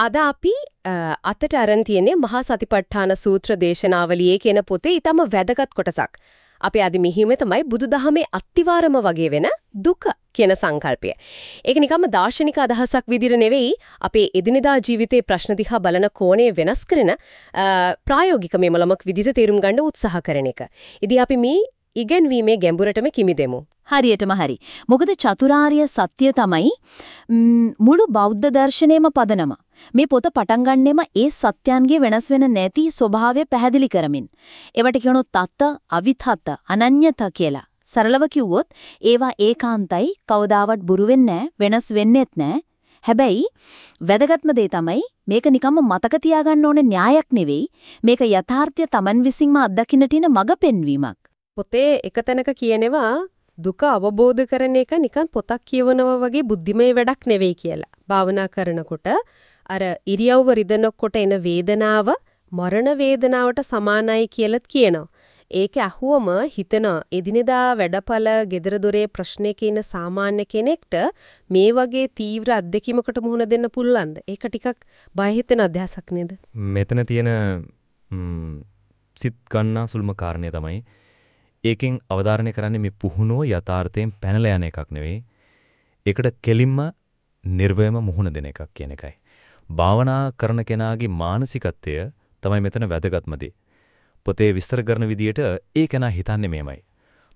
අද අපි අතට අරන් තියෙන්නේ මහා සතිපට්ඨාන සූත්‍ර දේශනාවලියේ කියන පොතේ ඊටම වැදගත් කොටසක්. අපි අද මෙහිම තමයි බුදුදහමේ අත්තිවාරම වගේ වෙන දුක කියන සංකල්පය. ඒක නිකම්ම දාර්ශනික අදහසක් විදිහට නෙවෙයි අපේ එදිනෙදා ජීවිතේ ප්‍රශ්න දිහා බලන කෝණය වෙනස් කරන ප්‍රායෝගික මෙමලමක් විදිහට තේරුම් ගන්න උත්සාහ කරන එක. ඉතින් අපි මේ ඉගෙනවීමේ ගැඹුරටම කිමිදෙමු. හරියටම හරි. මොකද චතුරාර්ය සත්‍ය තමයි මුළු බෞද්ධ දර්ශනයේම පදනම. මේ පොත පටන් ගන්නෙම ඒ සත්‍යයන්ගේ වෙනස් වෙන නැති ස්වභාවය පැහැදිලි කරමින්. ඒවට කියනොත් තත්ත, අවිතත, අනන්‍යත කියලා. සරලව කිව්වොත් ඒවා ඒකාන්තයි කවදාවත් බුරු වෙන්නේ වෙනස් වෙන්නේත් නැහැ. හැබැයි වැදගත්ම දේ තමයි මේක නිකම්ම මතක තියාගන්න ඕනේ න්‍යායක් නෙවෙයි මේක යථාර්ථය Taman විසින්ම අත්දකින්නට ඉන මඟ පෙන්වීමක්. පොතේ එක තැනක කියනවා දුක අවබෝධ කරන එක නිකන් පොතක් කියවනවා වගේ බුද්ධිමය වැඩක් නෙවෙයි කියලා. භාවනා කරනකොට අර ඉරියව්ව රිදෙනකොට එන වේදනාව මරණ වේදනාවට සමානයි කියලාත් කියනවා. ඒක අහුවම හිතන එදිනෙදා වැඩපල gedara dore ප්‍රශ්නයක ඉන්න සාමාන්‍ය කෙනෙක්ට මේ වගේ තීව්‍ර අත්දැකීමකට මුහුණ දෙන්න පුළුවන්ද? ඒක ටිකක් බය හිතෙන අදහසක් නේද? මෙතන තියෙන සිත් ගන්නා සුළුම කාරණය තමයි ඒකෙන් අවධාරණය කරන්නේ මේ පුහුණුව යථාර්ථයෙන් පැනලා යන එකක් නෙවෙයි. ඒකට කෙලින්ම නිර්වයම මුහුණ දෙන එකක් කියන එකයි. භාවනා කරන කෙනාගේ මානසිකත්වය තමයි මෙතන වැදගත්ම දේ. පොතේ විස්තර කරන විදිහට ඒ කෙනා හිතන්නේ මේමයි.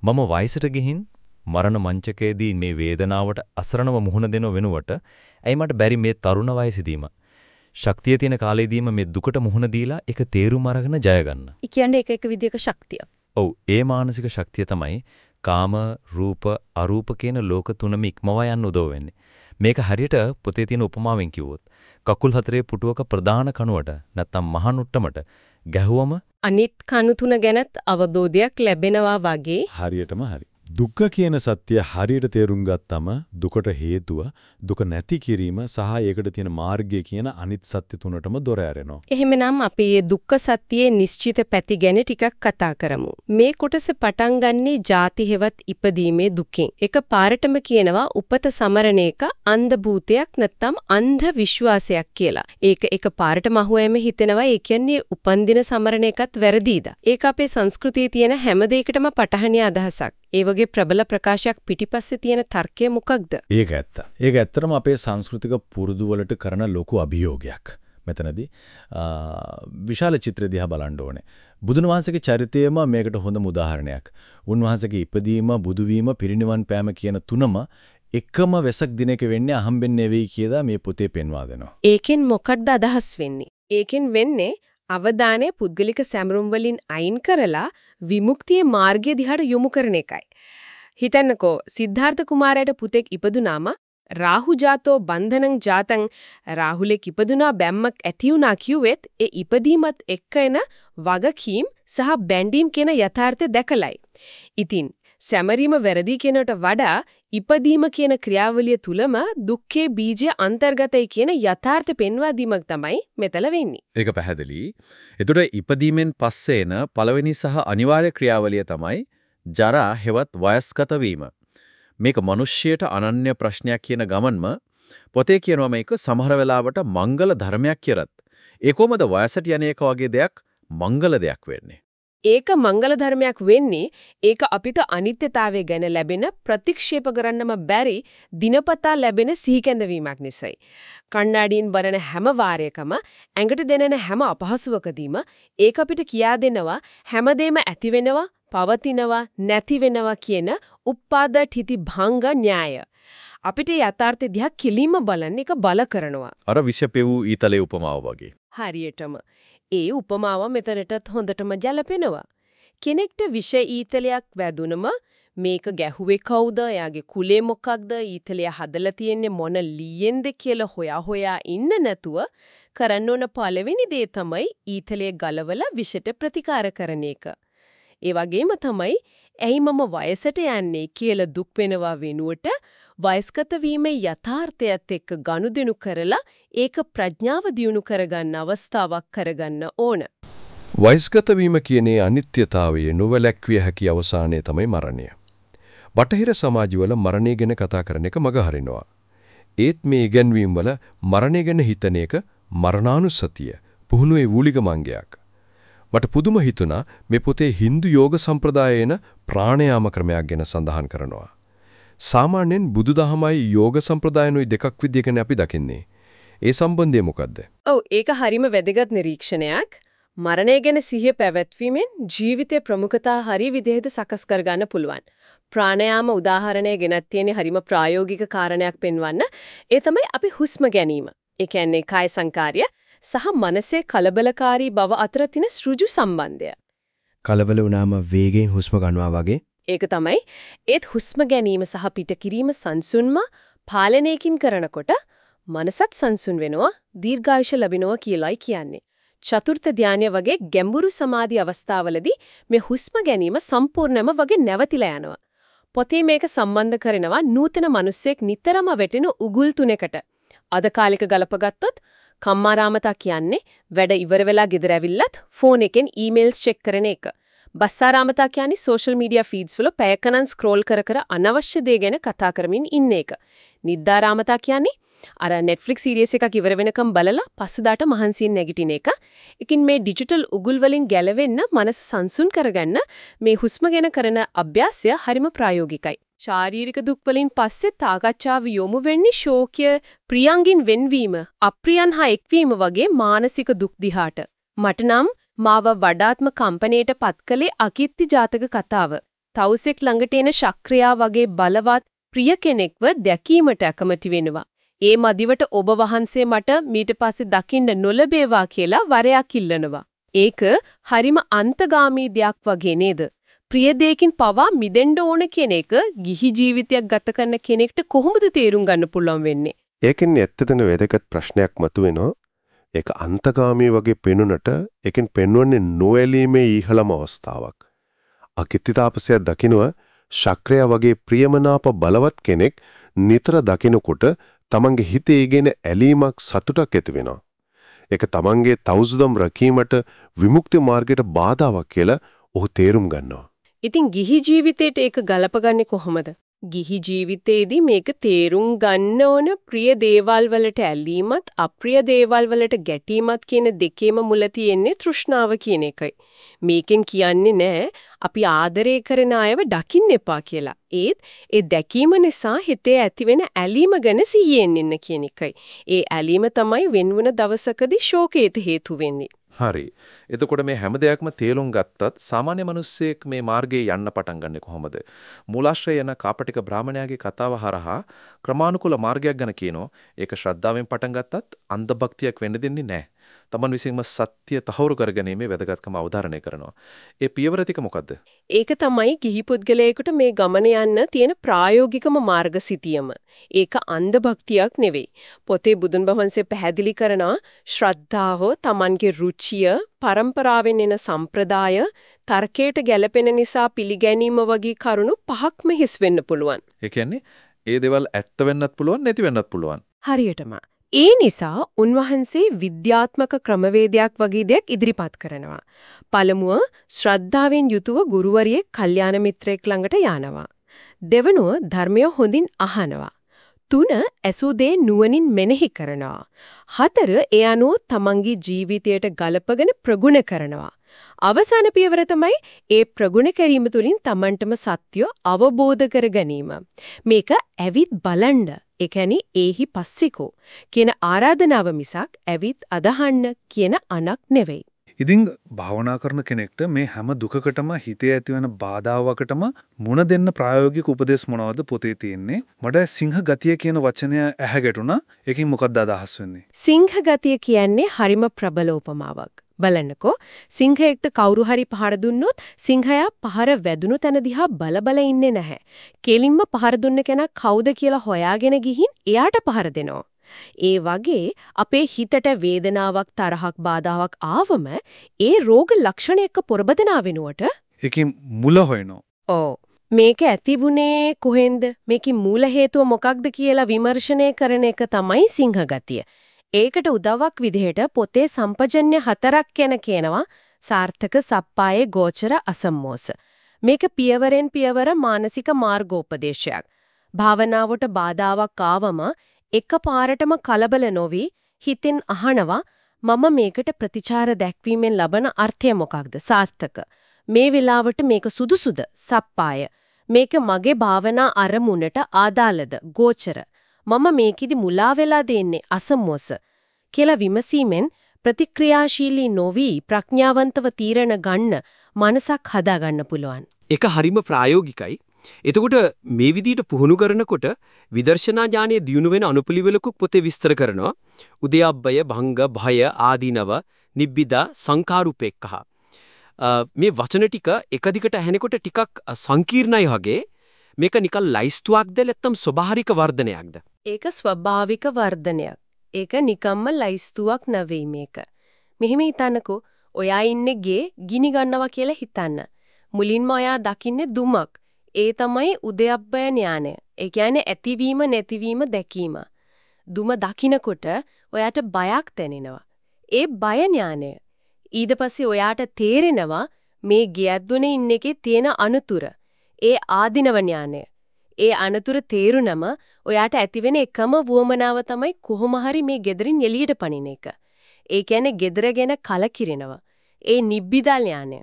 මම වයසට ගිහින් මරණ මංචකයේදී මේ වේදනාවට අසරණව මුහුණ දෙනව වෙනුවට ඇයි මට බැරි මේ තරුණ වයසේදීම ශක්තිය තියෙන කාලෙදීම මේ දුකට මුහුණ දීලා ඒක තේරුම් අරගෙන ජය ගන්න. ඒ කියන්නේ එක එක විදිහක ශක්තියක්. ඔව් ඒ මානසික ශක්තිය තමයි කාම රූප අරූප කියන ලෝක තුනම ඉක්මවා යන්න උදව් වෙන්නේ. මේක හරියට පොතේ තියෙන උපමාවෙන් කිව්වොත් කකුල් හතරේ පුටුවක ප්‍රධාන කණුවට නැත්තම් මහනුට්ටමට ගැහුවම අනිත් කණු තුන ගැනත් අවබෝධයක් ලැබෙනවා වගේ හරියටම හරි. දුක්ඛ කියන සත්‍ය හරියට තේරුම් ගත්තම දුකට හේතුව දුක නැති කිරීම සහ ඒකට තියෙන මාර්ගය කියන අනිත් සත්‍ය තුනටම දොර ඇරෙනවා. එහෙමනම් අපි මේ දුක්ඛ සත්‍යයේ නිශ්චිත පැති ගැන ටිකක් කතා කරමු. මේ කොටස පටන් ගන්නේ ಜಾති හෙවත් ඉපදීමේ දුකෙන්. එක පාරටම කියනවා උපත සමරණ එක අන්ධ භූතයක් නැත්නම් අන්ධ විශ්වාසයක් කියලා. ඒක එක පාරටම අහුවෙම හිතෙනවා ඒ කියන්නේ උපන්දින සමරණ එකත් වැරදීද? ඒක අපේ සංස්කෘතියේ තියෙන හැම දෙයකටම පටහණිය අදහසක්. ඒ වගේ ප්‍රබල ප්‍රකාශයක් පිටිපස්සේ තියෙන තර්කය මොකක්ද? ඒක ඇත්ත. ඒක ඇත්තටම අපේ සංස්කෘතික පුරුදු වලට කරන ලොකු අභියෝගයක්. මෙතනදී විශාල චිත්‍ර දිහා බලන්න ඕනේ. බුදුන් වහන්සේගේ චරිතයම මේකට හොඳම උදාහරණයක්. උන්වහන්සේගේ ඉපදීම, බුදුවීම, පිරිනිවන් පෑම කියන තුනම එකම වෙසක් දිනක වෙන්නේ අහම්බෙන් නෙවෙයි කියලා මේ පොතේ පෙන්වා දෙනවා. ඒකෙන් මොකක්ද අදහස් වෙන්නේ? ඒකෙන් වෙන්නේ අවධානය පුද්ගලික සැමරුම් වලින් අයින් කරලා විමුක්තියේ මාර්ගය දිහාට යොමු කරන එකයි. හිතන්නකෝ සිද්ධාර්ථ කුමාරයාට පුතෙක් ඉපදුනාම රාහු ජාතෝ බන්ධනං ජාතං රාහුලෙක් ඉපදුනා බැම්මක් ඇති වුණා කිව්වෙත් ඒ ඉපදීමත් එක්ක එන වගකීම් සහ බැඳීම් කියන යථාර්ථය දැකලයි. ඉතින් සැමරීම වැරදි කියනට වඩා ඉපදීම කියන ක්‍රියාවලිය තුලම දුක්ඛේ බීජය අන්තර්ගතයි කියන යථාර්ථ පෙන්වා දීමක් තමයි මෙතල වෙන්නේ. ඒක පැහැදිලි. එතකොට ඉපදීමෙන් පස්සේ එන පළවෙනි සහ අනිවාර්ය ක්‍රියාවලිය තමයි ජරා හෙවත් වයස්ගත වීම. මේක මිනිස්සියට අනන්‍ය ප්‍රශ්නයක් කියන ගමන්ම පොතේ කියනවා මේක සමහර වෙලාවට මංගල ධර්මයක් කියලත්. ඒ කොහොමද වයසට යන එක වගේ දෙයක් මංගල දෙයක් වෙන්නේ? ඒක මංගල ධර්මයක් වෙන්නේ ඒක අපිට අනිත්‍යතාවය ගැන ලැබෙන ප්‍රතික්ෂේප කරන්නම බැරි දිනපතා ලැබෙන සිහිකැඳවීමක් නිසායි. කණ්ණාඩියෙන් බලන හැම වාරයකම ඇඟට දැනෙන හැම අපහසුවකදීම ඒක අපිට කියා දෙනවා හැමදේම ඇති වෙනවා, පවතිනවා, නැති වෙනවා කියන උප්පාද ඨිති භංග න්‍යාය. අපිට යථාර්ථය දිහා කිලිම බලන්න එක බල කරනවා. අර විෂපෙව් ඊතලේ උපමාව වගේ. හරියටම. ඒ උපමාව මෙතනටත් හොඳටම ගැලපෙනවා. කෙනෙක්ට විෂ ඊතලයක් වැදුනම මේක ගැහුවේ කවුද? එයාගේ කුලේ මොකක්ද? ඊතලය හදලා තියෙන්නේ මොන ලීයෙන්ද කියලා හොයා හොයා ඉන්න නැතුව කරන්න ඕන පළවෙනි දේ තමයි ඊතලය ගලවලා විෂට ප්‍රතිකාර කරන එක. ඒ වගේම තමයි ඇයි මම වයසට යන්නේ කියලා දුක් වෙනවා වෙනුවට වයස්ගත වීමේ යථාර්ථයත් එක්ක ගනුදෙනු කරලා ඒක ප්‍රඥාව දියුණු කරගන්න අවස්ථාවක් කරගන්න ඕන. වයස්ගත වීම කියන්නේ අනිත්‍යතාවයේ නොවැළැක්විය හැකි අවසානය තමයි මරණය. බටහිර සමාජවල මරණය ගැන කතා කරන එක මගහරිනවා. ඒත් මේ ඉගැන්වීම් වල මරණය ගැන හිතන එක මරණානුස්සතිය පුහුණුවේ වූලිගමංගයක්. මට පුදුම හිතුණා මේ පොතේ Hindu යෝග සම්ප්‍රදායේන ප්‍රාණයාම ක්‍රමයක් ගැන සඳහන් කරනවා. සාමාන්‍යයෙන් බුදුදහමයි යෝග සම්ප්‍රදායනුයි දෙකක් විදිහකනේ අපි දකින්නේ. ඒ සම්බන්ධය මොකද්ද? ඔව් ඒක හරිම වැදගත් නිරීක්ෂණයක්. මරණය ගැන සිහිය පැවැත්වීමෙන් ජීවිතේ ප්‍රමුඛතා හරි විදිහට සකස් කරගන්න පුළුවන්. ප්‍රාණයාම උදාහරණය ගෙනත් තියෙන හරිම ප්‍රායෝගික කාරණයක් පෙන්වන්න. ඒ තමයි අපි හුස්ම ගැනීම. ඒ කියන්නේ කාය සංකාරය සහ මනසේ කලබලකාරී බව අතර තියෙන සෘජු සම්බන්ධය. කලබල වුණාම වේගෙන් හුස්ම ගන්නවා වගේ ඒක තමයි ඒත් හුස්ම ගැනීම සහ පිට කිරීම සංසුන්ම පාලනයකින් කරනකොට මනසත් සංසුන් වෙනවා දීර්ඝායුෂ ලැබෙනවා කියලායි කියන්නේ. චතුර්ථ ධානය වගේ ගැඹුරු සමාධි අවස්ථාවලදී මේ හුස්ම ගැනීම සම්පූර්ණම වගේ නැවතිලා යනවා. පොතේ මේක සම්බන්ධ කරනවා නූතන මිනිස්සෙක් නිතරම වැටෙන උගුල් තුනකට. අද කාලෙක ගලපගත්තොත් කම්මාරාමතා කියන්නේ වැඩ ඉවර වෙලා ගෙදර ඇවිල්ලත් ෆෝන් එකෙන් ඊමේල්ස් චෙක් කරන එක. බස්සාරාමතා කියන්නේ සෝෂල් මීඩියා ෆීඩ්ස් වල පැයකණන් ස්ක්‍රෝල් කර කර අනවශ්‍ය දේ ගැන කතා කරමින් ඉන්න එක. නිද්දාරාමතා කියන්නේ අර Netflix සීරීස් එකක් ඉවර වෙනකම් බලලා පසුදාට මහන්සියෙන් නැගිටින එක. එකින් මේ ඩිජිටල් උගුල් වලින් ගැලවෙන්න මනස සංසුන් කරගන්න මේ හුස්ම ගැන කරන අභ්‍යාසය හරිම ප්‍රායෝගිකයි. ශාරීරික දුක් වලින් පස්සේ තාකච්ඡාව යොමු වෙන්නේ ශෝකය, ප්‍රියංගින් වෙන්වීම, අප්‍රියන් හා එක්වීම වගේ මානසික දුක් දිහාට. මට නම් මාව වඩාත්ම කම්පණයට පත්කලේ අකිත්ති ජාතක කතාව. තවුසෙක් ළඟට එන ශක්‍රියා වගේ බලවත් ප්‍රිය කෙනෙක්ව දැකීමට අකමැති වෙනවා. ඒ මදිවට ඔබ වහන්සේ මට මීට පස්සේ දකින්න නොලබේවා කියලා වරයක් ඉල්ලනවා. ඒක හරිම අන්තගාමී දෙයක් වගේ නේද? ප්‍රිය දෙයකින් පවා මිදෙන්න ඕන කියන එක ගිහි ජීවිතයක් ගත කරන කෙනෙක්ට කොහොමද තේරුම් ගන්න පුළුවන් වෙන්නේ? ඒකෙන් ඇත්තටම වැදගත් ප්‍රශ්නයක් මතුවෙනවා. ඒක අන්තගාමී වගේ පෙනුනට ඒකෙන් පෙන්වන්නේ නොඇලීමේ ඉහළම අවස්ථාවක්. අකිත්තිතාපසය දකින්නවා ශක්‍රය වගේ ප්‍රියමනාප බලවත් කෙනෙක් නිතර දකිනකොට තමන්ගේ හිතේ ඉගෙන ඇලීමක් සතුටක් ඇති වෙනවා. ඒක තමන්ගේ තවුසුදම් රැකීමට විමුක්ති මාර්ගයට බාධාවක් කියලා ඔහු තේරුම් ගන්නවා. ඉතින් ගිහි ජීවිතේට ඒක ගලපගන්නේ කොහොමද? ගිහි ජීවිතේදී මේක තේරුම් ගන්න ඕන ප්‍රිය දේවල් වලට ඇලීමත් අප්‍රිය දේවල් වලට ගැටීමත් කියන දෙකේම මුල තියෙන්නේ තෘෂ්ණාව කියන එකයි. මේකෙන් කියන්නේ නෑ අපි ආදරය කරන අයව දකින්න එපා කියලා. ඒත් ඒ දැකීම නිසා හිතේ ඇතිවෙන ඇලීම ගැන සිහියෙන් ඉන්න කියන එකයි. ඒ ඇලීම තමයි වෙන්වන දවසකදී ශෝකයට හේතු වෙන්නේ. හරි. එතකොට මේ හැම දෙයක්ම තේරුම් ගත්තත් සාමාන්‍ය මිනිස්සෙක් මේ මාර්ගයේ යන්න පටන් ගන්නෙ කොහොමද? මූලාශ්‍රය යන කාපටික බ්‍රාහමණයාගේ කතාව හරහා ක්‍රමානුකූල මාර්ගයක් ගැන කියනෝ. ඒක ශ්‍රද්ධාවෙන් පටන් ගත්තත් අන්ධ භක්තියක් වෙන්න දෙන්නේ නැහැ. තමන් විසින්ම සත්‍ය තහවුරු කරගැනීමේ වැදගත්කම අවධාරණය කරනවා. ඒ පියවර ටික මොකද්ද? ඒක තමයි ගිහි පුද්ගලයෙකුට මේ ගමන යන්න තියෙන ප්‍රායෝගිකම මාර්ග සිටියම. ඒක අන්ධ භක්තියක් නෙවෙයි. පොතේ බුදුන් වහන්සේ පැහැදිලි කරනවා ශ්‍රද්ධාව තමන්ගේ රුචිය, પરම්පරාවෙන් එන සම්ප්‍රදාය, තර්කයට ගැළපෙන නිසා පිළිගැනීම වගේ කරුණු පහක්ම හිස් වෙන්න පුළුවන්. ඒ කියන්නේ ඒ දේවල් ඇත්ත වෙන්නත් පුළුවන් නැති වෙන්නත් පුළුවන්. හරියටම. ඒ නිසා උන්වහන්සේ විද්‍යාත්මක ක්‍රමවේදයක් වගේ දෙයක් ඉදිරිපත් කරනවා. පළමුව ශ්‍රද්ධාවෙන් යුතුව ගුරුවරියෙක් කල්යාණ මිත්‍රයෙක් ළඟට යනවා. දෙවනුව ධර්මය හොඳින් අහනවා. තුන ඇසූ දේ නුවණින් මෙනෙහි කරනවා. හතර ඒ අනුව තමන්ගේ ජීවිතයට ගලපගෙන ප්‍රගුණ කරනවා. අවසාන පියවර තමයි ඒ ප්‍රගුණ කිරීම තුළින් තමන්ටම සත්‍ය අවබෝධ කර ගැනීම. මේක ඇවිත් බලන්න. ඒ කියන්නේ ඒහි පස්සිකෝ කියන ආරාධනාව මිසක් ඇවිත් අදහන්න කියන අනක් නෙවෙයි. ඉතින් භාවනා කරන කෙනෙක්ට මේ හැම දුකකටම හිතේ ඇතිවන බාධාවකටම මුණ දෙන්න ප්‍රායෝගික උපදෙස් මොනවද පොතේ තියෙන්නේ? මට සිංහ ගතිය කියන වචනය ඇහැ ගැටුණා. ඒකෙන් මොකක්ද අදහස් වෙන්නේ? සිංහ ගතිය කියන්නේ හරිම ප්‍රබල උපමාවක්. බලන්නකෝ සිංහයෙක්ට කවුරු හරි පහර දුන්නොත් සිංහයා පහර වැදුණු තැන දිහා බල බල ඉන්නේ නැහැ. කෙලින්ම පහර දුන්න කෙනා කවුද කියලා හොයාගෙන ගිහින් එයාට පහර දෙනවා. ඒ වගේ අපේ හිතට වේදනාවක් තරහක් බාධාවක් ආවම ඒ රෝග ලක්ෂණ එක්ක පොරබදනා වෙනුවට ඒකෙන් මුල හොයනවා. ඔව් මේක ඇතිවුනේ කොහෙන්ද මේකේ මූල හේතුව මොකක්ද කියලා විමර්ශනය කරන එක තමයි සිංහගතිය. ඒකට උදව්වක් විදිහට පොතේ සම්පජන්‍ය හතරක් ගැන කියනවා සාර්ථක සප්පායේ ගෝචර අසම්මෝස. මේක පියවරෙන් පියවර මානසික මාර්ගෝපදේශයක්. භාවනාවට බාධාවක් ආවම එකපාරටම කලබල නොවි හිතෙන් අහනවා මම මේකට ප්‍රතිචාර දැක්වීමෙන් ලබන අර්ථය මොකක්ද? සාර්ථක. මේ වෙලාවට මේක සුදුසුද? සප්පාය. මේක මගේ භාවනා අරමුණට ආදාළද? ගෝචර. මම මේකෙදි මුලා වෙලා දෙන්නේ අසම්මෝස කියලා විමසීමෙන් ප්‍රතික්‍රියාශීලී නොවි ප්‍රඥාවන්තව තීරණ ගන්න මනසක් හදාගන්න පුළුවන්. ඒක හරිම ප්‍රායෝගිකයි. එතකොට මේ විදිහට පුහුණු කරනකොට විදර්ශනා ඥානයේ දියුණු වෙන අනුපිළිවෙලකුත් පොතේ විස්තර කරනවා. උදයබ්බය, භංග, භය, ආදීනව, නිබ්බිදා, සංකාරුපෙක්කහ. මේ වචන ටික එක දිගට ඇහෙනකොට ටිකක් සංකීර්ණයි වගේ මේක නිකන් ලයිස්තුවක්ද නැත්නම් ස්වභාවික වර්ධනයක්ද? ඒක ස්වභාවික වර්ධනයක්. ඒක නිකම්ම ලයිස්තුවක් නෙවෙයි මේක. මෙහෙම හිතන්නකෝ ඔයා ඉන්නේ ගේ ගිනි ගන්නවා කියලා හිතන්න. මුලින්ම ඔයා දකින්නේ දුමක්. ඒ තමයි උදයබ්බය ඥානය. ඒ කියන්නේ ඇතිවීම නැතිවීම දැකීම. දුම දකිනකොට ඔයාට බයක් දැනෙනවා. ඒ බය ඥානය. ඊට පස්සේ ඔයාට තේරෙනවා මේ ගියද්දුනේ ඉන්න එකේ තියෙන අනුතුර. ඒ ආධිනව ඥානය. ඒ අනතුරු තේරුනම ඔයාට ඇතිවෙන එකම වුවමනාව තමයි කොහොම හරි මේ gederin එළියට පනින එක. ඒ කියන්නේ gedera ගැන කලකිරෙනවා. ඒ නිබ්බිදා ඥානය.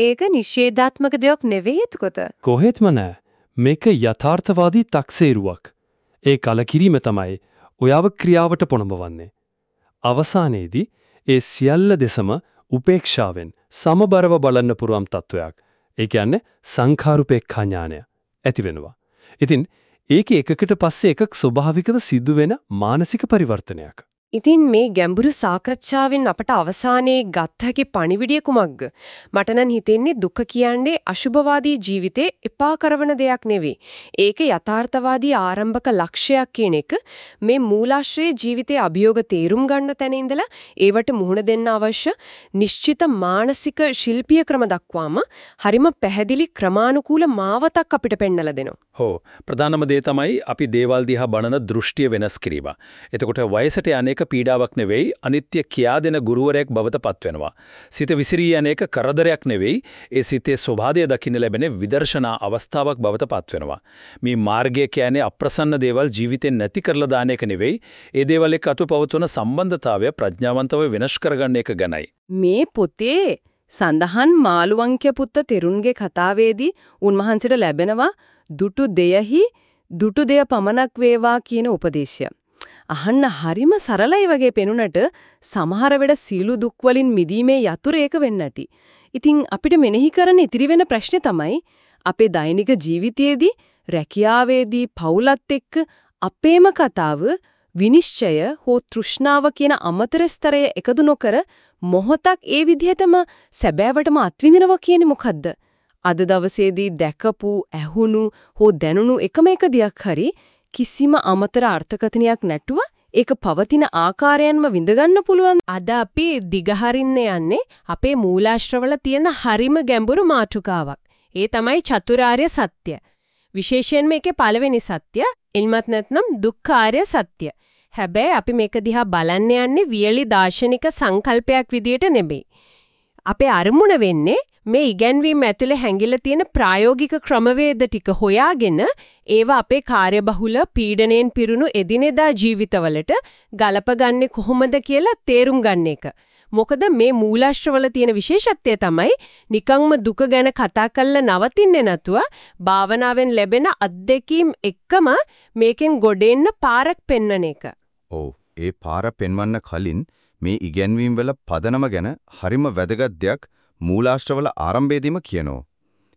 ඒක නිෂේධාත්මක දෙයක් නෙවෙයි එතකොට. කොහෙත්ම නෑ. මේක යථාර්ථවාදී තක්සේරුවක්. ඒ කලකිරීම තමයි ඔයාව ක්‍රියාවට පොළඹවන්නේ. අවසානයේදී ඒ සියල්ල දෙසම උපේක්ෂාවෙන් සමබරව බලන්න පුරුවම් තත්වයක්. ඒ කියන්නේ සංඛාරුපේක්ඛා ඥානය ඇති වෙනවා. ඉතින් ඒක එකකට පස්සේ එකක් ස්වභාවිකව සිදුවෙන මානසික පරිවර්තනයක්. ඉතින් මේ ගැඹුරු සාකච්ඡාවෙන් අපට අවසානයේ ගත් හැකි පණිවිඩය කුමක්ද? මට නම් හිතෙන්නේ දුක කියන්නේ අශුභවාදී ජීවිතේ එපා කරන දෙයක් නෙවෙයි. ඒක යථාර්ථවාදී ආරම්භක ලක්ෂයක් කියන එක මේ මූලාශ්‍රයේ ජීවිතයේ අභියෝග තේරුම් ගන්න තැන ඉඳලා ඒවට මුහුණ දෙන්න අවශ්‍ය නිශ්චිත මානසික ශිල්පීය ක්‍රම දක්වාම හරිම පැහැදිලි ක්‍රමානුකූල මාවතක් අපිට පෙන්වලා දෙනවා. හෝ ප්‍රධානම දේ තමයි අපි දේවල් දිහා බලන දෘෂ්ටිය වෙනස් කිරීම. එතකොට වයසට යන්නේ එක පීඩාවක් නෙවෙයි අනිත්‍ය කියා දෙන ගුරුවරයෙක් බවට පත්වෙනවා. සිත විසිරී යන එක කරදරයක් නෙවෙයි ඒ සිතේ ස්වභාවය දකින්න ලැබෙන විදර්ශනා අවස්ථාවක් බවට පත්වෙනවා. මේ මාර්ගය කියන්නේ අප්‍රසන්න දේවල් ජීවිතෙන් නැති කරලා දාන එක නෙවෙයි ඒ දේවල් එක්ක අතුපවතුන සම්බන්ධතාවය ප්‍රඥාවන්තව වෙනස් කරගන්න එක ගැනයි. මේ පොතේ සඳහන් මාළුවංක්‍ය පුත්ත තෙරුන්ගේ කතාවේදී උන්වහන්සේට ලැබෙනවා දුටු දෙයහි දුටු දෙය පමණක් වේවා කියන උපදේශය. අහන්න හරිම සරලයි වගේ පෙනුනට සමහර වෙලට සීළු දුක් වලින් මිදීමේ යතුරු ඒක වෙන්නටි. ඉතින් අපිට මෙනෙහි කරන්න ඉතිරි වෙන ප්‍රශ්නේ තමයි අපේ දෛනික ජීවිතයේදී රැකියාවේදී පවුලත් එක්ක අපේම කතාව විනිශ්චය හෝ තෘෂ්ණාව කියන අමතර ස්තරය එකතු නොකර මොහොතක් ඒ විදිහටම සැබෑවටම අත්විඳිනවා කියන්නේ මොකද්ද? අද දවසේදී දැකපු, ඇහුණු හෝ දැනුණු එකම එක දෙයක් හරි කිසිම අමතර අර්ථකථනයක් නැතුව ඒක පවතින ආකාරයෙන්ම විඳගන්න පුළුවන්. අද අපි දිගහරින්න යන්නේ අපේ මූලාශ්‍රවල තියෙන හරිම ගැඹුරු මාතෘකාවක්. ඒ තමයි චතුරාර්ය සත්‍ය. විශේෂයෙන්ම මේකේ පළවෙනි සත්‍ය, එල්මත් නැත්නම් දුක්ඛාර්ය සත්‍ය. හැබැයි අපි මේක දිහා බලන්න යන්නේ වියලි දාර්ශනික සංකල්පයක් විදියට නෙමෙයි. අපේ අරමුණ වෙන්නේ මේ ඉගැන්වීම් ඇතුලේ හැංගිලා තියෙන ප්‍රායෝගික ක්‍රමවේද ටික හොයාගෙන ඒවා අපේ කාර්යබහුල පීඩණයෙන් පිරුණු එදිනෙදා ජීවිතවලට ගලපගන්නේ කොහොමද කියලා තේරුම් ගන්න එක. මොකද මේ මූලාශ්‍රවල තියෙන විශේෂත්වය තමයි නිකංම දුක ගැන කතා කරලා නවතින්නේ නැතුව භාවනාවෙන් ලැබෙන අත්දැකීම් එක්කම මේකෙන් ගොඩෙන්න පාරක් පෙන්වන එක. ඔව් ඒ පාර පෙන්වන්න කලින් මේ ඉගැන්වීම් වල පදනම ගැන හරිම වැදගත් දෙයක් මූලාශ්‍රවල ආරම්භයේදීම කියනෝ.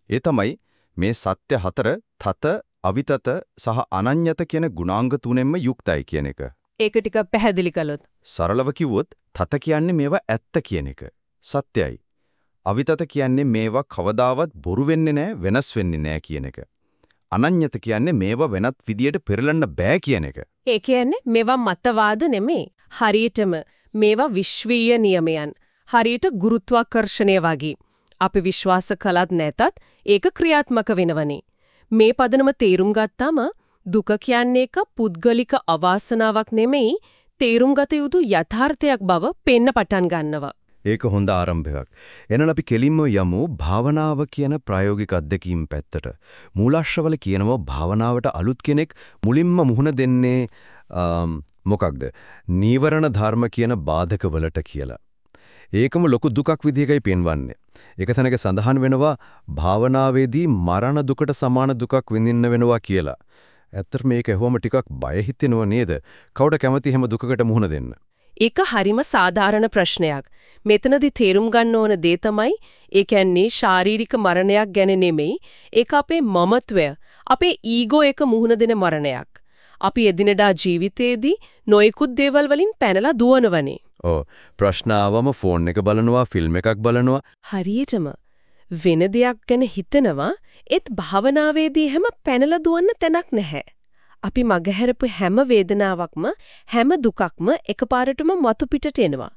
ඒ තමයි මේ සත්‍ය හතර තත, අවිතත සහ අනඤ්‍යත කියන ගුණාංග තුනෙන්ම යුක්තයි කියන එක. ඒක ටික පැහැදිලි කළොත්. සරලව කිව්වොත් තත කියන්නේ මේවා ඇත්ත කියන එක. සත්‍යයි. අවිතත කියන්නේ මේවා කවදාවත් බොරු වෙන්නේ නැහැ, වෙනස් වෙන්නේ නැහැ කියන එක. අනඤ්‍යත කියන්නේ මේවා වෙනත් විදියට පෙරලන්න බෑ කියන එක. ඒ කියන්නේ මේවා මතවාද නෙමෙයි. හරියටම මේවා විශ්වීය නියමයන්. හරියට ගුරුත්වාකර්ෂණය වගේ. අපි විශ්වාස කළත් නැතත් ඒක ක්‍රියාත්මක වෙනවනේ. මේ පදනම තේරුම් ගත්තාම දුක කියන්නේ එක පුද්ගලික අවාසනාවක් නෙමෙයි තේරුම් ගත යුතු යථාර්ථයක් බව පෙන්න පටන් ගන්නවා. ඒක හොඳ ආරම්භයක්. එහෙනම් අපි කෙලින්ම යමු භාවනාව කියන ප්‍රායෝගික අත්දැකීම් පැත්තට. මූලාශ්‍රවල කියනවා භාවනාවට අලුත් කෙනෙක් මුලින්ම මුහුණ දෙන්නේ මොකක්ද? නීවරණ ධර්ම කියන බාධකවලට කියලා. ඒකම ලොකු දුකක් විදිහකයි පෙන්වන්නේ. ඒක තැනක සඳහන් වෙනවා භාවනාවේදී මරණ දුකට සමාන දුකක් විඳින්න වෙනවා කියලා. ඇත්තට මේක ඇහුවම ටිකක් බය හිතෙනව නේද? කවුද කැමති හැම දුකකට මුහුණ දෙන්න? ඒක හරිම සාධාරණ ප්‍රශ්නයක්. මෙතනදී තේරුම් ගන්න ඕන දේ තමයි ඒ කියන්නේ ශාරීරික මරණයක් ගැන නෙමෙයි ඒක අපේ මමත්වය අපේ ඊගෝ එක මුහුණ දෙන මරණයක්. අපි එදිනදා ජීවිතේදී නොයෙකුත් දේවල් වලින් පැනලා දුවනවනේ. ඔව් ප්‍රශ්න ආවම ෆෝන් එක බලනවා ෆිල්ම් එකක් බලනවා හරියටම වෙන දෙයක් ගැන හිතනවා ඒත් භාවනාවේදී හැම පැනලා දුවන්න තැනක් නැහැ. අපි මගහැරපු හැම වේදනාවක්ම හැම දුකක්ම එකපාරටම මතු පිටට එනවා.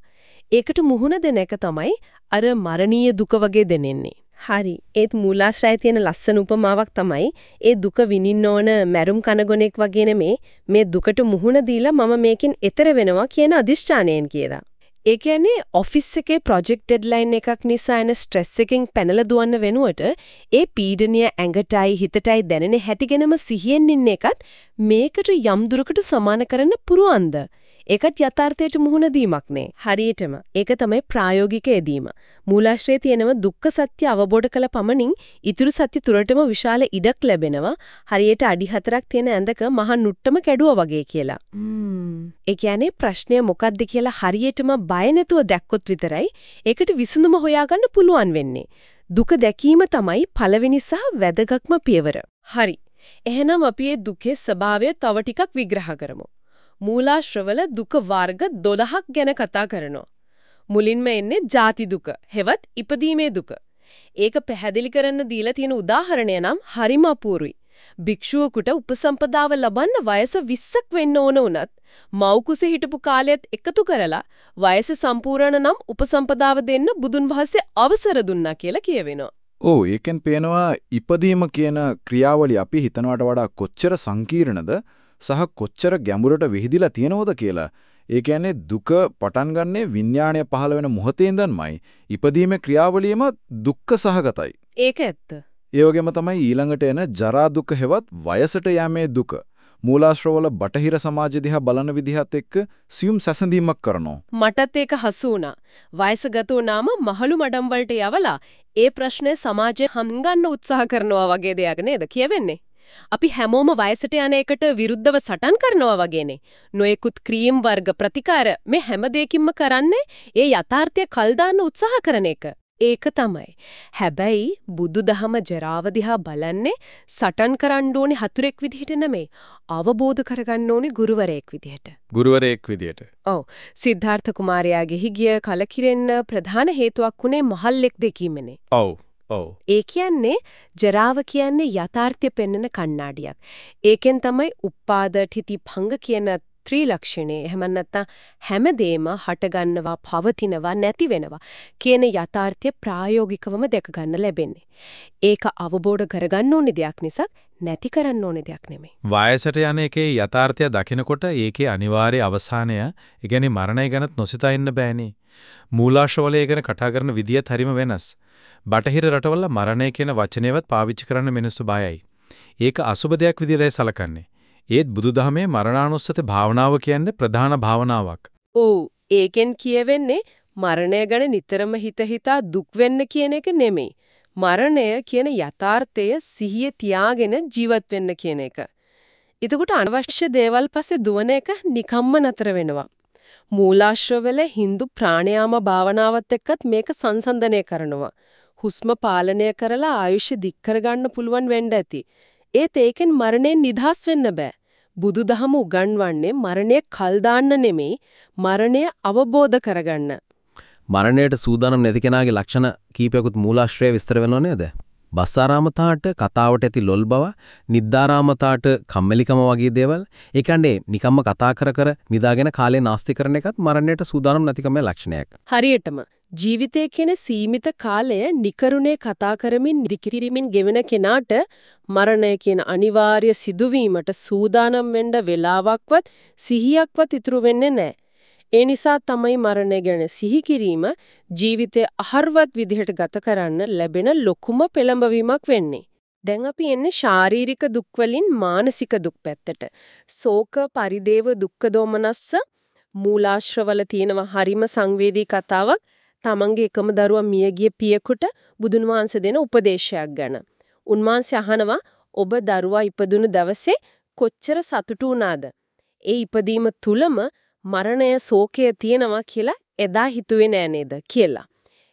ඒකට මුහුණ දෙන එක තමයි අර මරණීය දුක වගේ දැනෙන්නේ. හරි. ඒත් මූලාශ්‍රය තියෙන ලස්සන උපමාවක් තමයි ඒ දුක විඳින්න ඕන මැරුම් කනගොනෙක් වගේ නෙමේ මේ දුකට මුහුණ දීලා මම මේකෙන් එතර වෙනවා කියන අදිෂ්ඨානයෙන් කියලා. ඒ කියන්නේ ඔෆිස් එකේ ප්‍රොජෙක්ට් ඩෙඩ්ලයින් එකක් නිසා එන ස්ට්‍රෙස් එකෙන් පැනලා දුවන්න වෙනුවට ඒ පීඩනය ඇඟටයි හිතටයි දැනෙන හැටිගෙනම සිහියෙන් ඉන්න එකත් මේකට යම් දුරකට සමාන කරන්න පුරුවන්ද? ඒකත් යථාර්ථයට මුහුණ දීමක් නේ. හරියටම. ඒක තමයි ප්‍රායෝගික යෙදීම. මූලාශ්‍රයේ තියෙනව දුක්ඛ සත්‍ය අවබෝධ කළ පමණින් ඉතුරු සත්‍ය තුරටම විශාල ඉඩක් ලැබෙනවා. හරියට අඩි හතරක් තියෙන ඇඳක මහ නුට්ටම කැඩුවා වගේ කියලා. ඒ කියන්නේ ප්‍රශ්නය මොකක්ද කියලා හරියටම බය නැතුව දැක්කොත් විතරයි ඒකට විසඳුම හොයාගන්න පුළුවන් වෙන්නේ. දුක දැකීම තමයි පළවෙනි සහ වැදගත්ම පියවර. හරි. එහෙනම් අපි මේ දුකේ ස්වභාවය තව ටිකක් විග්‍රහ කරමු. මූලාශ්‍රවල දුක වර්ග 12ක් ගැන කතා කරනවා. මුලින්ම එන්නේ ಜಾති දුක, හෙවත් ඉපදීමේ දුක. ඒක පැහැදිලි කරන්න දීලා තියෙන උදාහරණය නම් හරිම අපූර්වයි. භික්ෂුවකට උපසම්පදාව ලබන්න වයස 20ක් වෙන්න ඕන උනත් මව් කුසේ හිටපු කාලයත් එකතු කරලා වයස සම්පූර්ණ නම් උපසම්පදාව දෙන්න බුදුන් වහන්සේ අවසර දුන්නා කියලා කියවෙනවා. ඔව් ඒකෙන් පේනවා ඉපදීම කියන ක්‍රියාවලිය අපි හිතනවට වඩා කොච්චර සංකීර්ණද සහ කොච්චර ගැඹුරට විහිදිලා තියෙනවද කියලා. ඒ කියන්නේ දුක පටන් ගන්නේ විඥාණය පහළ වෙන මොහොතේ ඉඳන්මයි. ඉපදීමේ ක්‍රියාවලියම දුක්ඛ සහගතයි. ඒක ඇත්ත. ඒ වගේම තමයි ඊළඟට එන ජරා දුක හෙවත් වයසට යෑමේ දුක. මූලාශ්‍රවල බටහිර සමාජය දිහා බලන විදිහත් එක්ක සියුම් සැසඳීමක් කරනවා. මටත් ඒක හසු වුණා. වයසගත වුණාම මහලු මඩම් වලට යවලා ඒ ප්‍රශ්නේ සමාජයේ හංගන්න උත්සාහ කරනවා වගේ දෙයක් නේද කියවෙන්නේ? අපි හැමෝම වයසට යන එකට විරුද්ධව සටන් කරනවා වගේනේ. නොයෙකුත් ක්‍රීම් වර්ග ප්‍රතිකාර මේ හැම දෙයකින්ම කරන්නේ ඒ යථාර්ථය කල් දාන්න උත්සාහ කරන එක. ඒක තමයි. හැබැයි බුදුදහම ජරාව දිහා බලන්නේ සටන් කරන්න ඕනේ හතුරෙක් විදිහට නෙමෙයි. අවබෝධ කරගන්න ඕනේ ගුරුවරයෙක් විදිහට. ගුරුවරයෙක් විදිහට. ඔව්. සිද්ධාර්ථ කුමාරයාගේ හිගිය කලකිරෙන්න ප්‍රධාන හේතුවක් උනේ මහල්ලෙක් දෙකීමනේ. ඔව්. ඔව්. ඒ කියන්නේ ජරාව කියන්නේ යථාර්ථය පෙන්වන කණ්ණාඩියක්. ඒකෙන් තමයි උපාද ඨිති භංග කියන ත්‍රිලක්ෂණේ එහෙම නැත්නම් හැමදේම හටගන්නවා පවතිනවා නැති වෙනවා කියන යථාර්ථය ප්‍රායෝගිකවම දැක ගන්න ලැබෙන්නේ. ඒක අවබෝධ කරගන්න ඕනේ දෙයක් නිසා නැති කරන්න ඕනේ දෙයක් නෙමෙයි. වයසට යන එකේ යථාර්ථය දකිනකොට ඒකේ අනිවාර්ය අවසානය, ඒ කියන්නේ මරණය ගැනත් නොසිතා ඉන්න බෑනේ. මූලාශ්‍රවලය ගැන කතා කරන විදියත් හරිම වෙනස්. බටහිර රටවල මරණය කියන වචනයවත් පාවිච්චි කරන්න මිනිස්සු බයයි. ඒක අසුබ දෙයක් විදිහටයි සලකන්නේ. ඒත් බුදුදහමේ මරණානුස්සති භාවනාව කියන්නේ ප්‍රධාන භාවනාවක්. ඔව් ඒකෙන් කියවෙන්නේ මරණය ගැන නිතරම හිත හිතා දුක් වෙන්න කියන එක නෙමෙයි. මරණය කියන යථාර්ථය සිහිය තියාගෙන ජීවත් වෙන්න කියන එක. එතකොට අනවශ්‍ය දේවල් පස්සේ දුවන එක නිකම්ම නතර වෙනවා. මූලාශ්‍රවල Hindu ප්‍රාණයාම භාවනාවත් එක්කත් මේක සංසන්දනය කරනවා. හුස්ම පාලනය කරලා ආයුෂ දික් කරගන්න පුළුවන් වෙන්න ඇති. ඒත් ඒකෙන් මරණයෙන් නිදහස් වෙන්න බෑ. බුදුදහම උගන්වන්නේ මරණය කල් දාන්න නෙමෙයි මරණය අවබෝධ කරගන්න. මරණයට සූදානම් නැති කෙනාගේ ලක්ෂණ කීපයකුත් මූලාශ්‍රය විස්තර වෙනව නේද? බස්සාරාමතාට කතාවට ඇති ලොල් බව, නිද්දාරාමතාට කම්මැලිකම වගේ දේවල්, ඒ කියන්නේ නිකම්ම කතා කර කර නිදාගෙන කාලේ නාස්ති කරන එකත් මරණයට සූදානම් නැතිකමේ ලක්ෂණයක්. හරියටම ජීවිතය කියන සීමිත කාලය නිකරුණේ කතා කරමින් ඉදිකිරීමෙන් ගෙවෙන කෙනාට මරණය කියන අනිවාර්ය සිදුවීමට සූදානම් වෙන්න වෙලාවක්වත් සිහියක්වත් ඉතුරු වෙන්නේ නැහැ. ඒ නිසා තමයි මරණය ගැන සිහි කිරීම ජීවිතය අහර්වත් විදිහට ගත කරන්න ලැබෙන ලොකුම පෙළඹවීමක් වෙන්නේ. දැන් අපි එන්නේ ශාරීරික දුක් වලින් මානසික දුක් පැත්තට. ශෝක, පරිදේව, දුක්ඛ දෝමනස්ස මූලාශ්‍රවල තියෙනවා හරිම සංවේදී කතාවක්. තමන්ගේ එකම දරුවා මියගිය පියෙකුට බුදුන් වහන්සේ දෙන උපදේශයක් ගැන. උන්වහන්සේ අහනවා ඔබ දරුවා ඉපදුණු දවසේ කොච්චර සතුටු වුණාද? ඒ ඉපදීම තුලම මරණය ශෝකය තියෙනවා කියලා එදා හිතුවේ නෑ නේද කියලා.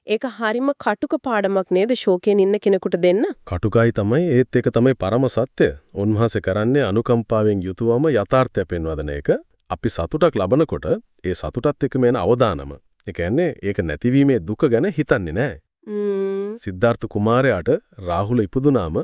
ඒක හරිම කටුක පාඩමක් නේද ශෝකයෙන් ඉන්න කෙනෙකුට දෙන්න? කටුකයි තමයි ඒත් ඒක තමයි පරම සත්‍ය. උන්වහන්සේ කරන්නේ අනුකම්පාවෙන් යුතුවම යථාර්ථය පෙන්වදන එක. අපි සතුටක් ලබනකොට ඒ සතුටත් එක්කම එන අවදානම. ඒ කියන්නේ ඒක නැතිවීමේ දුක ගැන හිතන්නේ නැහැ. සිද්ධාර්ථ කුමාරයාට රාහුල ඉපදුනාම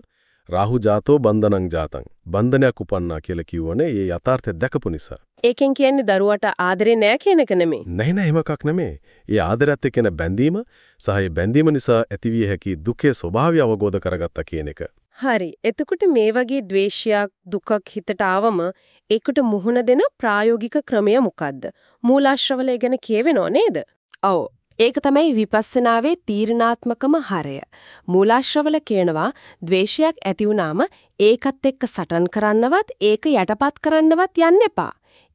රාහු ජාතෝ බන්ධනං ජාතං බන්ධනයක් උපන්නා කියලා කිව්වනේ ඒ යථාර්ථය දැකපු නිසා. ඒකෙන් කියන්නේ දරුවට ආදරේ නෑ කියන එක නෙමෙයි. නෑ නෑ එහෙම එකක් නෙමෙයි. ඒ ආදරයත් එක්ක එන බැඳීම සහ ඒ බැඳීම නිසා ඇතිවිය හැකි දුකේ ස්වභාවය අවබෝධ කරගත්තා කියන එක. හරි. එතකොට මේ වගේ ද්වේෂයක් දුකක් හිතට ආවම ඒකට මුහුණ දෙන ප්‍රායෝගික ක්‍රමය මොකද්ද? මූලාශ්‍රවලය ගැන කියවෙනව නේද? ඔව්. ඒක තමයි විපස්සනාවේ තීරණාත්මකම හරය. මූලාශ්‍රවල කියනවා ද්වේෂයක් ඇති වුනාම ඒකත් එක්ක සටන් කරන්නවත් ඒක යටපත් කරන්නවත් යන්න එපා.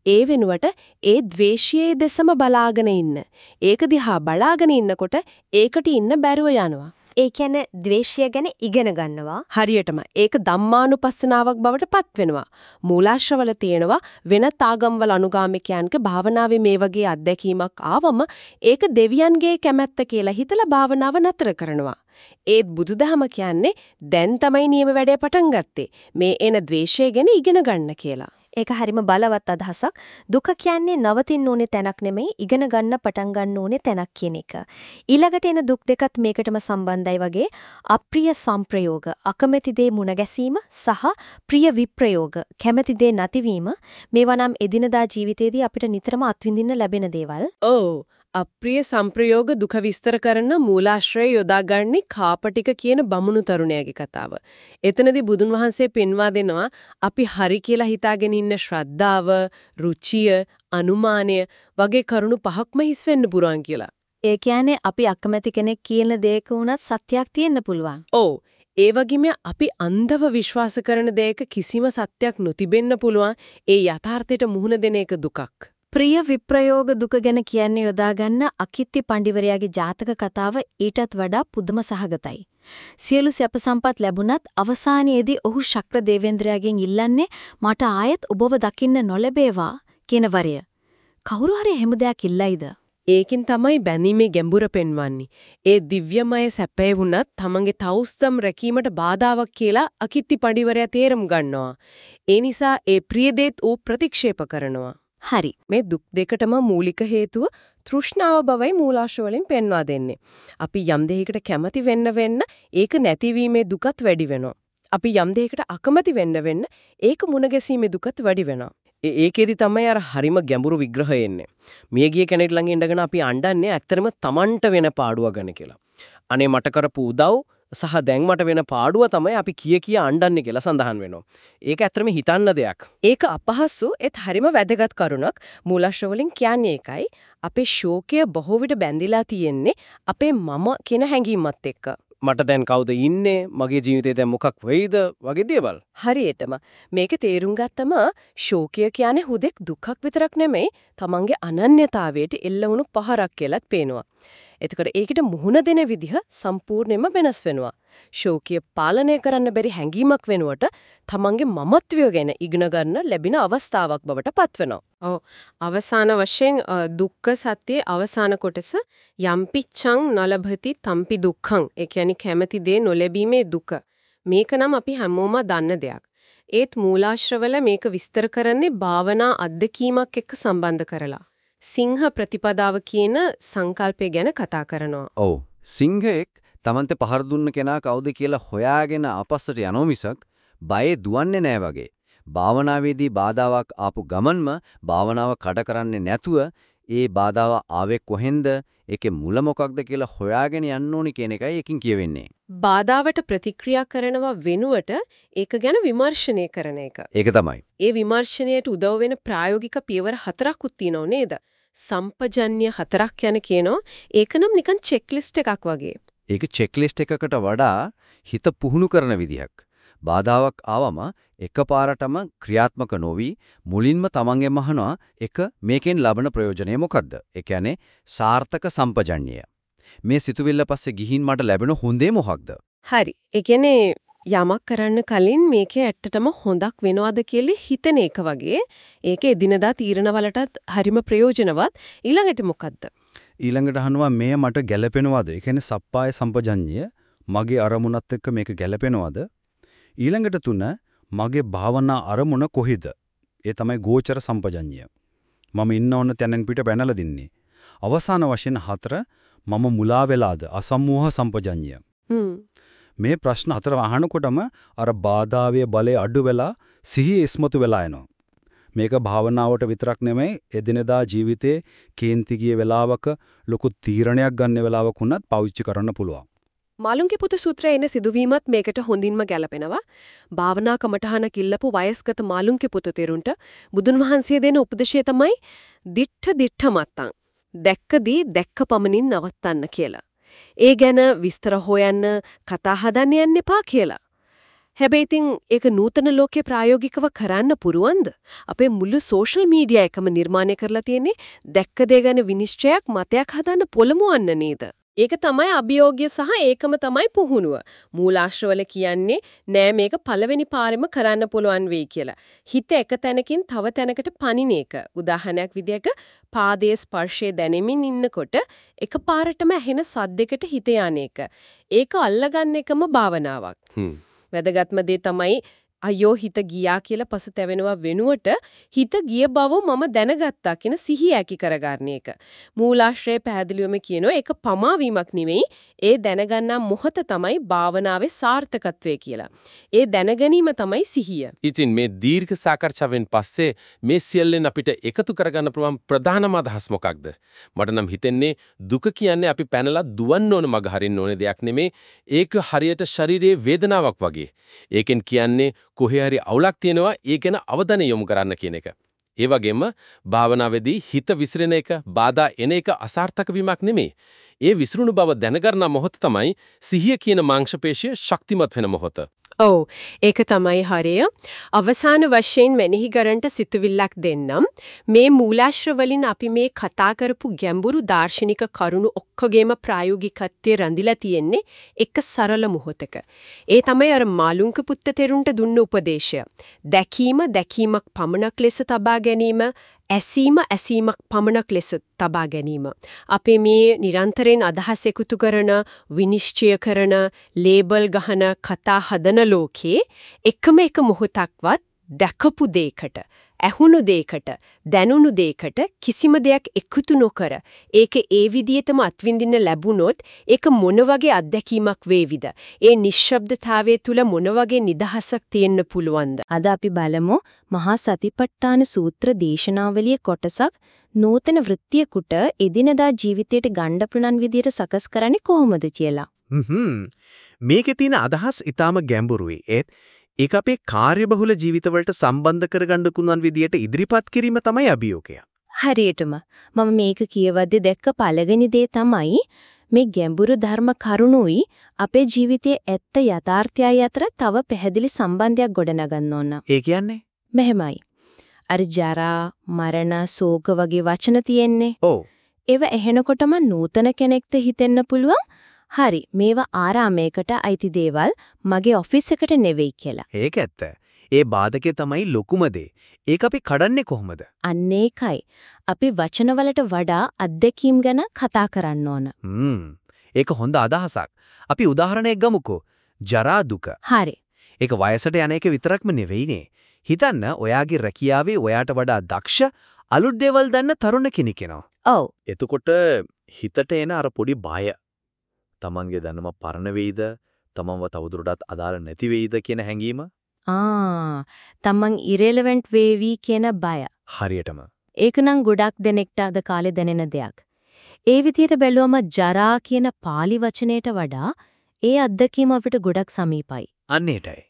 ඒ වෙනුවට ඒ ද්වේෂයේ දෙසම බලාගෙන ඉන්න. ඒක දිහා බලාගෙන ඉන්නකොට ඒකට ඉන්න බැරුව යනවා. ඒ කියන්නේ ද්වේෂය ගැන ඉගෙන ගන්නවා. හරියටම ඒක ධම්මානුපස්සනාවක් බවට පත් වෙනවා. මූලාශ්‍රවල තියෙනවා වෙනත් ආගම්වල අනුගාමිකයන්ක භාවනාවේ මේ වගේ අත්දැකීමක් ආවම ඒක දෙවියන්ගේ කැමැත්ත කියලා හිතලා භාවනාව නතර කරනවා. ඒත් බුදුදහම කියන්නේ දැන් තමයි නියම වැඩේ පටන් ගත්තේ. මේ එන ද්වේෂය ගැන ඉගෙන ගන්න කියලා. ඒක හරිම බලවත් අදහසක්. දුක කියන්නේ නවතින්න ඕනේ තැනක් නෙමෙයි ඉගෙන ගන්න පටන් ගන්න ඕනේ තැනක් කියන එක. ඊළඟට එන දුක් දෙකත් මේකටම සම්බන්ධයි වගේ අප්‍රිය සංප්‍රයෝග, අකමැති දේ මුණ ගැසීම සහ ප්‍රිය විප්‍රයෝග, කැමැති දේ නැතිවීම මේවා නම් එදිනදා ජීවිතේදී අපිට නිතරම අත්විඳින්න ලැබෙන දේවල්. ඔව්. අප්‍රිය සංප්‍රයෝග දුක විස්තර කරන මූලාශ්‍රය යොදාගන්නේ කාපටික කියන බමුණු තරුණයාගේ කතාව. එතනදී බුදුන් වහන්සේ පෙන්වා දෙනවා අපි හරි කියලා හිතාගෙන ඉන්න ශ්‍රද්ධාව, රුචිය, අනුමානය වගේ කරුණු පහක්ම හිස් වෙන්න පුරාන් කියලා. ඒ කියන්නේ අපි අකමැති කෙනෙක් කියන දෙයක වුණත් සත්‍යයක් තියෙන්න පුළුවන්. ඔව්. ඒ වගේම අපි අන්ධව විශ්වාස කරන දෙයක කිසිම සත්‍යක් නොතිබෙන්න පුළුවන්. ඒ යථාර්ථයට මුහුණ දෙන එක දුකක්. ප්‍රිය විප්‍රයෝග දුක ගැන කියන්නේ යොදාගන්න අකිත්ති පඬිවරයාගේ ජාතක කතාව ඊටත් වඩා පුදුම සහගතයි. සියලු සැප සම්පත් ලැබුණත් අවසානයේදී ඔහු ශක්‍ර දේවේන්ද්‍රයාගෙන් ඉල්ලන්නේ මට ආයෙත් ඔබව දකින්න නොලැබේවා කියන වරය. කවුරු හරි හැම දෙයක් ඉල්ලයිද? ඒකින් තමයි බැඳීමේ ගැඹුර පෙන්වන්නේ. ඒ දිව්‍යමය සැපේ වුණත් තමන්ගේ තවුස්දම් රැකීමට බාධාවක් කියලා අකිත්ති පඬිවරයා තේරුම් ගන්නවා. ඒ නිසා ඒ ප්‍රියදේත් ඌ ප්‍රතික්ෂේප කරනවා. හරි. මේ දුක් දෙකටම මූලික හේතුව තෘෂ්ණාව බවයි මූලාශ්‍ර වලින් පෙන්වා දෙන්නේ. අපි යම් දෙයකට කැමති වෙන්න වෙන්න ඒක නැතිවීමේ දුකත් වැඩි වෙනවා. අපි යම් දෙයකට අකමැති වෙන්න වෙන්න ඒක මුණ ගැසීමේ දුකත් වැඩි වෙනවා. ඒකෙදි තමයි අර හරිම ගැඹුරු විග්‍රහය එන්නේ. මියගිය කෙනෙක් ළඟ ඉඳගෙන අපි අඬන්නේ ඇත්තටම Tamanට වෙන පාඩුව ගැන කියලා. අනේ මට කරපු උදව් සහ දැන් මට වෙන පාඩුව තමයි අපි කිය කිය අඬන්නේ කියලා සඳහන් වෙනවා. ඒක ඇත්තටම හිතන්න දෙයක්. ඒක අපහසු ඒත් හරිම වැදගත් කරුණක්. මූලාශ්‍ර වලින් කියන්නේ ඒකයි. අපේ ශෝකය බොහෝ විට බැඳිලා තියෙන්නේ අපේ මම කියන හැඟීමත් එක්ක. මට දැන් කවුද ඉන්නේ? මගේ ජීවිතේ දැන් මොකක් වෙයිද? වගේ දේවල්. හරියටම. මේක තේරුම් ගත්තම ශෝකය කියන්නේ හුදෙක් දුකක් විතරක් නෙමෙයි තමන්ගේ අනන්‍යතාවයට එල්ල වුණු පහරක් කියලාත් පේනවා. එතකොට ඒකට මුහුණ දෙන විදිහ සම්පූර්ණයෙන්ම වෙනස් වෙනවා. ශෝකය පාලනය කරන්න බැරි හැඟීමක් වෙනුවට තමන්ගේ මමත්වය ගැන ඉගෙන ගන්න ලැබෙන අවස්ථාවක් බවට පත්වෙනවා. ඔව් අවසාන වශයෙන් දුක්ඛ සත්‍යයේ අවසාන කොටස යම්පිච්ඡං නලභති තම්පි දුක්ඛං. ඒ කියන්නේ කැමැති දේ නොලැබීමේ දුක. මේක නම් අපි හැමෝම දන්න දෙයක්. ඒත් මූලාශ්‍රවල මේක විස්තර කරන්නේ භාවනා අත්දැකීමක් එක්ක සම්බන්ධ කරලා. සිංහ ප්‍රතිපදාව කියන සංකල්පය ගැන කතා කරනවා. ඔව්. සිංහෙක් Tamante පහර දුන්න කෙනා කවුද කියලා හොයාගෙන ආපස්සට යනෝ මිසක් බයේ දුවන්නේ නැහැ වගේ. භාවනාවේදී බාධාවක් ආපු ගමන්ම භාවනාව කඩ කරන්නේ නැතුව ඒ බාධාව ආවේ කොහෙන්ද ඒකේ මුල මොකක්ද කියලා හොයාගෙන යන්න ඕනි කියන එකයි එකින් කියවෙන්නේ. බාධාවට ප්‍රතික්‍රියා කරනවා වෙනුවට ඒක ගැන විමර්ශනය කරන එක. ඒක තමයි. ඒ විමර්ශනයට උදව් වෙන ප්‍රායෝගික පියවර හතරක් තියෙනව නේද? සම්පජන්‍ය හතරක් යන කියනෝ ඒක නම් නිකන් චෙක්ලිස්ට් එකක් වගේ. ඒක චෙක්ලිස්ට් එකකට වඩා හිත පුහුණු කරන විදිහක්. බාධාවක් ආවම එකපාරටම ක්‍රියාත්මක නොවි මුලින්ම තමන්ගෙන් අහනවා එක මේකෙන් ලබන ප්‍රයෝජනය මොකද්ද? ඒ කියන්නේ සාර්ථක සම්පජඤ්ඤය. මේ සිතුවිල්ල පස්සේ ගිහින් මට ලැබෙන හොඳේ මොකක්ද? හරි. ඒ කියන්නේ යමක් කරන්න කලින් මේකේ ඇත්තටම හොඳක් වෙනවද කියලා හිතන එක වගේ ඒක එදිනදා තීරණවලටත් හරිම ප්‍රයෝජනවත් ඊළඟට මොකද්ද ඊළඟට අහනවා මේ මට ගැළපෙනවද? ඒ කියන්නේ සප්පාය සම්පජඤ්ඤය මගේ අරමුණත් එක්ක මේක ගැළපෙනවද? ඊළඟට තුන මගේ භාවනා අරමුණ කොහිද? ඒ තමයි ගෝචර සම්පජඤ්ඤය. මම ඉන්න ඕන තැනෙන් පිට පැනලා දින්නේ. අවසාන වශයෙන් හතර මම මුලා වෙලාද අසම්මෝහ සම්පජඤ්ඤය. මේ ප්‍රශ්න හතර අහනකොටම අර බාධාවේ බලය අඩු වෙලා සිහිය ඉස්මතු වෙලා එනවා. මේක භාවනාවට විතරක් නෙමෙයි එදිනෙදා ජීවිතේ කේන්ති ගිය වෙලාවක ලොකු තීරණයක් ගන්න වෙලාවක උනත් පාවිච්චි කරන්න පුළුවන්. මාළුන්ගේ පුත සූත්‍රයේ එන සිදුවීමත් මේකට හොඳින්ම ගැලපෙනවා. භාවනා කමඨහන කිල්ලපු වයස්ගත මාළුන්ගේ පුත තෙරුන්ට බුදුන් වහන්සේ දෙන උපදේශය තමයි දිඨ දිඨ මත්තං. දැක්කදී දැක්ක පමණින් නවත්තන්න කියලා. ඒ ගැන විස්තර හොයන්න කතා හදන්න යන්න එපා කියලා. හැබැයි ඉතින් ඒක නූතන ලෝකේ ප්‍රායෝගිකව කරන්න පුරුවන්ද? අපේ මුළු සෝෂල් මීඩියා එකම නිර්මාණය කරලා තියෙන්නේ දැක්ක දේ ගැන විනිශ්චයක් මතයක් හදන්න පොළඹවන්න නේද? ඒක තමයි අභියෝගය සහ ඒකම තමයි පුහුණුව. මූලාශ්‍රවල කියන්නේ නෑ මේක පළවෙනි පාරෙම කරන්න පුළුවන් වෙයි කියලා. හිත එක තැනකින් තව තැනකට පනින එක. උදාහරණයක් විදිහක පාදයේ ස්පර්ශය දැනෙමින් ඉන්නකොට එකපාරටම ඇහෙන සද්දයකට හිත යන එක. ඒක අල්ලගන්න එකම භාවනාවක්. වැදගත්ම දේ තමයි අයියෝ හිත ගියා කියලා පසුතැවෙනවා වෙනුවට හිත ගිය බව මම දැනගත්තා කියන සිහිය ඇති කරගන්න එක. මූලාශ්‍රය පැහැදිලිවම කියනවා ඒක පමාවීමක් නෙවෙයි ඒ දැනගන්නා මොහොත තමයි භාවනාවේ සාර්ථකත්වය කියලා. ඒ දැනගැනීම තමයි සිහිය. ඉතින් මේ දීර්ඝ සාකච්ඡාවෙන් පස්සේ මේ සියල්ලෙන් අපිට එකතු කරගන්න පුළුවන් ප්‍රධානම අදහස් මොකක්ද? මට නම් හිතෙන්නේ දුක කියන්නේ අපි පැනලා දුවන්න ඕන මග හරින්න ඕන දෙයක් නෙමේ. ඒක හරියට ශරීරයේ වේදනාවක් වගේ. ඒකෙන් කියන්නේ කොහේ හරි අවුලක් තියෙනවා ඒ ගැන අවධානය යොමු කරන්න කියන එක. ඒ වගේම භාවනාවේදී හිත විසිරෙන එක, බාධා එන එක අසාර්ථක වීමක් නෙමෙයි. ඒ විසිරුණු බව දැනගන්න මොහොත තමයි සිහිය කියන මාංශපේශිය ශක්තිමත් වෙන මොහොත. ඔව් ඒක තමයි හරිය. අවසාන වශයෙන් මෙනෙහි කරන්ට සිතුවිල්ලක් දෙන්නම්. මේ මූලාශ්‍ර වලින් අපි මේ කතා කරපු ගැඹුරු දාර්ශනික කරුණු ඔක්කොගේම ප්‍රායෝගිකත්වයේ රැඳිලා තියෙන්නේ එක සරල මොහොතක. ඒ තමයි අර මාළුන්ක පුත්ත තෙරුන්ට දුන්න උපදේශය. දැකීම දැකීමක් පමණක් ලෙස තබා ගැනීම ඇසීම ඇසීමක් පමණක් ලෙස තබා ගැනීම. අපේ මේ නිරන්තරයෙන් අදහස් එකතු කරන, විනිශ්චය කරන, ලේබල් ගහන, කතා හදන ලෝකේ එකම එක මොහොතක්වත් දැකපු දෙයකට ඇහුණු දෙයකට දැනුණු දෙයකට කිසිම දෙයක් එකතු නොකර ඒක ඒ විදිහටම අත්විඳින්න ලැබුණොත් ඒක මොන වගේ අත්දැකීමක් වේවිද ඒ නිශ්ශබ්දතාවයේ තුල මොන වගේ නිදහසක් තියෙන්න පුළුවන්ද අද අපි බලමු මහා සතිපට්ඨාන සූත්‍ර දේශනාවලියේ කොටසක් නූතන වෘත්තියකට එදිනදා ජීවිතයට ගණ්ඩ ප්‍රණන් විදියට සකස් කරන්නේ කොහොමද කියලා. හ්ම් මේකේ තියෙන අදහස් ඊටාම ගැඹුරුයි. ඒත් ඒක අපේ කාර්යබහුල ජීවිතවලට සම්බන්ධ කරගන්න කුණන් විදියට ඉදිරිපත් කිරීම තමයි අභියෝගය. හරියටම මම මේක කියවද්දි දැක්ක පළවෙනි දේ තමයි මේ ගැඹුරු ධර්ම කරුණුයි අපේ ජීවිතයේ ඇත්ත යථාර්ථයයි අතර තව පැහැදිලි සම්බන්ධයක් ගොඩනගන්න ඕන. ඒ කියන්නේ මෙහෙමයි. අර ජරා, මරණ, ශෝක වගේ වචන තියෙන්නේ. ඔව්. ඒව ඇහෙනකොටම නූතන කෙනෙක්ට හිතෙන්න පුළුවන් හරි මේවා ආරාමයකට අයිති දේවල් මගේ ඔෆිස් එකට නෙවෙයි කියලා. ඒක ඇත්ත. ඒ බාධකේ තමයි ලොකුම දේ. ඒක අපි කඩන්නේ කොහොමද? අන්න ඒකයි. අපි වචනවලට වඩා අත්දැකීම් ගැන කතා කරන්න ඕන. හ්ම්. ඒක හොඳ අදහසක්. අපි උදාහරණයක් ගමුකෝ. ජරා දුක. හරි. ඒක වයසට යන එක විතරක්ම නෙවෙයිනේ. හිතන්න ඔයාගේ රැකියාවේ ඔයාට වඩා දක්ෂ අලුත් දේවල් දන්න තරුණ කෙනෙක් එනවා. ඔව්. එතකොට හිතට එන අර පොඩි බය තමන්ගේ දැනුම පරණ වෙයිද තමන්ව තවදුරටත් අදාළ නැති වෙයිද කියන හැඟීම ආ තමන් ඉරෙලෙවන්ට් වේවි කියන බය. හරියටම ඒක නම් ගොඩක් දෙනෙක්ට අද කාලේ දැනෙන දෙයක්. ඒ විදිහට බැලුවම ජරා කියන pāli වචනයට වඩා ඒ අත්දැකීම අපිට ගොඩක් සමීපයි. අන්නේටයි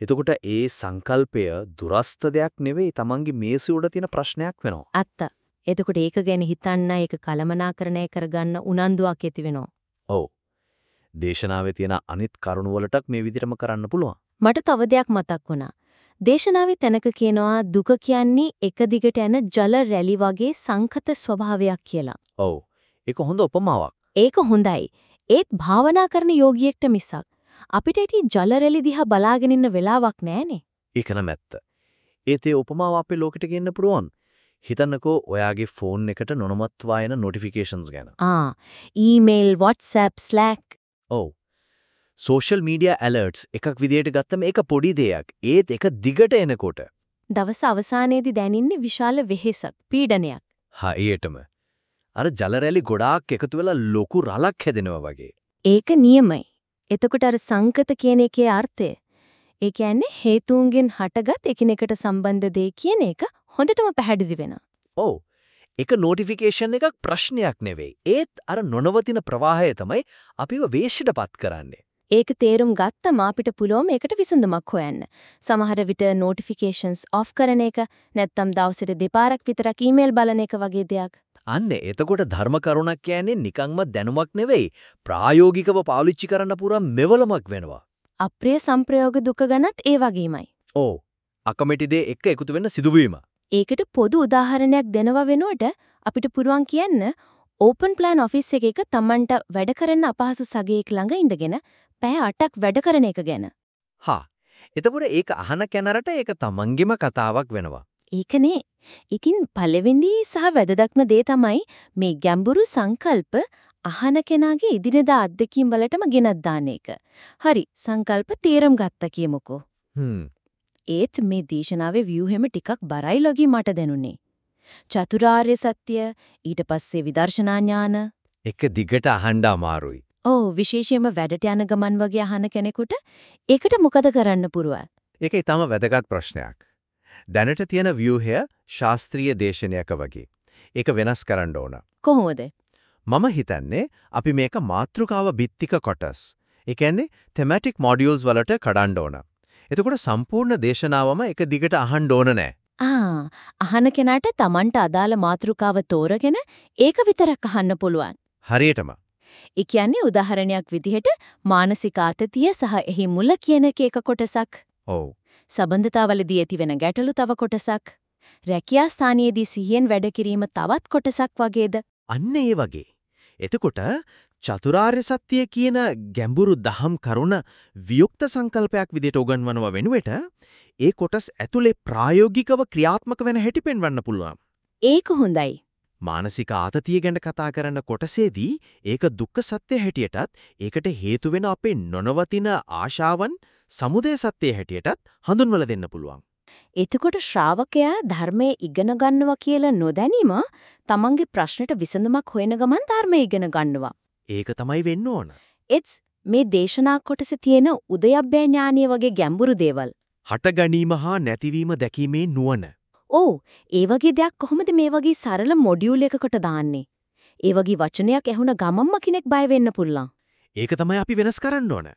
එතකොට ඒ සංකල්පය දුරස්ත දෙයක් නෙවෙයි තමන්ගේ මේසෙ උඩ තියෙන ප්‍රශ්නයක් වෙනවා අත්ත. එතකොට ඒක ගැන හිතන්න ඒක කලමනාකරණය කරගන්න උනන්දුවක් ඇති වෙනවා. ඔව් දේශනාවේ තියෙන අනිත් කරුණු වලටත් මේ විදිහටම කරන්න පුළුවන් මට තව දෙයක් මතක් වුණා. දේශනාවේ තැනක කියනවා දුක කියන්නේ එක දිගට යන ජල රැලි වගේ සංකත ස්වභාවයක් කියලා. ඔව් ඒක හොඳ උපමාවක් ඒක හොඳයි. ඒත් භාවනා කරන යෝගියෙක්ට මිසක් අපිට ඉති ජල රැලි දිහා බලාගෙන ඉන්න වෙලාවක් නැහනේ. ඒක නම් ඇත්ත ඒත් ඒ උපමාව අපේ ලෝකෙට ගෙන්න පුළුවන් හිතන්නකෝ ඔයාගේ ෆෝන් එකට නොනමත්වා එන නොටිෆිකේෂන්ස් ගැන. ආ ඊමේල් WhatsApp Slack. ඔව්. සෝෂල් මීඩියා ඇලර්ට්ස් එකක් විදියට ගත්තම ඒක පොඩි දෙයක්. ඒත් එක දිගට එනකොට. දවස අවසානයේදී දැනින්නේ විශාල වෙහෙසක් පීඩනයක්. හරියටම අර ජල රැලි ගොඩාක් එකතු වෙලා ලොකු රළක් හැදෙනවා වගේ. ඒක නියමයි. එතකොට අර සංකත කියන එකේ අර්ථය ඒ කියන්නේ හේතුන්ගෙන් හටගත් එකිනෙකට සම්බන්ධ දේ කියන එක හොඳටම පැහැදිලි වෙනවා. ඔව් එක නොටිෆිකේෂන් එකක් ප්‍රශ්නයක් නෙවෙයි ඒත් අර නොනවතින ප්‍රවාහය තමයි අපිව වේශයටපත් කරන්නේ ඒක තේරුම් ගත්තම අපිට පුළුවන් මේකට විසඳුමක් හොයන්න. සමහර විට notifications off කරන එක නැත්නම් දවසට දෙපාරක් විතරක් ඊමේල් බලන එක වගේ දෙයක්. අන්න එතකොට ධර්ම කරුණක් කියන්නේ නිකන්ම දැනුමක් නෙවෙයි ප්‍රායෝගිකව පාවිච්චි කරන්න පුරා මෙවලමක් වෙනවා. අප්‍රිය සංප්‍රයෝග දුක ගැනත් ඒ වගේමයි. ඕ අකමැති දේ එක්ක එකතු වෙන්න සිදුවීම. ඒකට පොදු උදාහරණයක් දෙනවා වෙනුවට අපිට පුරුවන් කියන්න ඕපන් ප්ලෑන් ඔෆිස් එකක Tamanට වැඩ කරන්න අපහසු සගයෙක් ළඟ ඉඳගෙන පැය 8ක් වැඩ කරන එක ගැන. හා එතකොට ඒක අහන කෙනරට ඒක තමන්ගෙම කතාවක් වෙනවා. ඒකනේ. ඒකින් පළවෙනි සහ වැදගත්ම දේ තමයි මේ ගැඹුරු සංකල්ප අහන කෙනාගේ ඉදිනදා අත්දැකීම් වලටම ගෙනත් දාන එක. හරි සංකල්ප තේරුම් ගත්ත කියමුකෝ. ඒත් මේ දේශනාවේ ව්‍යුහෙම ටිකක් බරයි ලොගි මට දැනුනේ. චතුරාර්ය සත්‍ය ඊට පස්සේ විදර්ශනා ඥාන එක දිගට අහන්න අමාරුයි. ඔව් විශේෂයෙන්ම වැඩට යන ගමන් වගේ අහන කෙනෙකුට ඒකට මොකද කරන්න පුරුවන්? ඒක ඊටම වැදගත් ප්‍රශ්නයක්. දැනට තියෙන ව්‍යුහය ශාස්ත්‍රීය දේශනයක වගේ. ඒක වෙනස් කරන්න ඕන. කොහොමද? මම හිතන්නේ අපි මේක මාතෘකාව බිත්තික කොටස්. ඒ කියන්නේ thematic modules වලට කඩන්න ඕන. එතකොට සම්පූර්ණ දේශනාවම එක දිගට අහන්න ඕන නෑ. ආ අහන කෙනාට Tamanට අදාළ මාතෘකාව තෝරගෙන ඒක විතරක් අහන්න පුළුවන්. හරියටම. ඒ කියන්නේ උදාහරණයක් විදිහට මානසික ආතතිය සහ එහි මුල කියන එක එක කොටසක්. ඔව්. සබඳතාවලදී ඇතිවෙන ගැටලු තව කොටසක්. රැකියා ස්ථානයේදී සිහියෙන් වැඩ කිරීම තවත් කොටසක් වගේද? අන්න ඒ වගේ. එතකොට චතුරාර්ය සත්‍ය කියන ගැඹුරු දහම් කරුණ වියුක්ත සංකල්පයක් විදිහට උගන්වනව වෙනුවට ඒ කොටස් ඇතුලේ ප්‍රායෝගිකව ක්‍රියාත්මක වෙන හැටි පෙන්වන්න පුළුවන්. ඒක හොඳයි. මානසික ආතතිය ගැන කතා කරන කොටසේදී ඒක දුක්ඛ සත්‍ය හැටියටත් ඒකට හේතු වෙන අපේ නොනවතින ආශාවන් සමුදය සත්‍ය හැටියටත් හඳුන්වලා දෙන්න පුළුවන්. එතකොට ශ්‍රාවකයා ධර්මයේ ඉගෙන ගන්නවා කියලා නොදැනීම තමන්ගේ ප්‍රශ්නට විසඳුමක් හොයන ගමන් ධර්මයේ ඉගෙන ගන්නවා. ඒක තමයි වෙන්න ඕන. එත්ස් මේ දේශනා කොටසේ තියෙන උදයබ්බේ ඥානිය වගේ ගැඹුරු දේවල්. හට ගැනීම හා නැතිවීම දැකීමේ නුවණ. ඔව් ඒ වගේ දෙයක් කොහොමද මේ වගේ සරල මොඩියුල් එකකට දාන්නේ? ඒ වගේ වචනයක් ඇහුණ ගමම්ම කෙනෙක් බය වෙන්න පුළුවන්. ඒක තමයි අපි වෙනස් කරන්න ඕන.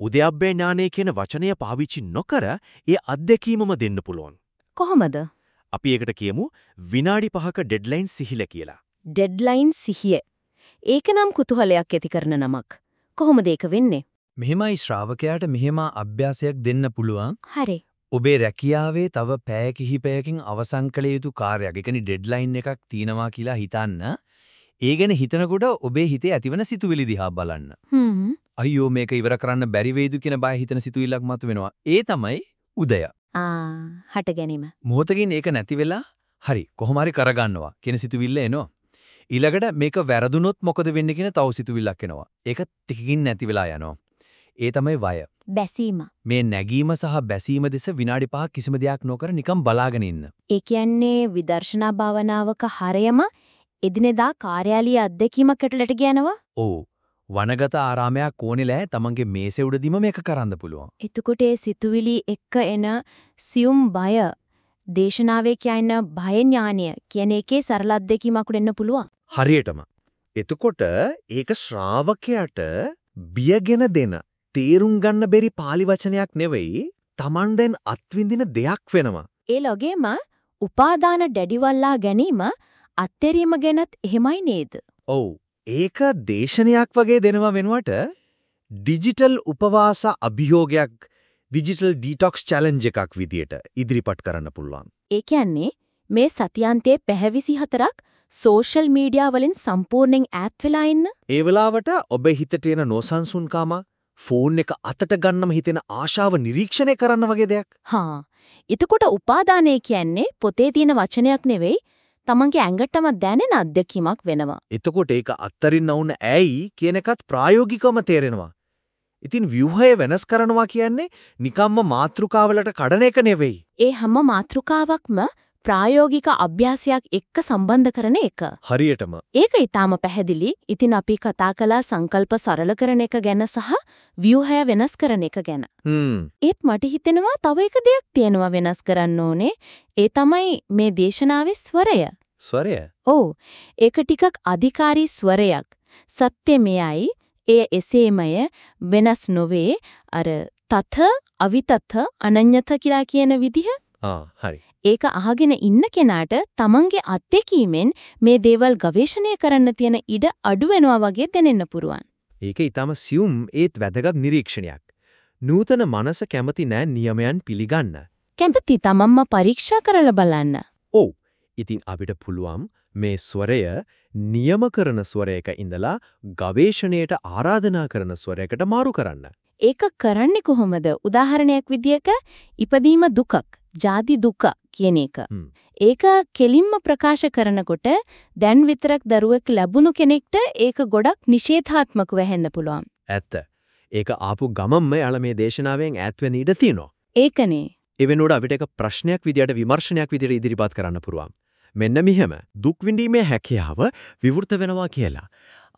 උදයබ්බේ ඥානය කියන වචනය පාවිච්චි නොකර ඒ අත්දැකීමම දෙන්න පුළුවන්. කොහොමද? අපි ඒකට කියමු විනාඩි 5ක ඩෙඩ්ලයින් සිහිල කියලා. ඩෙඩ්ලයින් සිහිය. ඒක නම් කුතුහලයක් ඇති කරන නමක්. කොහොමද ඒක වෙන්නේ? මෙහෙමයි ශ්‍රාවකයාට මෙහෙම අභ්‍යාසයක් දෙන්න පුළුවන්. හරි. ඔබේ රැකියාවේ තව පැය කිහිපයකින් අවසන් කළ යුතු කාර්යයක්, ඒ කියන්නේ ඩෙඩ්ලයින් එකක් තියෙනවා කියලා හිතන්න. ඒ ගැන හිතනකොට ඔබේ හිතේ ඇතිවන සිතුවිලි දිහා බලන්න. හ්ම්. අයියෝ මේක ඉවර කරන්න බැරි වෙයිද කියන බය හිතන සිතුවිල්ලක් මතුවෙනවා. ඒ තමයි උදය. ආ හට ගැනීම. මොහොතකින් ඒක නැති වෙලා හරි කොහොම හරි කරගන්නවා කියන සිතුවිල්ල එනවා. ඊළඟට මේක වැරදුනොත් මොකද වෙන්නේ කියන තව සිතුවිල්ලක් එනවා. ඒක ටිකකින් නැති වෙලා යනවා. ඒ තමයි වය. බැසීම. මේ නැගීම සහ බැසීම දෙස විනාඩි 5ක් කිසිම දෙයක් නොකර නිකන් බලාගෙන ඉන්න. ඒ කියන්නේ විදර්ශනා භාවනාවක හරයම එදිනෙදා කාර්යාලීය අත්දැකීමක් ඇතුළට ගියනවා. ඔව්. වනගත ආරාමයක් ඕනෙලා තමන්ගේ මේසේ උඩදීම මේක කරන්න පුළුවන්. එතකොට ඒ සිතුවිලි එක්ක එන සියුම් බය දේශනාවේ කියන බය ඥානය කියන එකේ සරල අත්දැකීමක් වෙන්න පුළුවන්. හරියටම. එතකොට ඒක ශ්‍රාවකයාට බියගෙන දෙන තේරුම් ගන්න බැරි pāli වචනයක් නෙවෙයි Tamanden අත්විඳින දෙයක් වෙනවා. ඒ ලොගේම උපාදාන දැඩිවල්ලා ගැනීම අත්හැරීම ගැනත් එහෙමයි නේද? ඔව්. ඒක දේශනයක් වගේ දෙනවා වෙනුවට ඩිජිටල් උපවාස අභියෝගයක් ඩිජිටල් ඩීටොක්ස් චැලෙන්ජ් එකක් විදියට ඉදිරිපත් කරන්න පුළුවන්. ඒ කියන්නේ මේ සතියන්තයේ පැහැවිසි හතරක් සෝෂල් මීඩියා වලින් සම්පූර්ණයෙන් ඈත් වෙලා ඉන්න ඒ වෙලාවට ඔබ හිතට එන නොසන්සුන්කම ෆෝන් එක අතට ගන්නම හිතෙන ආශාව නිරීක්ෂණය කරන්න වගේ දෙයක්. හා එතකොට උපාදානය කියන්නේ පොතේ තියෙන වචනයක් නෙවෙයි තමන්ගේ ඇඟටම දැනෙන අත්දැකීමක් වෙනවා. එතකොට ඒක අත්තරින්න වුණ ඇයි කියන එකත් ප්‍රායෝගිකවම තේරෙනවා. ඉතින් ව්‍යුහය වෙනස් කරනවා කියන්නේ නිකම්ම මාත්‍රිකාවලට කඩන එක නෙවෙයි. ඒ හැම මාතෘකාවක්ම ප්‍රායෝගික අභ්‍යාසයක් එක්ක සම්බන්ධ කරන එක. හරියටම. ඒක ඊටාම පැහැදිලි. ඉතින් අපි කතා කළා සංකල්ප සරල කරන එක ගැන සහ ව්‍යුහය වෙනස් කරන එක ගැන. ඒත් මට හිතෙනවා තව එක දෙයක් තියෙනවා වෙනස් කරන්න ඕනේ. ඒ තමයි මේ දේශනාවේ ස්වරය. ස්වරය. ඔව්. ඒක ටිකක් අධිකාරී ස්වරයක්. සත්‍ය මෙයයි. එය එසේමය වෙනස් නොවේ. අර තත අවිතත අනඤ්‍යත කියලා කියන විදිහ. ආ හරි. ඒක අහගෙන ඉන්න කෙනාට තමන්ගේ අත්දැකීමෙන් මේ දේවල් ගවේෂණය කරන්න තියෙන ඉඩ අඩු වෙනවා වගේ දැනෙන්න පුරුවන්. ඒක ඊටම සියුම් ඒත් වැදගත් නිරීක්ෂණයක්. නූතන මනස කැමති නෑ නියමයන් පිළිගන්න. කැමති තමන්ම පරීක්ෂා කරලා බලන්න. ඔව්. ඉතින් අපිට පුළුවන් මේ ස්වරය නියම කරන ස්වරයක ඉඳලා ගවේෂණයට ආරාධනා කරන ස්වරයකට මාරු කරන්න. ඒක කරන්නේ කොහොමද? උදාහරණයක් විදියක ඉපදීම දුකක්, ජාති දුක කියන එක. ඒක කෙලින්ම ප්‍රකාශ කරනකොට දැන් විතරක් දරුවෙක් ලැබුණු කෙනෙක්ට ඒක ගොඩක් නිෂේධාත්මක වෙහෙන්න පුළුවන්. ඇත්ත. ඒක ආපු ගමම්ම යාළ මේ දේශනාවෙන් ඈත් වෙන්න ඉඩ තියෙනවා. ඒකනේ. ඒ වෙනුවට අපිට ඒක ප්‍රශ්නයක් විදියට විමර්ශනයක් විදියට ඉදිරිපත් කරන්න පුළුවන්. මෙන්න මෙහෙම දුක් විඳීමේ හැකියාව විවෘත වෙනවා කියලා.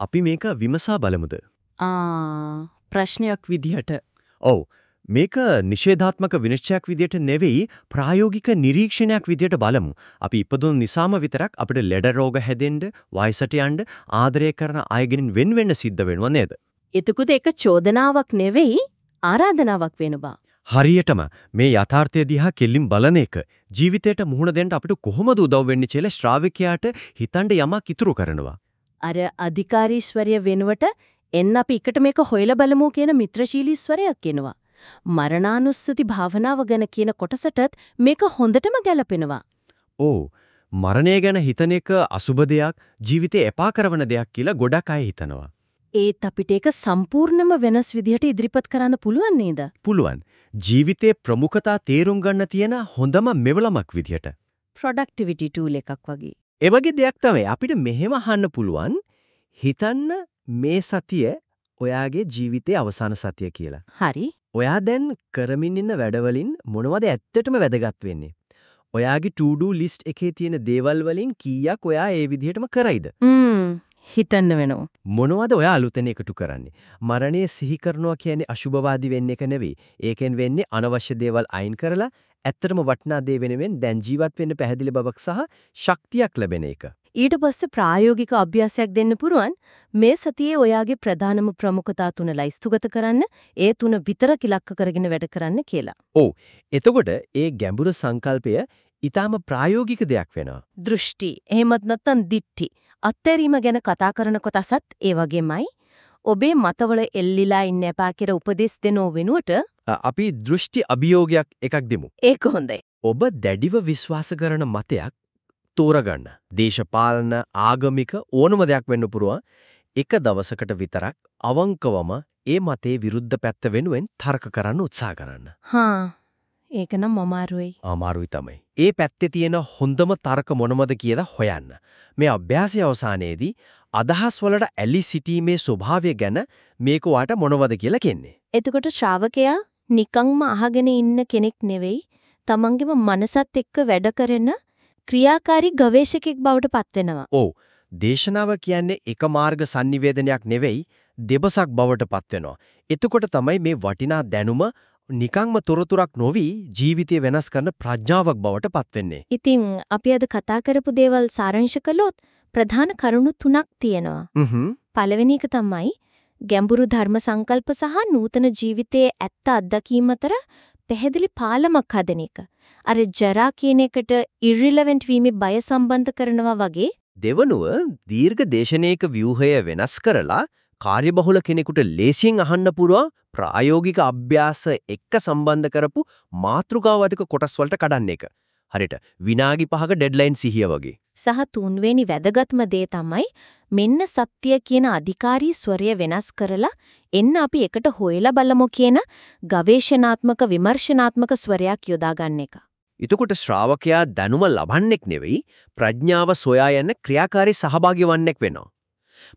අපි මේක විමසා බලමුද? ආ ප්‍රශ්නයක් විදියට. ඔව්. මේක නිෂේධාත්මක විනිශ්චයක් විදියට නෙවෙයි ප්‍රායෝගික නිරීක්ෂණයක් විදියට බලමු. අපි ඉපදුන නිසාම විතරක් අපිට ලෙඩ රෝග හැදෙන්න, වයසට යන්න, ආදරය කරන අයගෙන් වෙන් වෙන්න සිද්ධ වෙනව නේද? එතකොට ඒක චෝදනාවක් නෙවෙයි ආරාධනාවක් වෙනවා. හරියටම මේ යථාර්ථය දිහා කෙලින් බලන එක ජීවිතයට මුහුණ දෙන්න අපිට කොහොමද උදව් වෙන්නේ කියලා ශ්‍රාවකයාට හිතන්න යමක් ඉතුරු කරනවා. අර අධිකාරීස්වරය වෙනුවට එන්න අපි එකට මේක හොයලා බලමු කියන මිත්‍රශීලී ස්වරයක් එනවා. මරණානුස්සති භාවනාව ගැන කියන කොටසටත් මේක හොඳටම ගැලපෙනවා. ඕ මරණය ගැන හිතන එක අසුබ දෙයක් ජීවිතේ එපා කරන දෙයක් කියලා ගොඩක් අය හිතනවා. ඒත් අපිට ඒක සම්පූර්ණයෙන්ම වෙනස් විදිහට ඉදිරිපත් කරන්න පුළුවන් නේද? පුළුවන්. ජීවිතේ ප්‍රමුඛතා තේරුම් ගන්න තියෙන හොඳම මෙවලමක් විදිහට. productivity tool එකක් වගේ. ඒ වගේ දෙයක් තමයි අපිට මෙහෙම අහන්න පුළුවන් හිතන්න මේ සතිය ඔයාගේ ජීවිතයේ අවසාන සතිය කියලා. හරි. ඔයා දැන් කරමින් ඉන්න වැඩවලින් මොනවද ඇත්තටම වැදගත් වෙන්නේ? ඔයාගේ to do list එකේ තියෙන දේවල් වලින් කීයක් ඔයා ඒ විදිහටම කරයිද? හිතන්න වෙනවා. මොනවද ඔයා අලුතෙන් එකතු කරන්නේ? මරණය සිහි කරනවා කියන්නේ අශුභවාදී වෙන්න එක නෙවෙයි. ඒකෙන් වෙන්නේ අනවශ්‍ය දේවල් අයින් කරලා ඇත්තටම වටිනා දේ වෙනුවෙන් දැන් ජීවත් වෙන්න පැහැදිලි බවක් සහ ශක්තියක් ලැබෙන එක. ඊට පස්සේ ප්‍රායෝගික අභ්‍යාසයක් දෙන්න පුරුවන් මේ සතියේ ඔයාගේ ප්‍රධානම ප්‍රමුඛතා තුන ලයිස්තුගත කරන්න ඒ තුන විතරක් ඉලක්ක කරගෙන වැඩ කරන්න කියලා. ඔව්. එතකොට ඒ ගැඹුරු සංකල්පය ඊටාම ප්‍රායෝගික දෙයක් වෙනවා. දෘෂ්ටි එහෙමත් නැත්නම් දිට්ටි අත්හැරීම ගැන කතා කරන කොටසත් ඒ වගේමයි. ඔබේ මතවල එල්ලිලා ඉන්න එපා කියලා උපදෙස් දෙනෝ වෙනුවට අපි දෘෂ්ටි අභියෝගයක් එකක් දෙමු. ඒක හොඳයි. ඔබ දැඩිව විශ්වාස කරන මතයක් තෝරගන්න. දේශපාලන ආගමික ඕනම දෙයක් වෙන්න පුරුවන්. එක දවසකට විතරක් අවංකවම ඒ මතේ විරුද්ධ පැත්ත වෙනුවෙන් තර්ක කරන්න උත්සාහ කරන්න. හා ඒක නම් අමාරුයි. අමාරුයි තමයි. ඒ පැත්තේ තියෙන හොඳම තර්ක මොනවද කියලා හොයන්න. මේ අභ්‍යාසය අවසානයේදී අදහස් වලට ඇලි සිටීමේ ස්වභාවය ගැන මේක වාට මොනවද කියලා කියන්නේ. එතකොට ශ්‍රාවකයා නිකංම අහගෙන ඉන්න කෙනෙක් නෙවෙයි තමන්ගේම මනසත් එක්ක වැඩ කරන ක්‍රියාකාරී ගවේෂකෙක් බවට පත් වෙනවා. ඔව්. දේශනාව කියන්නේ එක මාර්ග sannivedanayak නෙවෙයි දෙබසක් බවට පත් වෙනවා. එතකොට තමයි මේ වටිනා දැනුම නිකංම තොරතුරක් නොවි ජීවිතය වෙනස් කරන ප්‍රඥාවක් බවට පත් වෙන්නේ. ඉතින් අපි අද කතා කරපු දේවල් සාරාංශ කළොත් ප්‍රධාන කරුණු තුනක් තියෙනවා. හ්ම්. පළවෙනි එක තමයි ගැඹුරු ධර්ම සංකල්ප සහ නූතන ජීවිතයේ ඇත්ත අත්දැකීම අතර පැහැදිලි පාලමක් හදන එක. අර ජරා කියන එකට ඉර්රිලෙවන්ට් වීමේ බය සම්බන්ධ කරනවා වගේ දෙවනුව දීර්ඝ දේශනයක ව්‍යුහය වෙනස් කරලා කාර්යබහුල කෙනෙකුට ලේසියෙන් අහන්න පුරවා ප්‍රායෝගික අභ්‍යාස එක්ක සම්බන්ධ කරපු මාතෘකාවාදක කොටස් වලට කඩන්න එක. හරියට විනාඩි 5ක ඩෙඩ්ලයින් සිහිය වගේ. සහ තුන්වෙනි වැදගත්ම දේ තමයි මෙන්න සත්‍ය කියන අධිකාරී ස්වරය වෙනස් කරලා එන්න අපි එකට හොයලා බලමු කියන ගවේෂණාත්මක විමර්ශනාත්මක ස්වරයක් යොදා ගන්න එක. එතකොට ශ්‍රාවකයා දැනුම ලබන්නෙක් නෙවෙයි ප්‍රඥාව සොයා යන ක්‍රියාකාරී සහභාගී වන්නෙක් වෙනවා.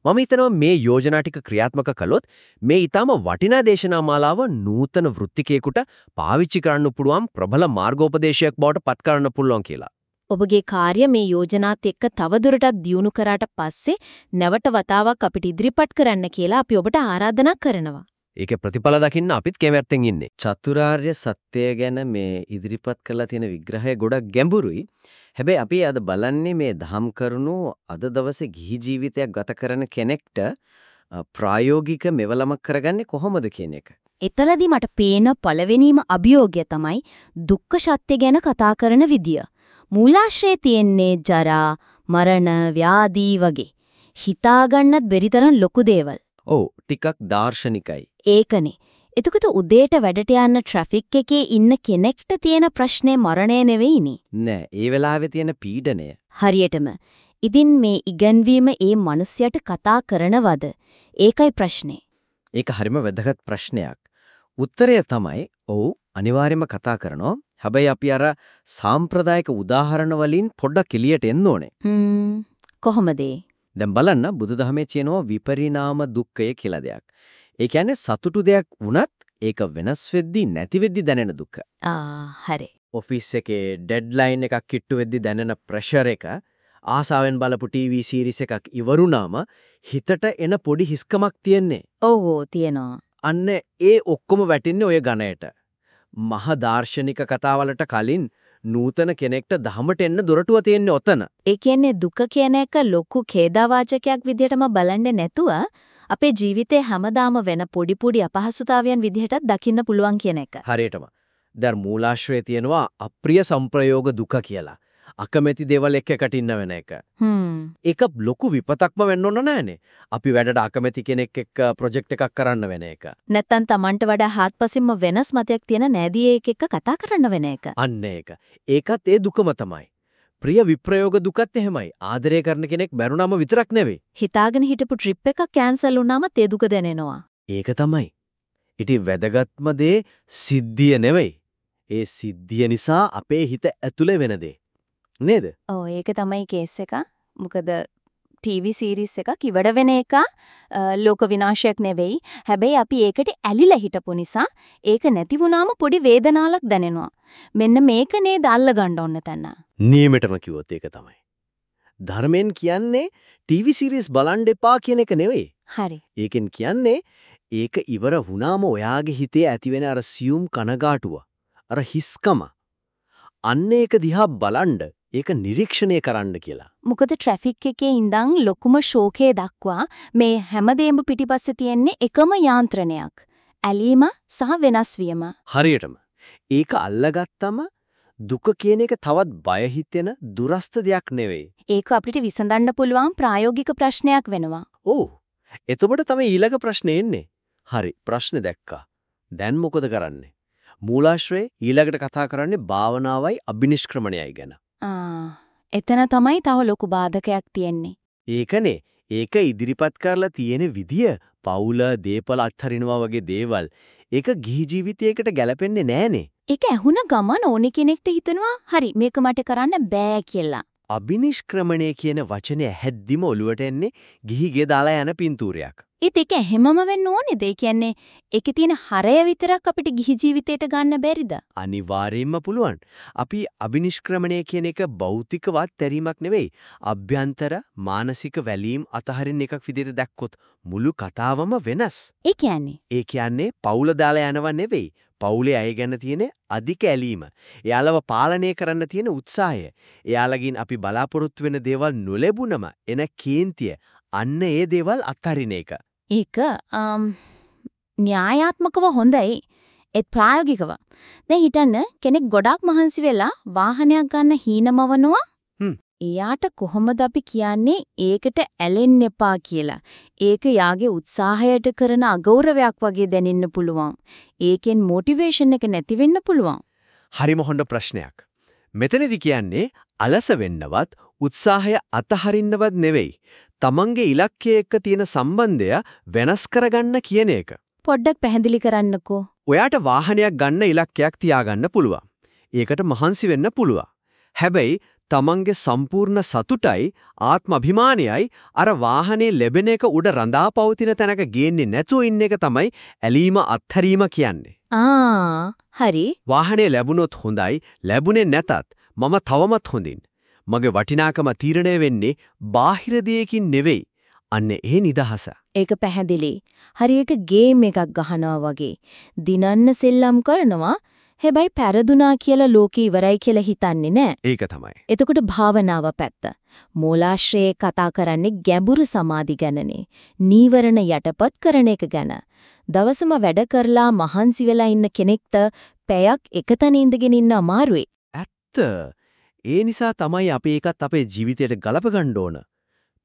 මම හිතනවා මේ යෝජනා ටික ක්‍රියාත්මක කළොත් මේ ඊටම වටිනා දේශනා මාලාව නූතන වෘත්තිකයෙකුට පාවිච්චි කරන්න පුළුවන් ප්‍රබල මාර්ගෝපදේශයක් බවට පත් කරන්න පුළුවන් කියලා. ඔබගේ කාර්ය මේ යෝජනාත් එක්ක තවදුරටත් දියුණු කරාට පස්සේ නැවත වතාවක් අපිට ඉදිරිපත් කරන්න කියලා අපි ඔබට ආරාධනා කරනවා. ඒකේ ප්‍රතිඵල දකින්න අපිත් කැමැත්තෙන් ඉන්නේ. චතුරාර්ය සත්‍ය ගැන මේ ඉදිරිපත් කරලා තියෙන විග්‍රහය ගොඩක් ගැඹුරුයි. හැබැයි අපි අද බලන්නේ මේ ධම් කරුණු අද දවසේ ගිහි ජීවිතයක් ගත කරන කෙනෙක්ට ප්‍රායෝගික මෙවලමක් කරගන්නේ කොහොමද කියන එක. එතලදී මට පේන පළවෙනිම අභියෝගය තමයි දුක්ඛ සත්‍ය ගැන කතා කරන විදිය. මූලාශ්‍රයේ තියෙන්නේ ජරා, මරණ, ව්‍යාධි වගේ. හිතාගන්නත් බැරි තරම් ලොකු දේවල්. ඔව් ටිකක් දාර්ශනිකයි. ඒකනේ. එතකොට උදේට වැඩට යන්න ට්‍රැෆික් එකේ ඉන්න කෙනෙක්ට තියෙන ප්‍රශ්නේ මරණය නෙවෙයිනේ. නෑ, ඒ වෙලාවේ තියෙන පීඩනය. හරියටම. ඉතින් මේ ඉගන්වීම ඒ මිනිස්යාට කතා කරනවද? ඒකයි ප්‍රශ්නේ. ඒක හරිම වැදගත් ප්‍රශ්නයක්. උත්තරය තමයි ඔව් අනිවාර්යයෙන්ම කතා කරනවා. හැබැයි අපි අර සාම්ප්‍රදායික උදාහරණ වලින් පොඩ්ඩක් එළියට එන්න ඕනේ. හ්ම් කොහොමද දැන් බලන්න බුදුදහමේ කියනවා විපරිණාම දුක්ඛය කියලා දෙයක්. ඒ කියන්නේ සතුටු දෙයක් වුණත් ඒක වෙනස් වෙද්දී නැති වෙද්දී දැනෙන දුක. ආ හරි. ඔෆිස් එකේ ඩෙඩ්ලයින් එකක් කිට්ටු වෙද්දී දැනෙන ප්‍රෙෂර් එක ආසාවෙන් බලපු ටීවී සීරීස් එකක් ඉවරුනාම හිතට එන පොඩි හිස්කමක් තියෙන්නේ. ඔව් තියෙනවා. අන්න ඒ ඔක්කොම වැටින්නේ ඔය ගණයට. මහ දාර්ශනික කතාවලට කලින් නූතන කෙනෙක්ට දහමට එන්න දොරටුව තියෙන්නේ ඔතන. ඒ කියන්නේ දුක කියන එක ලොකු ඛේදාවාචකයක් විදිහටම බලන්නේ නැතුව අපේ ජීවිතේ හැමදාම වෙන පොඩි පොඩි අපහසුතාවයන් විදිහටත් දකින්න පුළුවන් කියන එක. හරියටම. දැන් මූලාශ්‍රයේ තියෙනවා අප්‍රිය සංප්‍රයෝග දුක කියලා. අකමැති දේවල් එක්ක එකට ඉන්න වෙන එක. හ්ම්. ඒක ලොකු විපතක්ම වෙන්න ඕන නෑනේ. අපි වැඩට අකමැති කෙනෙක් එක්ක ප්‍රොජෙක්ට් එකක් කරන්න වෙන එක. නැත්තම් Tamanට වඩා හාත්පසින්ම වෙනස් මතයක් තියෙන නෑදියෙක් එක්ක කතා කරන්න වෙන එක. අන්න ඒක. ඒකත් ඒ දුකම තමයි. ප්‍රිය විප්‍රයෝග දුකත් එහෙමයි. ආදරය කරන කෙනෙක් මැරුණාම විතරක් නෙවෙයි. හිතාගෙන හිටපු ට්‍රිප් එකක් කැන්සල් වුණාම තේ දුක දැනෙනවා. ඒක තමයි. ඉතින් වැදගත්ම දේ සිද්ධිය නෙවෙයි. ඒ සිද්ධිය නිසා අපේ හිත ඇතුලේ වෙන දේ. නේද? ඔව් ඒක තමයි කේස් එක. මොකද TV සීරීස් එකක් ඉවර වෙන එක ලෝක විනාශයක් නෙවෙයි. හැබැයි අපි ඒකට ඇලිලා හිටපු නිසා ඒක නැති වුණාම පොඩි වේදනාවක් දැනෙනවා. මෙන්න මේක නේද අල්ල ගන්න ඕන තැන. නියමෙටම කිව්වොත් ඒක තමයි. ධර්මයෙන් කියන්නේ TV සීරීස් බලන් එපා කියන එක නෙවෙයි. හරි. ඒකෙන් කියන්නේ ඒක ඉවර වුණාම ඔයාගේ හිතේ ඇතිවෙන අර සියුම් කනගාටුව, අර හිස්කම. අන්න ඒක දිහා බලන්ඩ ඒක නිරීක්ෂණය කරන්න කියලා. මොකද ට්‍රැෆික් එකේ ඉඳන් ලොකුම ශෝකයේ දක්වා මේ හැමදේම පිටිපස්සේ තියෙන්නේ එකම යාන්ත්‍රණයක්. ඇලීම සහ වෙනස් වීම. හරියටම. ඒක අල්ලගත්තම දුක කියන එක තවත් බය හිතෙන දුරස්ත දෙයක් නෙවෙයි. ඒක අපිට විසඳන්න පුළුවන් ප්‍රායෝගික ප්‍රශ්නයක් වෙනවා. ඔව්. එතකොට තමයි ඊළඟ ප්‍රශ්නේ එන්නේ. හරි ප්‍රශ්නේ දැක්කා. දැන් මොකද කරන්නේ? මූලාශ්‍රයේ ඊළඟට කතා කරන්නේ භාවනාවයි අබිනිෂ්ක්‍රමණයයි ගැන. එතන තමයි තව ලොකු බාධකයක් තියෙන්නේ. ඒකනේ. ඒක ඉදිරිපත් කරලා තියෙන විදිය පවුල දීපල අත්හරිනවා වගේ දේවල් ඒක ගිහි ජීවිතයකට ගැලපෙන්නේ නෑනේ. ඒක ඇහුන ගමන් ඕනි කෙනෙක්ට හිතනවා හරි මේක මට කරන්න බෑ කියලා. අබිනිෂ්ක්‍රමණය කියන වචනේ හැද්දිම ඔලුවට එන්නේ ගිහිගේ දාලා යන පින්තූරයක්. ඒත් ඒක හැමම වෙන්න ඕනේද? ඒ කියන්නේ ඒකේ තියෙන හරය විතරක් අපිට ගිහි ජීවිතයට ගන්න බැරිද? අනිවාර්යයෙන්ම පුළුවන්. අපි අබිනිෂ්ක්‍රමණය කියන එක භෞතිකවත් තැරීමක් නෙවෙයි. අභ්‍යන්තර මානසික වැලීම් අතහරින එකක් විදිහට දැක්කොත් මුළු කතාවම වෙනස්. ඒ කියන්නේ ඒ කියන්නේ පවුල දාලා යනව නෙවෙයි. පවුලේ අය ගැන තියෙන අධික ඇලීම. එයාලව පාලනය කරන්න තියෙන උත්සාහය. එයාලගින් අපි බලාපොරොත්තු වෙන දේවල් නොලැබුණම එන කේන්තිය. අන්න ඒ දේවල් අත්හරින එක. ඒක න්‍යායාත්මකව හොඳයි. ඒත් ප්‍රායෝගිකව. දැන් හිතන්න කෙනෙක් ගොඩාක් මහන්සි වෙලා වාහනයක් ගන්න හීනමවනවා. එයාට කොහොමද අපි කියන්නේ ඒකට ඇලෙන්න එපා කියලා. ඒක යාගේ උත්සාහයට කරන අගෞරවයක් වගේ දැනෙන්න පුළුවන්. ඒකෙන් මොටිවේෂන් එක නැති වෙන්න පුළුවන්. හරිම හොඳ ප්‍රශ්නයක්. මෙතනදි කියන්නේ අලස වෙන්නවත් උත්සාහය අතහරින්නවත් නෙවෙයි. තමන්ගේ ඉලක්කය එක්ක තියෙන සම්බන්ධය වෙනස් කරගන්න කියන එක. පොඩ්ඩක් පැහැදිලි කරන්නකෝ. ඔයාට වාහනයක් ගන්න ඉලක්කයක් තියාගන්න පුළුවන්. ඒකට මහන්සි වෙන්න පුළුවන්. හැබැයි තමන්ගේ සම්පූර්ණ සතුටයි ආත්ම අභිමානයයි අර වාහනේ ලැබෙන එක උඩ රඳා පවතින තැනක ගේන්නේ නැතුව ඉන්න එක තමයි ඇලීම අත්හැරීම කියන්නේ. ආ හරි. වාහනේ ලැබුණොත් හොඳයි ලැබුණේ නැතත් මම තවමත් හොඳින්. මගේ වටිනාකම තීරණය වෙන්නේ බාහිර දෙයකින් නෙවෙයි. අන්න ඒ නිදහස. ඒක පැහැදිලි. හරි එක ගේම් එකක් ගහනවා වගේ. දිනන්න සෙල්ලම් කරනවා හැබැයි පෙරදුනා කියලා ලෝකේ ඉවරයි කියලා හිතන්නේ නැහැ. ඒක තමයි. එතකොට භාවනාව පැත්ත. මූලාශ්‍රයේ කතා කරන්නේ ගැඹුරු සමාධි ගැනනේ. නීවරණ යටපත් කරන එක ගැන. දවසම වැඩ කරලා මහන්සි වෙලා ඉන්න කෙනෙක්ට පැයක් එකතන ඉඳගෙන ඉන්න අමාරුයි. ඇත්ත. ඒ නිසා තමයි අපි ඒකත් අපේ ජීවිතයට ගලප ගන්න ඕන.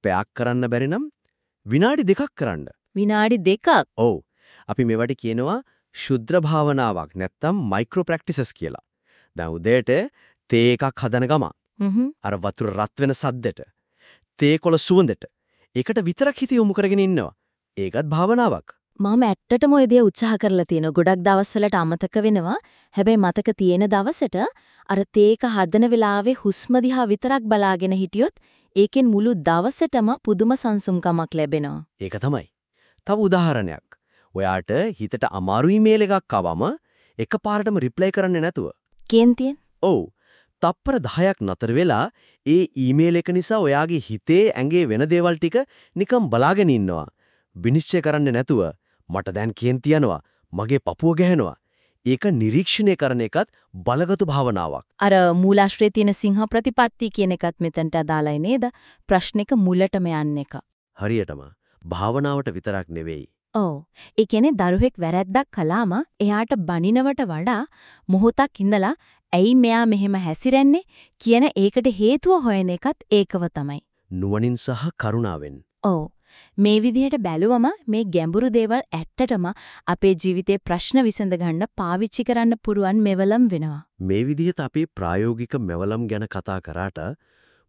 පැයක් කරන්න බැරි නම් විනාඩි දෙකක් කරන්න. විනාඩි දෙකක්. ඔව්. අපි මේවට කියනවා ශුද්‍ර භාවනාවක් නැත්තම් මයික්‍රෝ ප්‍රැක්ටිසස් කියලා. දැන් උදේට තේ එකක් හදන ගම. අර වතුර රත් වෙන සද්දෙට. තේ කොළ සුවඳට. ඒකට විතරක් හිත යොමු කරගෙන ඉන්නවා. ඒකත් භාවනාවක්. මම ඇත්තටම ඔය දේ උත්සාහ කරලා තියෙනවා. ගොඩක් දවස්වලට අමතක වෙනවා. හැබැයි මතක තියෙන දවසට අර තේක හදන වෙලාවේ හුස්ම විතරක් බලාගෙන හිටියොත් ඒකෙන් මුළු දවසටම පුදුම සංසුම්කමක් ලැබෙනවා. ඒක තමයි. තව උදාහරණයක්. ඔයාට හිතට අමාරු ඊමේල් එකක් ආවම එකපාරටම රිප්ලයි කරන්නේ නැතුව. කේන්තියෙන්? ඔව්. තප්පර 10ක් නතර වෙලා ඒ ඊමේල් එක නිසා ඔයාගේ හිතේ ඇඟේ වෙන දේවල් ටික නිකන් බලාගෙන ඉන්නවා. විනිශ්චය කරන්නේ නැතුව මට දැන් කේන්ති යනවා. මගේ පපුව ගැහෙනවා. ඒක නිරීක්ෂණය කරන එකත් බලගතු භාවනාවක්. අර මූලාශ්‍රයේ තියෙන සිංහ ප්‍රතිපත්ති කියන එකත් මෙතනට අදාළයි නේද? ප්‍රශ්නික මුලටම යන්න එක. හරියටම භාවනාවට විතරක් නෙවෙයි ඔව්. ඒ කියන්නේ දරුවෙක් වැරැද්දක් කළාම එයාට බනිනවට වඩා මොහොතක් ඉඳලා ඇයි මෙයා මෙහෙම හැසිරෙන්නේ කියන ඒකට හේතුව හොයන එකත් ඒකව තමයි. නුවණින් සහ කරුණාවෙන්. ඔව්. මේ විදිහට බැලුවම මේ ගැඹුරු දේවල් ඇත්තටම අපේ ජීවිතේ ප්‍රශ්න විසඳ ගන්න පාවිච්චි කරන්න පුරුවන් මෙවලම් වෙනවා. මේ විදිහට අපි ප්‍රායෝගික මෙවලම් ගැන කතා කරාට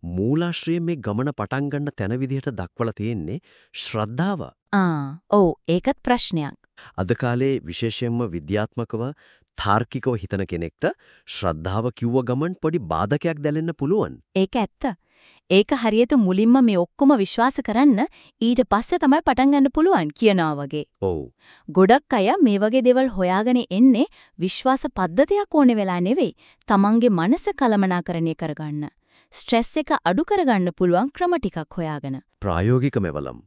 මූලාශ්‍රයේ මේ ගමන පටන් ගන්න තැන විදිහට දක්වලා තියෙන්නේ ශ්‍රද්ධාව. ආ ඔව් ඒකත් ප්‍රශ්නයක්. අද කාලේ විශේෂයෙන්ම විද්‍යාත්මකව තාර්කිකව හිතන කෙනෙක්ට ශ්‍රද්ධාව කිව්ව ගමන් පොඩි බාධකයක් දැනෙන්න පුළුවන්. ඒක ඇත්ත. ඒක හරියට මුලින්ම මේ ඔක්කොම විශ්වාස කරන්න ඊට පස්සේ තමයි පටන් ගන්න පුළුවන් කියනවා වගේ. ඔව්. ගොඩක් අය මේ වගේ දේවල් හොයාගෙන එන්නේ විශ්වාස පද්ධතියක් ඕනේ වෙලා නෙවෙයි. තමන්ගේ මනස කලමනාකරණය කරගන්න. ස්ට්‍රෙස් එක අඩු කරගන්න පුළුවන් ක්‍රම ටිකක් හොයාගෙන. ප්‍රායෝගික මෙවලම්.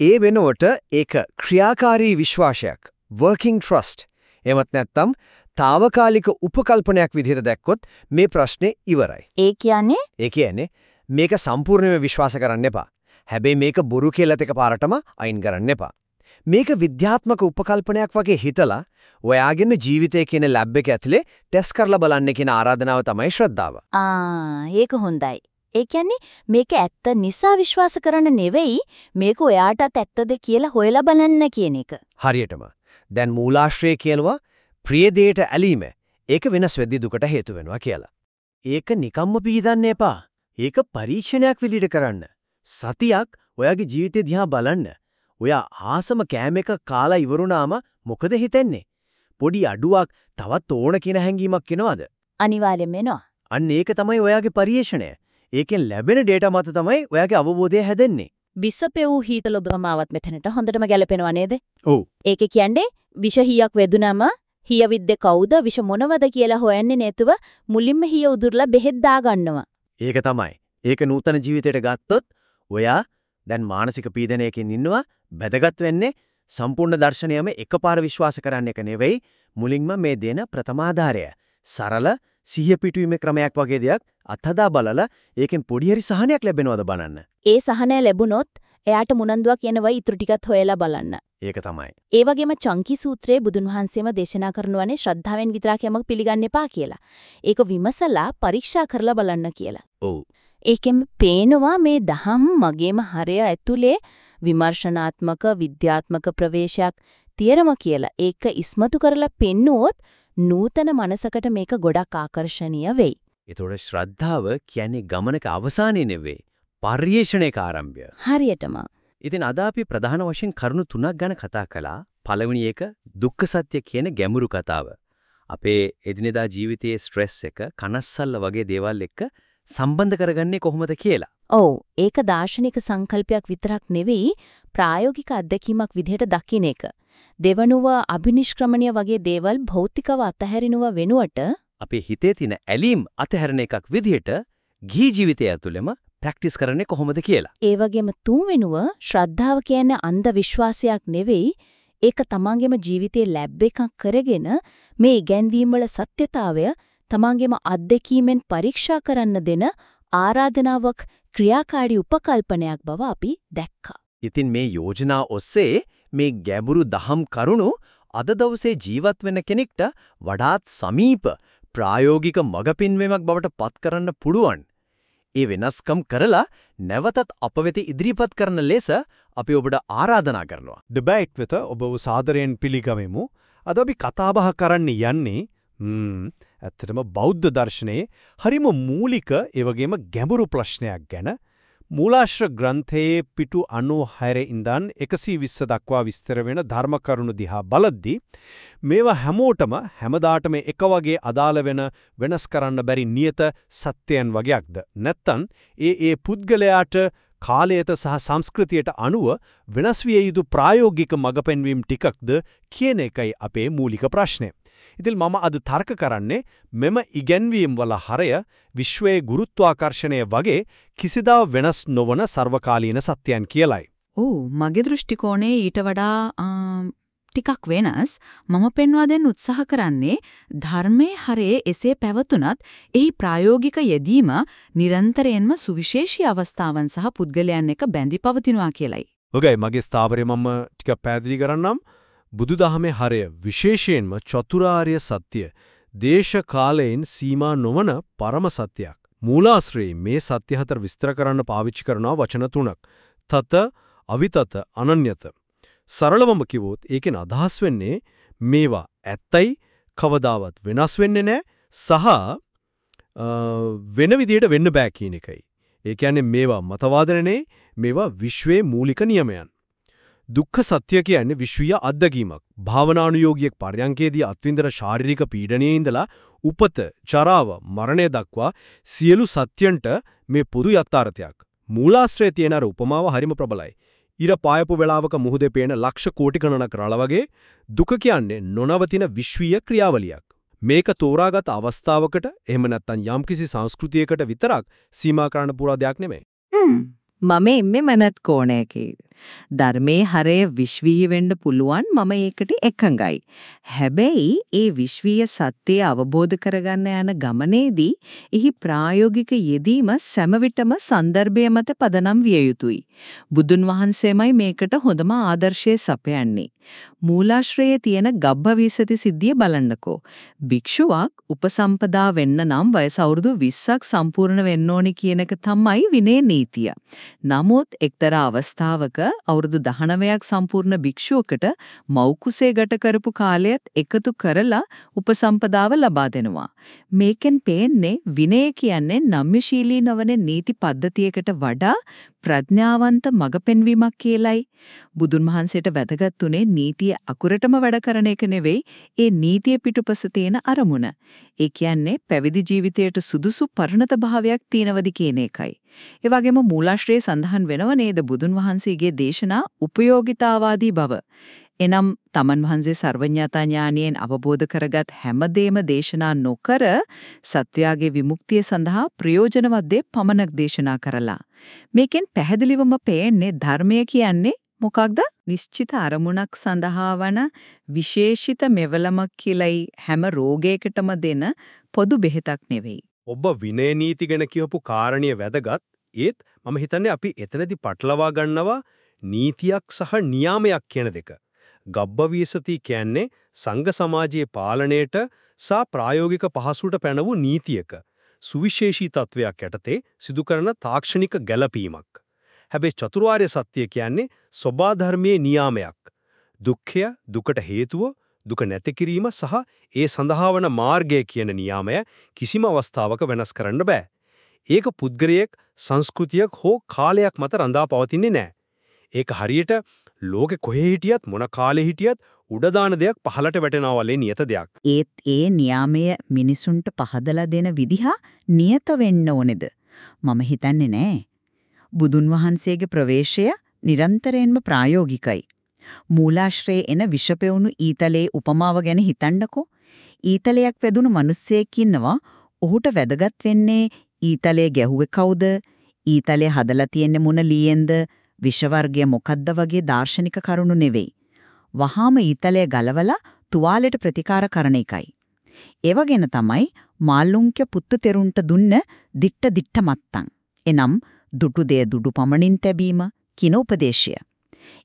ඒ වෙනුවට ඒක ක්‍රියාකාරී විශ්වාසයක් working trust එමත් නැත්නම් తాවකාලික උපකල්පනයක් විදිහට දැක්කොත් මේ ප්‍රශ්නේ ඉවරයි. ඒ කියන්නේ ඒ කියන්නේ මේක සම්පූර්ණයෙන්ම විශ්වාස කරන්න එපා. හැබැයි මේක බොරු කියලා තක පාරටම අයින් කරන්න එපා. මේක විද්‍යාත්මක උපකල්පනයක් වගේ හිතලා ඔයාගෙම ජීවිතය කියන ලැබ් එක ඇතුලේ ටෙස්ට් කරලා බලන්න කියන ආරාධනාව තමයි ශ්‍රද්ධාව. ආ ඒක හොඳයි. ඒ කියන්නේ මේක ඇත්ත නිසා විශ්වාස කරන්න නෙවෙයි මේක ඔයාටත් ඇත්තද කියලා හොයලා බලන්න කියන එක. හරියටම. දැන් මූලාශ්‍රය කියනවා ප්‍රිය දෙයට ඇලීම. ඒක වෙනස් වෙද්දී දුකට හේතු වෙනවා කියලා. ඒක නිකම්ම පීදන්න එපා. ඒක පරීක්ෂණයක් විදිහට කරන්න. සතියක් ඔයාගේ ජීවිතේ දිහා බලන්න. ඔයා ආසම කෑම එක කාලා ඉවරුනාම මොකද හිතෙන්නේ? පොඩි අඩුවක් තවත් ඕන කියන හැඟීමක් එනවද? අනිවාර්යයෙන්ම එනවා. අන්න ඒක තමයි ඔයාගේ පරිේශණය. ඒකෙන් ලැබෙන ඩේටා මත තමයි ඔයාගේ අවබෝධය හැදෙන්නේ. විසපෙව් හීතල බ්‍රහ්මාවත් මෙතනට හොඳටම ගැලපෙනවා නේද? ඔව්. ඒකේ කියන්නේ විෂ හීයක් වැදුනම හීය විද්ද කවුද විෂ මොනවද කියලා හොයන්නේ නැතුව මුලින්ම හීය උදුරලා බෙහෙත් දාගන්නවා. ඒක තමයි. ඒක නූතන ජීවිතයට ගත්තොත් ඔයා දැන් මානසික පීඩනයකින් ඉන්නවා වැදගත් වෙන්නේ සම්පූර්ණ දර්ශනයම එකපාර විශ්වාස කරන්න එක නෙවෙයි මුලින්ම මේ දෙන ප්‍රථමාධාරය. සරල සිහිය පිටුවීමේ ක්‍රමයක් වගේ දෙයක් අත්හදා බලලා ඒකෙන් පොඩි හරි සහනයක් ලැබෙනවද බලන්න. ඒ සහනය ලැබුණොත් එයාට මුනන්දුවක් එනවා ඊටු ටිකත් හොයලා බලන්න. ඒක තමයි. ඒ වගේම චංකි සූත්‍රයේ බුදුන් වහන්සේම දේශනා කරනවානේ ශ්‍රද්ධාවෙන් විතරක් යමක් පිළිගන්න එපා කියලා. ඒක විමසලා පරීක්ෂා කරලා බලන්න කියලා. ඔව්. ඒකෙන් පේනවා මේ දහම් මගේම හරය ඇතුලේ විමර්ශනාත්මක විද්‍යාත්මක ප්‍රවේශයක් තියරම කියලා. ඒක ඉස්මතු කරලා පෙන්නුවොත් නූතන මනසකට මේක ගොඩක් ආකර්ෂණීය වෙයි. ඒතකොට ශ්‍රද්ධාව කියන්නේ ගමනක අවසානයේ නෙවෙයි පරිේශණයක ආරම්භය. හරියටම. ඉතින් අද අපි ප්‍රධාන වශයෙන් කරුණු තුනක් ගැන කතා කළා. පළවෙනි එක දුක්ඛ සත්‍ය කියන ගැඹුරු කතාව. අපේ එදිනෙදා ජීවිතයේ ස්ට්‍රෙස් එක, කනස්සල්ල වගේ දේවල් එක්ක සම්බන්ධ කරගන්නේ කොහොමද කියලා. ඔව් ඒක දාර්ශනික සංකල්පයක් විතරක් නෙවෙයි ප්‍රායෝගික අත්දැකීමක් විදිහට දකින්න එක. දෙවනුව අභිනිෂ්ක්‍රමණය වගේ දේවල් භෞතිකව අතහැරිනුව වෙනුවට අපේ හිතේ තියෙන ඇලීම් අතහැරන එකක් විදිහට ගිහි ජීවිතය ඇතුළෙම ප්‍රැක්ටිස් කරන්නේ කොහොමද කියලා. ඒ වගේම තුන්වෙනුව ශ්‍රද්ධාව කියන්නේ අන්ධ විශ්වාසයක් නෙවෙයි ඒක තමන්ගේම ජීවිතේ ලැබ් එකක් කරගෙන මේ ඉගැන්වීම් වල සත්‍යතාවය තමන්ගේම අත්දැකීමෙන් පරීක්ෂා කරන්න දෙන ආරාධනාවක් ක්‍රියාකාරී උපකල්පනයක් බව අපි දැක්කා. ඉතින් මේ යෝජනා ඔස්සේ මේ ගැඹුරු දහම් කරුණු අද දවසේ ජීවත් වෙන කෙනෙක්ට වඩාත් සමීප ප්‍රායෝගික මගපින්වීමක් බවට පත් කරන්න පුළුවන්. ඒ වෙනස්කම් කරලා නැවතත් අප වෙත ඉදිරිපත් කරන ලෙස අපි ඔබට ආරාධනා කරනවා. ඩිබේට් වෙත ඔබව සාදරයෙන් පිළිගමෙමු. අද අපි කතාබහ කරන්න යන්නේ ම්ම් ඇත්තටම බෞද්ධ දර්ශනයේ හරිම මූලික ඒ වගේම ගැඹුරු ප්‍රශ්නයක් ගැන මූලාශ්‍ර ග්‍රන්ථයේ පිටු 96 ඉඳන් 120 දක්වා විස්තර වෙන ධර්ම කරුණු දිහා බලද්දී මේවා හැමෝටම හැමදාටම එක වගේ අදාළ වෙන වෙනස් කරන්න බැරි නියත සත්‍යයන් වගේක්ද නැත්තම් ඒ ඒ පුද්ගලයාට කාලයට සහ සංස්කෘතියට අනුව වෙනස් විය යුතු ප්‍රායෝගික මඟ පෙන්වීම් ටිකක්ද කියන එකයි අපේ මූලික ප්‍රශ්නය. ඉතින් මම අද තර්ක කරන්නේ මෙම ඉගැන්වීම් වල හරය විශ්වයේ ගුරුත්වාකර්ෂණය වගේ කිසිදා වෙනස් නොවන සර්වකාලීන සත්‍යයන් කියලයි. ඔව් මගේ දෘෂ්ටි කෝණේ ඊට වඩා ටිකක් වෙනස් මම පෙන්වා දෙන්න උත්සාහ කරන්නේ ධර්මයේ හරයේ එසේ පැවතුනත් එහි ප්‍රායෝගික යෙදීම නිරන්තරයෙන්ම සුවිශේෂී අවස්ථාවන් සහ පුද්ගලයන් එක්ක බැඳි පවතිනවා කියලයි. ඔගයි මගේ ස්ථාවරය මම ටිකක් පැහැදිලි කරන්නම්. බුදුදහමේ හරය විශේෂයෙන්ම චතුරාර්ය සත්‍ය දේශ කාලයෙන් සීමා නොවන පරම සත්‍යයක්. මූලාශ්‍රයේ මේ සත්‍ය හතර විස්තර කරන්න පාවිච්චි කරන වචන තුනක්. තත, අවිතත, අනන්‍යත. සරලවම කිව්වොත් ඒකෙන් අදහස් වෙන්නේ මේවා ඇත්තයි කවදාවත් වෙනස් වෙන්නේ නැහැ සහ වෙන විදියට වෙන්න බෑ කියන එකයි. ඒ කියන්නේ මේවා මතවාදනනේ මේවා විශ්වයේ මූලික නියමයන්. දුක්ඛ සත්‍ය කියන්නේ විශ්වීය අත්දැකීමක්. භාවනානුයෝගියෙක් පර්යංකේදී අත්විඳන ශාරීරික පීඩනයේ ඉඳලා උපත, චරාව, මරණය දක්වා සියලු සත්‍යයන්ට මේ පොදු යථාර්ථයක්. මූලාශ්‍රයේ තියෙන අර උපමාව හරිම ප්‍රබලයි. ඉර පායපු වෙලාවක මුහුදේ පේන ලක්ෂ කෝටි ගණනක් රළ වගේ දුක කියන්නේ නොනවතින විශ්වීය ක්‍රියාවලියක්. මේක තෝරාගත් අවස්ථාවකට එහෙම නැත්නම් යම්කිසි සංස්කෘතියකට විතරක් සීමා කරන්න පුරා දෙයක් නෙමෙයි. මම එම්මේ මනත් කෝණයකේ. ධර්මයේ හරය විශ්වීය වෙන්න පුළුවන් මම ඒකට එකඟයි. හැබැයි ඒ විශ්වීය සත්‍යය අවබෝධ කරගන්න යන ගමනේදී එහි ප්‍රායෝගික යෙදීම සෑම විටම සන්දර්භය මත පදනම් විය යුතුයි. බුදුන් වහන්සේමයි මේකට හොඳම ආදර්ශය සපයන්නේ. මූලාශ්‍රයේ තියෙන ගබ්බවිසති සිද්ධිය බලන්නකෝ. භික්ෂුවක් උපසම්පදා වෙන්න නම් වයස අවුරුදු 20ක් සම්පූර්ණ වෙන්න ඕනි කියන එක තමයි විනය නීතිය. නමුත් එක්තරා අවස්ථාවක අවුරුදු 19ක් සම්පූර්ණ භික්ෂුවකට මෞකුසේ ගත කරපු කාලයත් එකතු කරලා උපසම්පදාව ලබා දෙනවා. මේකෙන් පේන්නේ විනය කියන්නේ නම්‍යශීලී නොවන නීති පද්ධතියකට වඩා ප්‍රඥාවන්ත මඟ පෙන්වීමක් කියලයි. බුදුන් වහන්සේට වැදගත් උනේ නීතිය අකුරටම වැඩ කරන එක නෙවෙයි, ඒ නීතිය පිටුපස තියෙන අරමුණ. ඒ කියන්නේ පැවිදි ජීවිතයට සුදුසු පරිණත භාවයක් තියෙනවද කියන එකයි. ඒ වගේම මූලාශ්‍රයේ සඳහන් වෙනව නේද බුදුන් වහන්සේගේ දේශනා උපයෝගිතාවාදී බව. එනම් තමන් වහන්සේ සර්වඥතා ඥානියෙන් අවබෝධ කරගත් හැමදේම දේශනා නොකර සත්වයාගේ විමුක්තිය සඳහා ප්‍රයෝජනවත් දේ පමණක් දේශනා කරලා. මේකෙන් පැහැදිලිවම පේන්නේ ධර්මය කියන්නේ මොකක්ද? නිශ්චිත අරමුණක් සඳහා වන විශේෂිත මෙවලමක් කියලයි හැම රෝගයකටම දෙන පොදු බෙහෙතක් නෙවෙයි. ඔබ විනය නීති ගැන කියපු කාරණිය වැදගත්. ඒත් මම හිතන්නේ අපි එතනදී පටලවා ගන්නවා නීතියක් සහ නියාමයක් කියන දෙක. ගබ්බවීසති කියන්නේ සංඝ සමාජයේ පාලනයට සහ ප්‍රායෝගික පහසුවට පැන වූ නීතියක සුවිශේෂී තත්වයක් යටතේ සිදු කරන තාක්ෂණික ගැළපීමක්. හැබැයි චතුරාර්ය සත්‍ය කියන්නේ සබා ධර්මයේ නියාමයක්. දුක්ඛය, දුකට හේතුව, දුක නැති කිරීම සහ ඒ සඳහා වන මාර්ගය කියන නියාමය කිසිම අවස්ථාවක වෙනස් කරන්න බෑ. ඒක පුද්ගලයෙක්, සංස්කෘතියක් හෝ කාලයක් මත රඳා පවතින්නේ නෑ. ඒක හරියට ලෝකෙ කොහේ හිටියත් මොන කාලේ හිටියත් උඩ දාන දෙයක් පහලට වැටෙනවා වගේ නියත දෙයක්. ඒත් ඒ නියාමය මිනිසුන්ට පහදලා දෙන විදිහ නියත වෙන්න ඕනේද? මම හිතන්නේ නෑ. බුදුන් වහන්සේගේ ප්‍රවේශය නිරන්තරයෙන්ම ප්‍රායෝගිකයි. මූලාශ්‍රයේ එන විෂපෙවුණු ඊතලයේ උපමාව ගැන හිතන්නකෝ. ඊතලයක් වැදුණු මිනිස්සෙක් ඉන්නවා. ඔහුට වැදගත් වෙන්නේ ඊතලයේ ගැහුවේ කවුද? ඊතලයේ හදලා තියෙන්නේ මොන ලීයෙන්ද? විෂ වර්ගය මොකද්ද වගේ දාර්ශනික කරුණු නෙවෙයි. වහාම ඊතලය ගලවලා තුවාලෙට ප්‍රතිකාර කරන එකයි. ඒ වගේන තමයි මාළුන්ක්‍ය පුත්තු තෙරුන්ට දුන්න දිට්ට දිට්ට මත්තන්. එනම් දුටු දෙය දුඩු පමණින් තැබීම කින උපදේශය.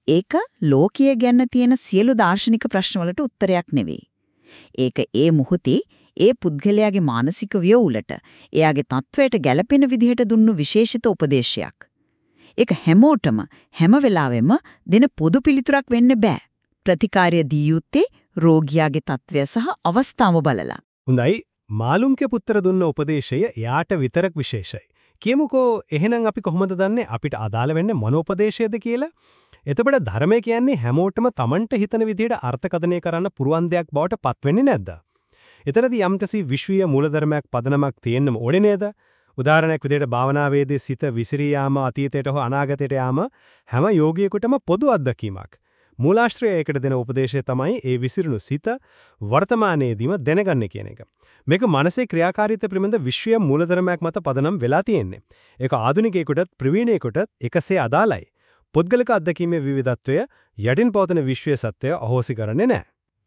ඒක ලෝකීය ගැන තියෙන සියලු දාර්ශනික ප්‍රශ්නවලට උත්තරයක් නෙවෙයි. ඒක ඒ මොහොතේ ඒ පුද්ගලයාගේ මානසික ව්‍යවුලට එයාගේ තත්වයට ගැළපෙන විදිහට දුන්නු විශේෂිත උපදේශයක්. ඒක හැමෝටම හැම වෙලාවෙම දෙන පොදු පිළිතුරක් වෙන්න බෑ. ප්‍රතිකාරය දී යුත්තේ රෝගියාගේ තත්වය සහ අවස්ථාව බලලා. හොඳයි මාළුන්ගේ පුත්‍ර දුන්න උපදේශය එයාට විතරක් විශේෂයි. කියමුකෝ එහෙනම් අපි කොහොමද දන්නේ අපිට අදාළ වෙන්නේ මොන උපදේශයද කියලා? එතකොට ධර්මය කියන්නේ හැමෝටම Tamanට හිතන විදිහට අර්ථකථනය කරන්න පුරුවන් දෙයක් බවට පත් වෙන්නේ නැද්ද? එතරදී යම්කිසි විශ්වීය මූලධර්මයක් පදනමක් තියෙන්නම ඕනේ නේද? උදාහරණයක් විදිහට භාවනාවේදී සිත විසිරී යාම අතීතයට හෝ අනාගතයට යාම හැම යෝගියෙකුටම පොදු අත්දැකීමක්. මූලාශ්‍රය ඒකට දෙන උපදේශය තමයි ඒ විසිරුණු සිත වර්තමානයේදීම දැනගන්න කියන එක. මේක මානසික ක්‍රියාකාරීත්වය පිළිබඳ විශ්වීය මූලධර්මයක් මත පදනම් වෙලා තියෙන්නේ. ඒක ආධුනිකයෙකුටත් ප්‍රවීණයෙකුටත් එකසේ අදාළයි. පුද්ගලික අත්දැකීමේ විවිධත්වය යටින් පවතන විශ්වීය සත්‍යය අහෝසි කරන්නේ නැහැ.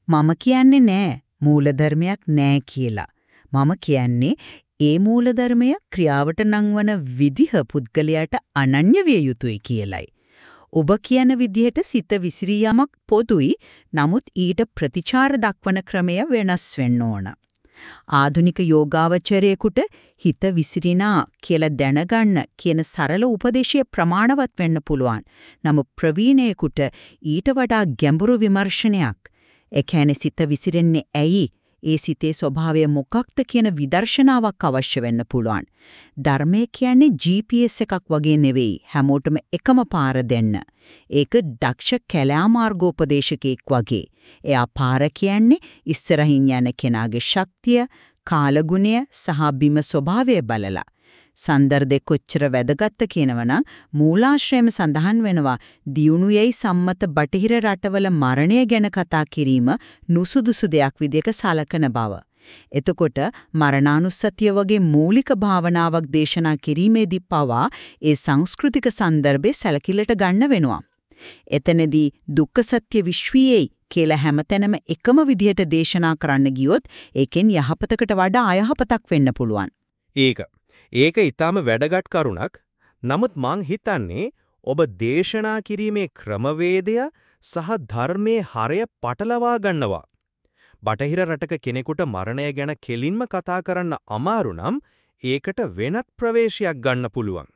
මම කියන්නේ නෑ මූලධර්මයක් නෑ කියලා. මම කියන්නේ ඒ මූලධර්මය ක්‍රියාවට නංවන විදිහ පුද්ගලයාට අනන්‍ය විය යුතුයි කියලයි. ඔබ කියන විදිහට සිත විසිරී යමක් පොදුයි නමුත් ඊට ප්‍රතිචාර දක්වන ක්‍රමය වෙනස් වෙන්න ඕන. ආධුනික යෝගාවචරයෙකුට හිත විසිරිනා කියලා දැනගන්න කියන සරල උපදේශය ප්‍රමාණවත් වෙන්න පුළුවන්. නමුත් ප්‍රවීණයෙකුට ඊට වඩා ගැඹුරු විමර්ශනයක් ඒ කියන්නේ සිත විසිරෙන්නේ ඇයි ඒ සිතේ ස්වභාවය මොකක්ද කියන විදර්ශනාවක් අවශ්‍ය වෙන්න පුළුවන්. ධර්මය කියන්නේ GPS එකක් වගේ නෙවෙයි හැමෝටම එකම පාර දෙන්න. ඒක දක්ෂ කැලෑ මාර්ගෝපදේශකෙක් වගේ. එයා පාර කියන්නේ ඉස්සරහින් යන කෙනාගේ ශක්තිය, කාලගුණය සහ බිම ස්වභාවය බලලා. සන්දර්භේ කොච්චර වැදගත්ද කියනවනම් මූලාශ්‍රයම සඳහන් වෙනවා දියුණුයයි සම්මත බටහිර රටවල මරණය ගැන කතා කිරීම නුසුදුසු දෙයක් විදිහක සලකන බව. එතකොට මරණානුස්සතිය වගේ මූලික භාවනාවක් දේශනා කිරීමේදී පවා ඒ සංස්කෘතික සන්දර්භේ සැලකිල්ලට ගන්න වෙනවා. එතනදී දුක්ඛ සත්‍ය විශ්වීයයි කියලා හැමතැනම එකම විදිහට දේශනා කරන්න ගියොත් ඒකෙන් යහපතකට වඩා අයහපතක් වෙන්න පුළුවන්. ඒක ඒක ඊටාම වැදගත් කරුණක්. නමුත් මං හිතන්නේ ඔබ දේශනා කිරීමේ ක්‍රමවේදය සහ ධර්මයේ හරය පටලවා ගන්නවා. බටහිර රටක කෙනෙකුට මරණය ගැන කෙලින්ම කතා කරන්න අමාරු නම් ඒකට වෙනත් ප්‍රවේශයක් ගන්න පුළුවන්.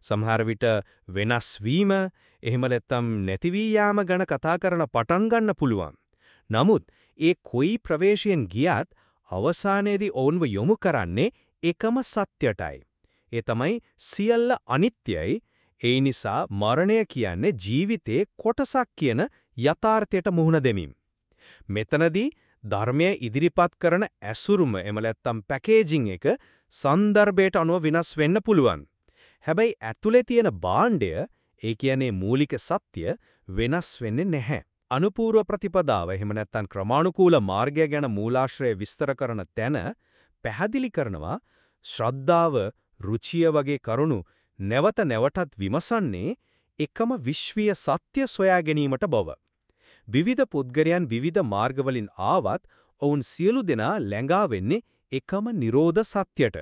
සමහර විට වෙනස් වීම එහෙම නැත්නම් නැති වී යාම ගැන කතා කරන පටන් ගන්න පුළුවන්. නමුත් ඒ කොයි ප්‍රවේශයෙන් ගියත් අවසානයේදී ඔවුන්ව යොමු කරන්නේ එකම සත්‍යයටයි. ඒ තමයි සියල්ල අනිත්‍යයි. ඒ නිසා මරණය කියන්නේ ජීවිතයේ කොටසක් කියන යථාර්ථයට මුහුණ දෙමින්. මෙතනදී ධර්මය ඉදිරිපත් කරන ඇසුරුම එම නැත්තම් පැකේජින් එක සන්දර්භයට අනුව වෙනස් වෙන්න පුළුවන්. හැබැයි ඇතුලේ තියෙන බාණ්ඩය ඒ කියන්නේ මූලික සත්‍ය වෙනස් වෙන්නේ නැහැ. අනුපූර්ව ප්‍රතිපදාව එහෙම නැත්නම් ක්‍රමානුකූල මාර්ගය ගැන මූලාශ්‍රය විස්තර කරන තැන පැහැදිලි කරනවා ශ්‍රද්ධාව, රුචිය වගේ කරුණු නැවත නැවතත් විමසන්නේ එකම විශ්වීය සත්‍ය සොයා ගැනීමට බව. විවිධ පුද්ගලයන් විවිධ මාර්ගවලින් ආවත් ඔවුන් සියලු දෙනා ලැඟා වෙන්නේ එකම Nirodha සත්‍යයට.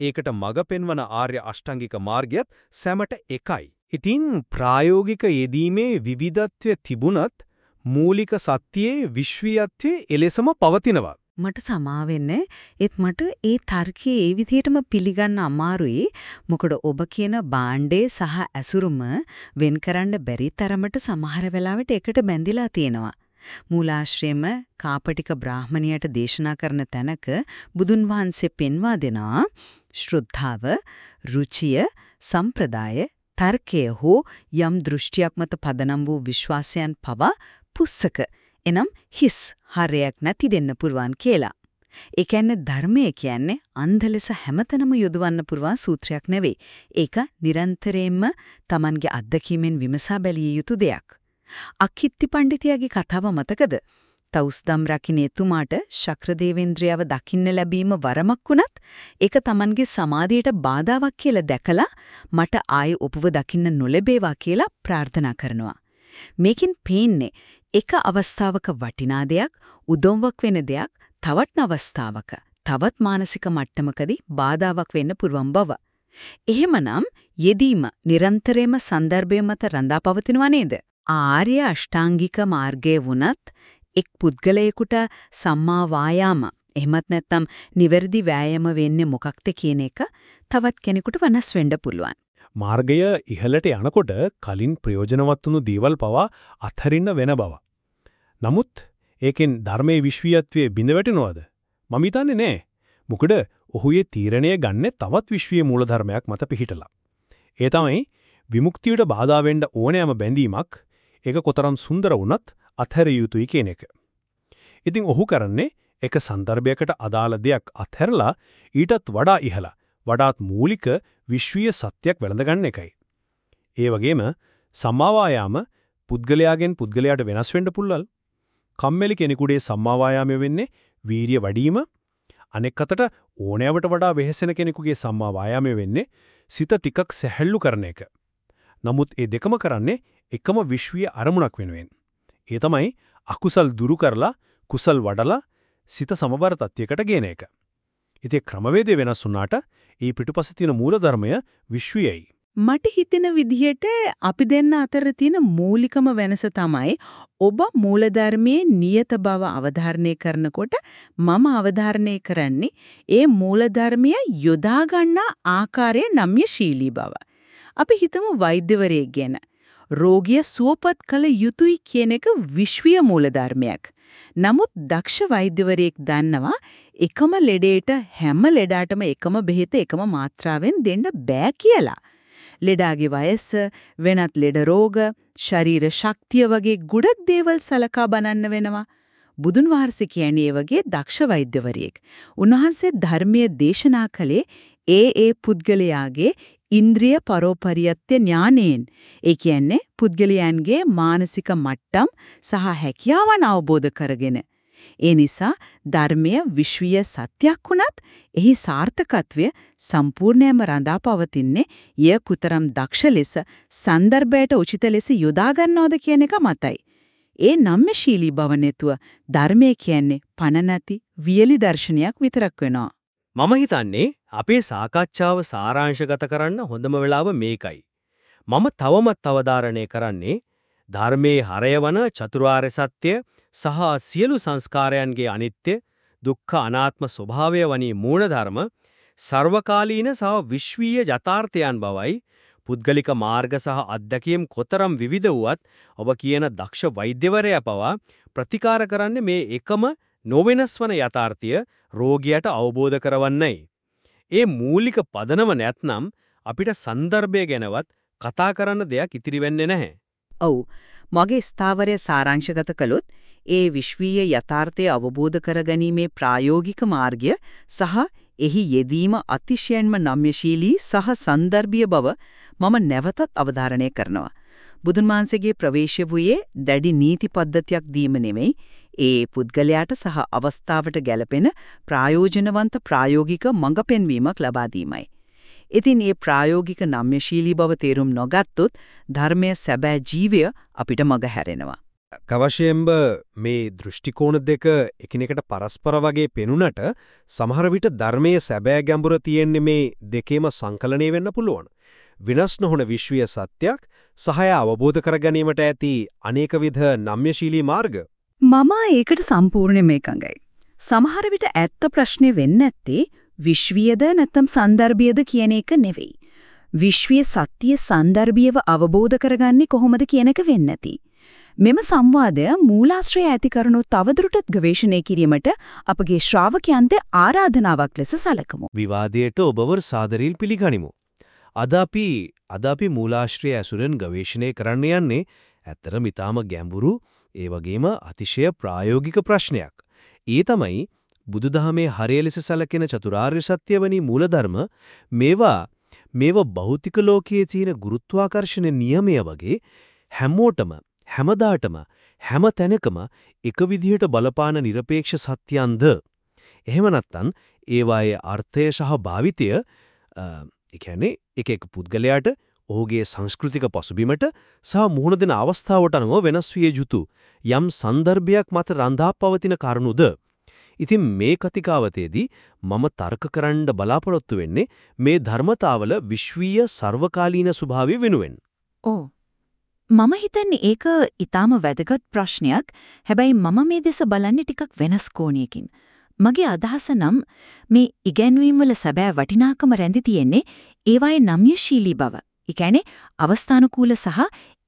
ඒකට මඟ පෙන්වන ආර්ය අෂ්ටාංගික මාර්ගයත් සැමට එකයි. ඉතින් ප්‍රායෝගික යෙදීමේ විවිධත්වය තිබුණත් මූලික සත්‍යයේ විශ්වීයත්වයේ එලෙසම පවතිනවා. මට සමාවෙන්න ඒත් මට ඒ තර්කයේ ඒ විදිහටම පිළිගන්න අමාරුයි. මොකද ඔබ කියන බාණ්ඩේ සහ ඇසුරුම වෙන් කරන්න බැරි තරමට සමහර වෙලාවට එකට බැඳිලා තියෙනවා. මූලාශ්‍රයේම කාපටික බ්‍රාහමණියට දේශනා කරන තැනක බුදුන් වහන්සේ පෙන්වා දෙනවා. ශ්‍රද්ධාව රුචිය සම්ප්‍රදාය තර්කය හෝ යම් දෘෂ්ටියක් මත පදනම් වූ විශ්වාසයන් පවා පුස්සක. එනම් හිස් හරයක් නැති දෙන්න පුරවන් කියලා. ඒ කියන්නේ ධර්මය කියන්නේ අන්ධ ලෙස හැමතැනම යොදවන්න පුරවා සූත්‍රයක් නෙවෙයි. ඒක නිරන්තරයෙන්ම Tamanගේ අත්දැකීමෙන් විමසා බැලිය යුතු දෙයක්. අක්කිත්ති පඬිතියාගේ කතාව මතකද? තවුස්දම් රකින්න එතුමාට ශක්‍රදේවේන්ද්‍රයව දකින්න ලැබීම වරමක් වුණත් ඒක Tamanගේ සමාධියට බාධාවක් කියලා දැකලා මට ආයේ ඔපව දකින්න නොලැබේවා කියලා ප්‍රාර්ථනා කරනවා. මේකෙන් පේන්නේ එක අවස්ථාවක වටිනා දෙයක් උදොම්වක් වෙන දෙයක් තවත් අවස්ථාවක තවත් මානසික මට්ටමකදී බාධාවක් වෙන්න පුළුවන් බව. එහෙමනම් යෙදීම නිරන්තරයෙන්ම සන්දර්භය මත රඳා පවතිනවා නේද? ආර්ය අෂ්ටාංගික මාර්ගයේ වුණත් එක් පුද්ගලයෙකුට සම්මා වායාම එහෙමත් නැත්නම් නිවැරදි වෑයම වෙන්නේ මොකක්ද කියන එක තවත් කෙනෙකුට වෙනස් වෙන්න පුළුවන්. මාර්ගය ඉහළට යනකොට කලින් ප්‍රයෝජනවත් වුණු දේවල් පවා අත්හරින්න වෙන බව. නමුත් ඒකෙන් ධර්මයේ විශ්වීයත්වයේ බිඳ වැටෙනවද? මම හිතන්නේ නෑ. මොකද ඔහුගේ තීරණය ගන්නේ තවත් විශ්වීය මූලධර්මයක් මත පිහිටලා. ඒ තමයි විමුක්තියට බාධා වෙන්න ඕනෑම බැඳීමක් ඒක කොතරම් සුන්දර වුණත් අත්හැරිය යුතුයි කියන එක. ඉතින් ඔහු කරන්නේ එක සන්දර්භයකට අදාළ දෙයක් අත්හැරලා ඊටත් වඩා ඉහළ වඩාත් මූලික විශ්වීය සත්‍යයක් වැළඳගන්න එකයි. ඒ වගේම සම්මාවායාම පුද්ගලයාගෙන් පුද්ගලයාට වෙනස් වෙන්න පුළුවන් කම්මැලි කෙනෙකුගේ සම්මාවායාමය වෙන්නේ වීරිය වැඩිම අනෙක් අතට ඕනෑවට වඩා වෙහෙසෙන කෙනෙකුගේ සම්මා වායාමය වෙන්නේ සිත ටිකක් සැහැල්ලු කරන එක. නමුත් ඒ දෙකම කරන්නේ එකම විශ්වීය අරමුණක් වෙනුවෙන්. ඒ තමයි අකුසල් දුරු කරලා කුසල් වඩලා සිත සමබර තත්යකට ගේන එක. ඉතින් ක්‍රමවේදය වෙනස් වුණාට ඒ පිටුපස තියෙන මූලධර්මය විශ්වීයයි. මට හිතෙන විදිහට අපි දෙන්න අතර තියෙන මූලිකම වෙනස තමයි ඔබ මූලධර්මයේ නියත බව අවධාරණය කරනකොට මම අවධාරණය කරන්නේ ඒ මූලධර්මය යොදා ගන්නා ආකාරය නම්‍යශීලී බව. අපි හිතමු වෛද්‍යවරයෙක් ගැන. රෝගිය සුවපත් කළ යුතුයි කියන එක විශ්වීය මූලධර්මයක්. නමුත් දක්ෂ වෛද්‍යවරයෙක් දන්නවා එකම ලෙඩේට හැම ලෙඩාටම එකම බෙහෙත එකම මාත්‍රාවෙන් දෙන්න බෑ කියලා. ලෙඩාගේ වයස, වෙනත් ලෙඩ රෝග, ශරීර ශක්තිය වගේ ගොඩක් දේවල් සලකා බලන්න වෙනවා. බුදුන් වහන්සේ කියන්නේ වගේ දක්ෂ වෛද්‍යවරියෙක්. උන්වහන්සේ ධර්මීය දේශනා කළේ ඒ ඒ පුද්ගලයාගේ ඉන්ද්‍රිය පරෝපරියත්‍ය ඥානයෙන්. ඒ කියන්නේ පුද්ගලයන්ගේ මානසික මට්ටම් සහ හැකියාවන් අවබෝධ කරගෙන ඒ නිසා ධර්මය විශ්වීය සත්‍යක් වුණත් එහි සාර්ථකත්වය සම්පූර්ණයෙන්ම රඳා පවතින්නේ ය කුතරම් දක්ෂ ලෙස සන්දර්භයට උචිත ලෙස යොදා ගන්නවද කියන එක මතයි. ඒ නම්මශීලී බව නැතුව ධර්මය කියන්නේ පණ නැති වියලි දර්ශනයක් විතරක් වෙනවා. මම හිතන්නේ අපේ සාකච්ඡාව සාරාංශගත කරන්න හොඳම වෙලාව මේකයි. මම තවමත් අවධාරණය කරන්නේ ධර්මයේ හරයවන චතුරාර්ය සත්‍ය සහ සියලු සංස්කාරයන්ගේ අනිත්‍ය දුක්ඛ අනාත්ම ස්වභාවය වනි මූලධර්ම සර්වකාලීන සහ විශ්වීය යථාර්ථයන් බවයි පුද්ගලික මාර්ග සහ අත්දැකීම් කොතරම් විවිධ වුවත් ඔබ කියන දක්ෂ වෛද්‍යවරයා පවා ප්‍රතිකාර කරන්නේ මේ එකම නොවෙනස් වන යථාර්ථය රෝගියාට අවබෝධ කරවන්නයි. ඒ මූලික පදනම නැත්නම් අපිට සන්දර්භය ගැනවත් කතා කරන්න දෙයක් ඉතිරි වෙන්නේ නැහැ. ඔව්. මගේ ස්ථාවරය සාරාංශගත කළොත් ඒ විශ්වීය යථාර්ථය අවබෝධ කරගැනීමේ ප්‍රායෝගික මාර්ගය සහ එහි යෙදීම අතිශයින්ම නම්‍යශීලී සහ සන්දර්භීය බව මම නැවතත් අවධාරණය කරනවා. බුදුන් වහන්සේගේ ප්‍රවේශය වූයේ දැඩි නීති පද්ධතියක් දීම නෙමෙයි ඒ පුද්ගලයාට සහ අවස්ථාවට ගැළපෙන ප්‍රායෝජනවන්ත ප්‍රායෝගික මඟ පෙන්වීමක් ලබා දීමයි. ඉතින් මේ ප්‍රායෝගික නම්‍යශීලී බව තේරුම් නොගත්තොත් ධර්මයේ සැබෑ ජීවය අපිට මග හැරෙනවා. කවශයෙන්ම මේ දෘෂ්ටි කෝණ දෙක එකිනෙකට පරස්පර වගේ පෙනුනට සමහර විට ධර්මයේ සැබෑ ගැඹුර තියෙන්නේ මේ දෙකේම සංකලනය වෙන්න පුළුවන්. විනස් නොවන විශ්වීය සත්‍යයක් සහය අවබෝධ කර ගැනීමට ඇති අනේකවිධ නම්‍යශීලී මාර්ග. මම ඒකට සම්පූර්ණයෙන්ම එකඟයි. සමහර විට ඇත්ත ප්‍රශ්නේ වෙන්නේ නැත්තේ විශ්වීයද නැත්නම් සන්දර්භීයද කියන එක නෙවෙයි. විශ්වීය සත්‍ය සන්දර්භීයව අවබෝධ කරගන්නේ කොහොමද කියන එක වෙන්නේ නැති. මෙම සංවාදය මූලාශ්‍රය ඇති කරනු තවදුරටත් ගවේෂණය කිරීමට අපගේ ශ්‍රාවකයන්ට ආරාධනාවක් ලෙස සැලකමු. විවාදයට ඔබව සාදරීල් පිළිගනිමු. අද අපි අද අපි මූලාශ්‍රය ඇසුරෙන් ගවේෂණය කරන්න යන්නේ ඇත්තටම ඊටාම ගැඹුරු ඒ වගේම අතිශය ප්‍රායෝගික ප්‍රශ්නයක්. ඒ තමයි බුදුදහමේ හරය ලෙස සැලකෙන චතුරාර්ය සත්‍යවනි මූලධර්ම මේවා මේව භෞතික ලෝකයේ තියෙන ගුරුත්වාකර්ෂණ නියමය වගේ හැමෝටම හැමදාටම හැම තැනකම එක විදිහට බලපාන নিরপেক্ষ සත්‍යයන්ද එහෙම නැත්නම් ඒවායේ අර්ථය සහ භාවිතය ඒ කියන්නේ එක එක පුද්ගලයාට ඔහුගේ සංස්කෘතික පසුබිමට සහ මුහුණ දෙන අවස්ථාවට අනුව වෙනස් විය යුතු යම් සන්දර්භයක් මත රඳා පවතින කරුණුද ඉතින් මේ කතිකාවතේදී මම තර්ක කරන්න බලාපොරොත්තු වෙන්නේ මේ ධර්මතාවල විශ්වීය සර්වකාලීන ස්වභාවය වෙනුවෙන්. ඕ මම හිතන්නේ ඒක ඊටාම වැදගත් ප්‍රශ්නයක්. හැබැයි මම මේ දෙස බලන්නේ ටිකක් වෙනස් කෝණයකින්. මගේ අදහස නම් මේ ඉගැන්වීම් වල සැබෑ වටිනාකම රැඳි තියෙන්නේ ඒවායේ නම්‍යශීලී බව. ඒ කියන්නේ අවස්ථානුකූල සහ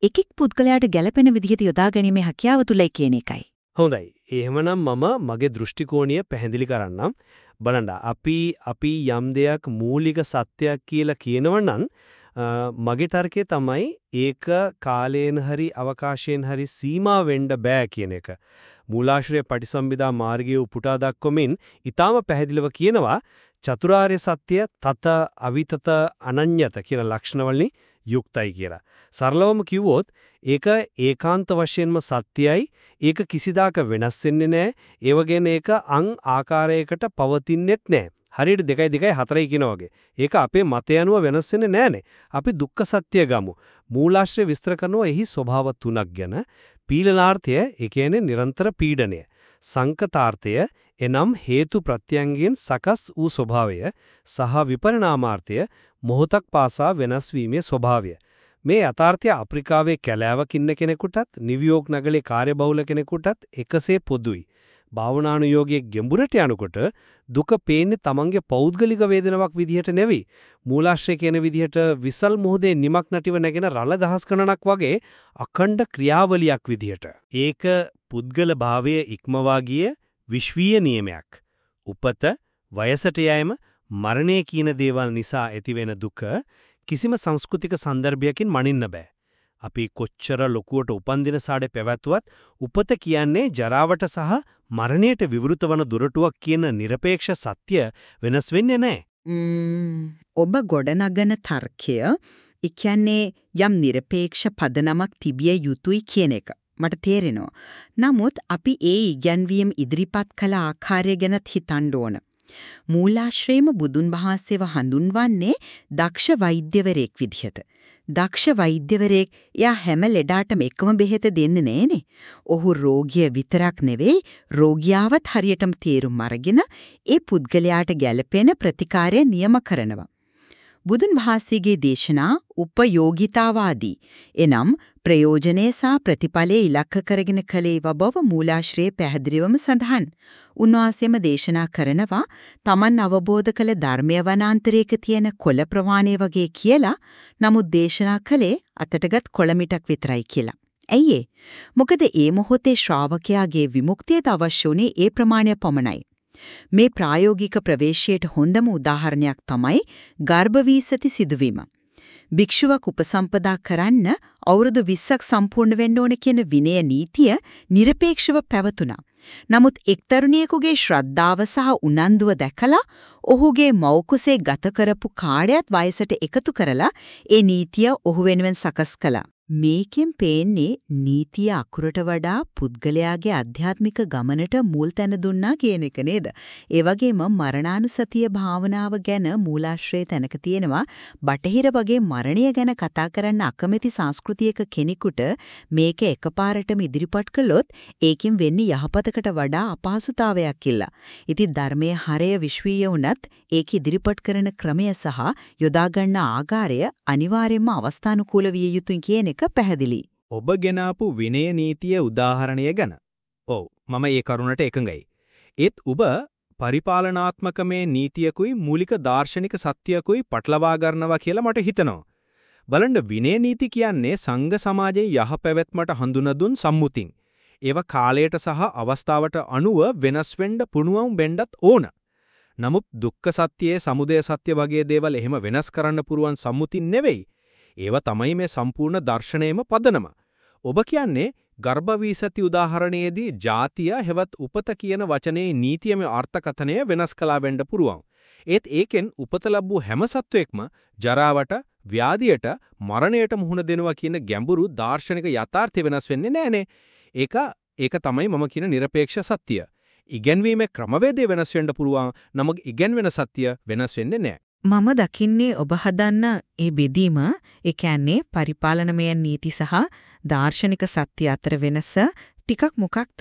එකෙක් පුද්ගලයාට ගැළපෙන විදිහට යොදා ගැනීමේ හැකියාව තුලයි කියන එකයි. හොඳයි. එහෙමනම් මම මගේ දෘෂ්ටි කෝණිය පැහැදිලි කරන්නම්. බලන්න අපි අපි යම් දෙයක් මූලික සත්‍යයක් කියලා කියනවනම් මගේ තර්කය තමයි ඒක කාලයෙන් හරි අවකාශයෙන් හරි සීමා වෙන්න බෑ කියන එක. මූලාශ්‍රය පටිසම්භිදා මාර්ගයේ උපුටා දක්වමින් ඊටාම පැහැදිලිව කියනවා චතුරාර්ය සත්‍ය තත අවිතත අනඤ්‍යත කියන ලක්ෂණ වලින් යුක්තයි කියලා. සරලවම කිව්වොත් ඒක ඒකාන්ත වශයෙන්ම සත්‍යයි. ඒක කිසිදාක වෙනස් වෙන්නේ නැහැ. ඒ වගේම ඒක අං ආකාරයකට පවතින්නේත් නැහැ. හරියට 2යි 2යි 4යි කියන වගේ. ඒක අපේ මතය අනුව වෙනස් වෙන්නේ නැහනේ. අපි දුක්ඛ සත්‍ය ගමු. මූලාශ්‍රය විස්තර කරනවා එහි ස්වභාව තුනක් ගැන. පීලනාර්ථය ඒ කියන්නේ නිරන්තර පීඩනය. සංකතාර්ථය එනම් හේතු ප්‍රත්‍යයන්ගෙන් සකස් වූ ස්වභාවය සහ විපරිණාමාර්ථය මොහොතක් පාසා වෙනස් වීමේ ස්වභාවය. මේ යථාර්ථය අප්‍රිකාවේ කැලෑවක ඉන්න කෙනෙකුටත් නිව්යෝක් නගරේ කාර්යබහුල කෙනෙකුටත් එකසේ පොදුයි. භාවනානුයෝගයේ ගැඹුරට යනකොට දුක පේන්නේ තමන්ගේ පෞද්ගලික වේදනාවක් විදිහට නෙවෙයි. මූලාශ්‍රය කියන විදිහට විසල් මොහොතේ නිමක් නැටිව නැගෙන රළ දහස් ගණනක් වගේ අඛණ්ඩ ක්‍රියාවලියක් විදිහට. ඒක පුද්ගල භාවයේ ඉක්මවා ගිය විශ්වීය නියමයක්. උපත වයසට යෑම මරණය කියන දේවල් නිසා ඇතිවෙන දුක කිසිම සංස්කෘතික සන්දර්භයකින් මනින්න බෑ. අපි කොච්චර ලොකුවට උපන්දින සාඩේ පැවැත්වුවත් උපත කියන්නේ ජරාවට සහ මරණයට විවෘත වන දුරටුවක් කියන নিরপেক্ষ සත්‍ය වෙනස් වෙන්නේ නැහැ. ඔබ ගොඩනගන තර්කය ඒ කියන්නේ යම් নিরপেক্ষ පදනමක් තිබිය යුතුයි කියන එක. මට තේරෙනවා. නමුත් අපි ඒ ඉගැන්වීම් ඉදිරිපත් කළ ආකාරය ගැනත් හිතන්න ඕන. මූලාශ්‍රයේම බුදුන් වහන්සේව හඳුන්වන්නේ දක්ෂ වෛද්‍යවරයෙක් විදිහට. දක්ෂ වෛද්‍යවරයෙක් එයා හැම ලෙඩාටම එකම බෙහෙත දෙන්නේ නෑනේ. ඔහු රෝගිය විතරක් නෙවෙයි රෝගියාවත් හරියටම තේරුම් අරගෙන ඒ පුද්ගලයාට ගැළපෙන ප්‍රතිකාරය නියම කරනවා. බුදුන් වහන්සේගේ දේශනා උපයෝගිතාවාදී එනම් ප්‍රයෝජනය සහ ප්‍රතිඵලයේ ඉලක්ක කරගෙන කලේ බව මූලාශ්‍රයේ පැහැදිලිවම සඳහන්. උන්වහන්සේම දේශනා කරනවා Taman අවබෝධ කළ ධර්මය වනාන්තරයක තියෙන කොළ ප්‍රමාණය වගේ කියලා. නමුත් දේශනා කළේ අතටගත් කොළ මිටක් විතරයි කියලා. ඇයි මොකද ඒ මොහොතේ ශ්‍රාවකයාගේ විමුක්තියට අවශ්‍ය වුණේ ඒ ප්‍රමාණය පමණයි. මේ ප්‍රායෝගික ප්‍රවේශයට හොඳම උදාහරණයක් තමයි ගර්භ වීසති සිදුවීම. භික්ෂුවක් උපසම්පදා කරන්න අවුරුදු 20ක් සම්පූර්ණ වෙන්න ඕන කියන විනය නීතිය নিরপেক্ষව පැවතුණා. නමුත් එක් තරුණියෙකුගේ ශ්‍රද්ධාව සහ උනන්දුව දැකලා ඔහුගේ මව් කුසේ ගත කරපු කාඩයත් වයසට එකතු කරලා ඒ නීතිය ඔහු වෙනුවෙන් සකස් කළා. මේකෙන් පේන්නේ නීතිය අකුරට වඩා පුද්ගලයාගේ අධ්‍යාත්මික ගමනට මුල් තැන දුන්නා කියන එක නේද? ඒ වගේම මරණානුසතිය භාවනාව ගැන මූලාශ්‍රයේ තැනක තියෙනවා බටහිර වගේ මරණය ගැන කතා කරන්න අකමැති සංස්කෘතියක කෙනෙකුට මේක එකපාරටම ඉදිරිපත් කළොත් ඒකෙන් වෙන්නේ යහපතකට වඩා අපහසුතාවයක් කියලා. ඉතින් ධර්මයේ හරය විශ්වීය වුණත් ඒක ඉදිරිපත් කරන ක්‍රමය සහ යොදා ගන්න ආකාරය අනිවාර්යයෙන්ම අවස්ථානුකූල විය යුතුයි කියන එක පැහැදිලි. ඔබ ගෙනාපු විනය නීතිය උදාහරණය ගැන. ඔව් මම ඒ කරුණට එකඟයි. ඒත් ඔබ පරිපාලනාත්මක මේ නීතියකුයි මූලික දාර්ශනික සත්‍යයකුයි පටලවා ගන්නවා කියලා මට හිතෙනවා. බලන්න විනය නීති කියන්නේ සංඝ සමාජයේ යහපැවැත්මට හඳුන දුන් සම්මුතින්. ඒව කාලයට සහ අවස්ථාවට අනුව වෙනස් වෙන්න පුණුවම් වෙන්නත් ඕන. නමුත් දුක්ඛ සත්‍යයේ සමුදය සත්‍ය වගේ දේවල් එහෙම වෙනස් කරන්න පුරුවන් සම්මුතින් නෙවෙයි. ඒවා තමයි මේ සම්පූර්ණ දර්ශනයේම පදනම. ඔබ කියන්නේ ගර්භ වීසති උදාහරණයේදී ಜಾතිය හෙවත් උපත කියන වචනේ නීතියමේ අර්ථකථනය වෙනස් කළා වෙන්න පුළුවන්. ඒත් ඒකෙන් උපත ලැබූ හැම සත්වයක්ම ජරාවට, ව්‍යාධියට, මරණයට මුහුණ දෙනවා කියන ගැඹුරු දාර්ශනික යථාර්ථය වෙනස් වෙන්නේ නැහනේ. ඒක ඒක තමයි මම කියන নিরপেক্ষ සත්‍යය. ඉගෙනීමේ ක්‍රමවේදය වෙනස් වෙන්න පුළුවන්. නමුත් ඉගෙනවෙන සත්‍ය වෙනස් වෙන්නේ නැහැ. මම දකින්නේ ඔබ හදන්න ඒ බෙදීම ඒ කියන්නේ පරිපාලනමය නීති සහ දාර්ශනික සත්‍ය අතර වෙනස ටිකක් මොකක්ද?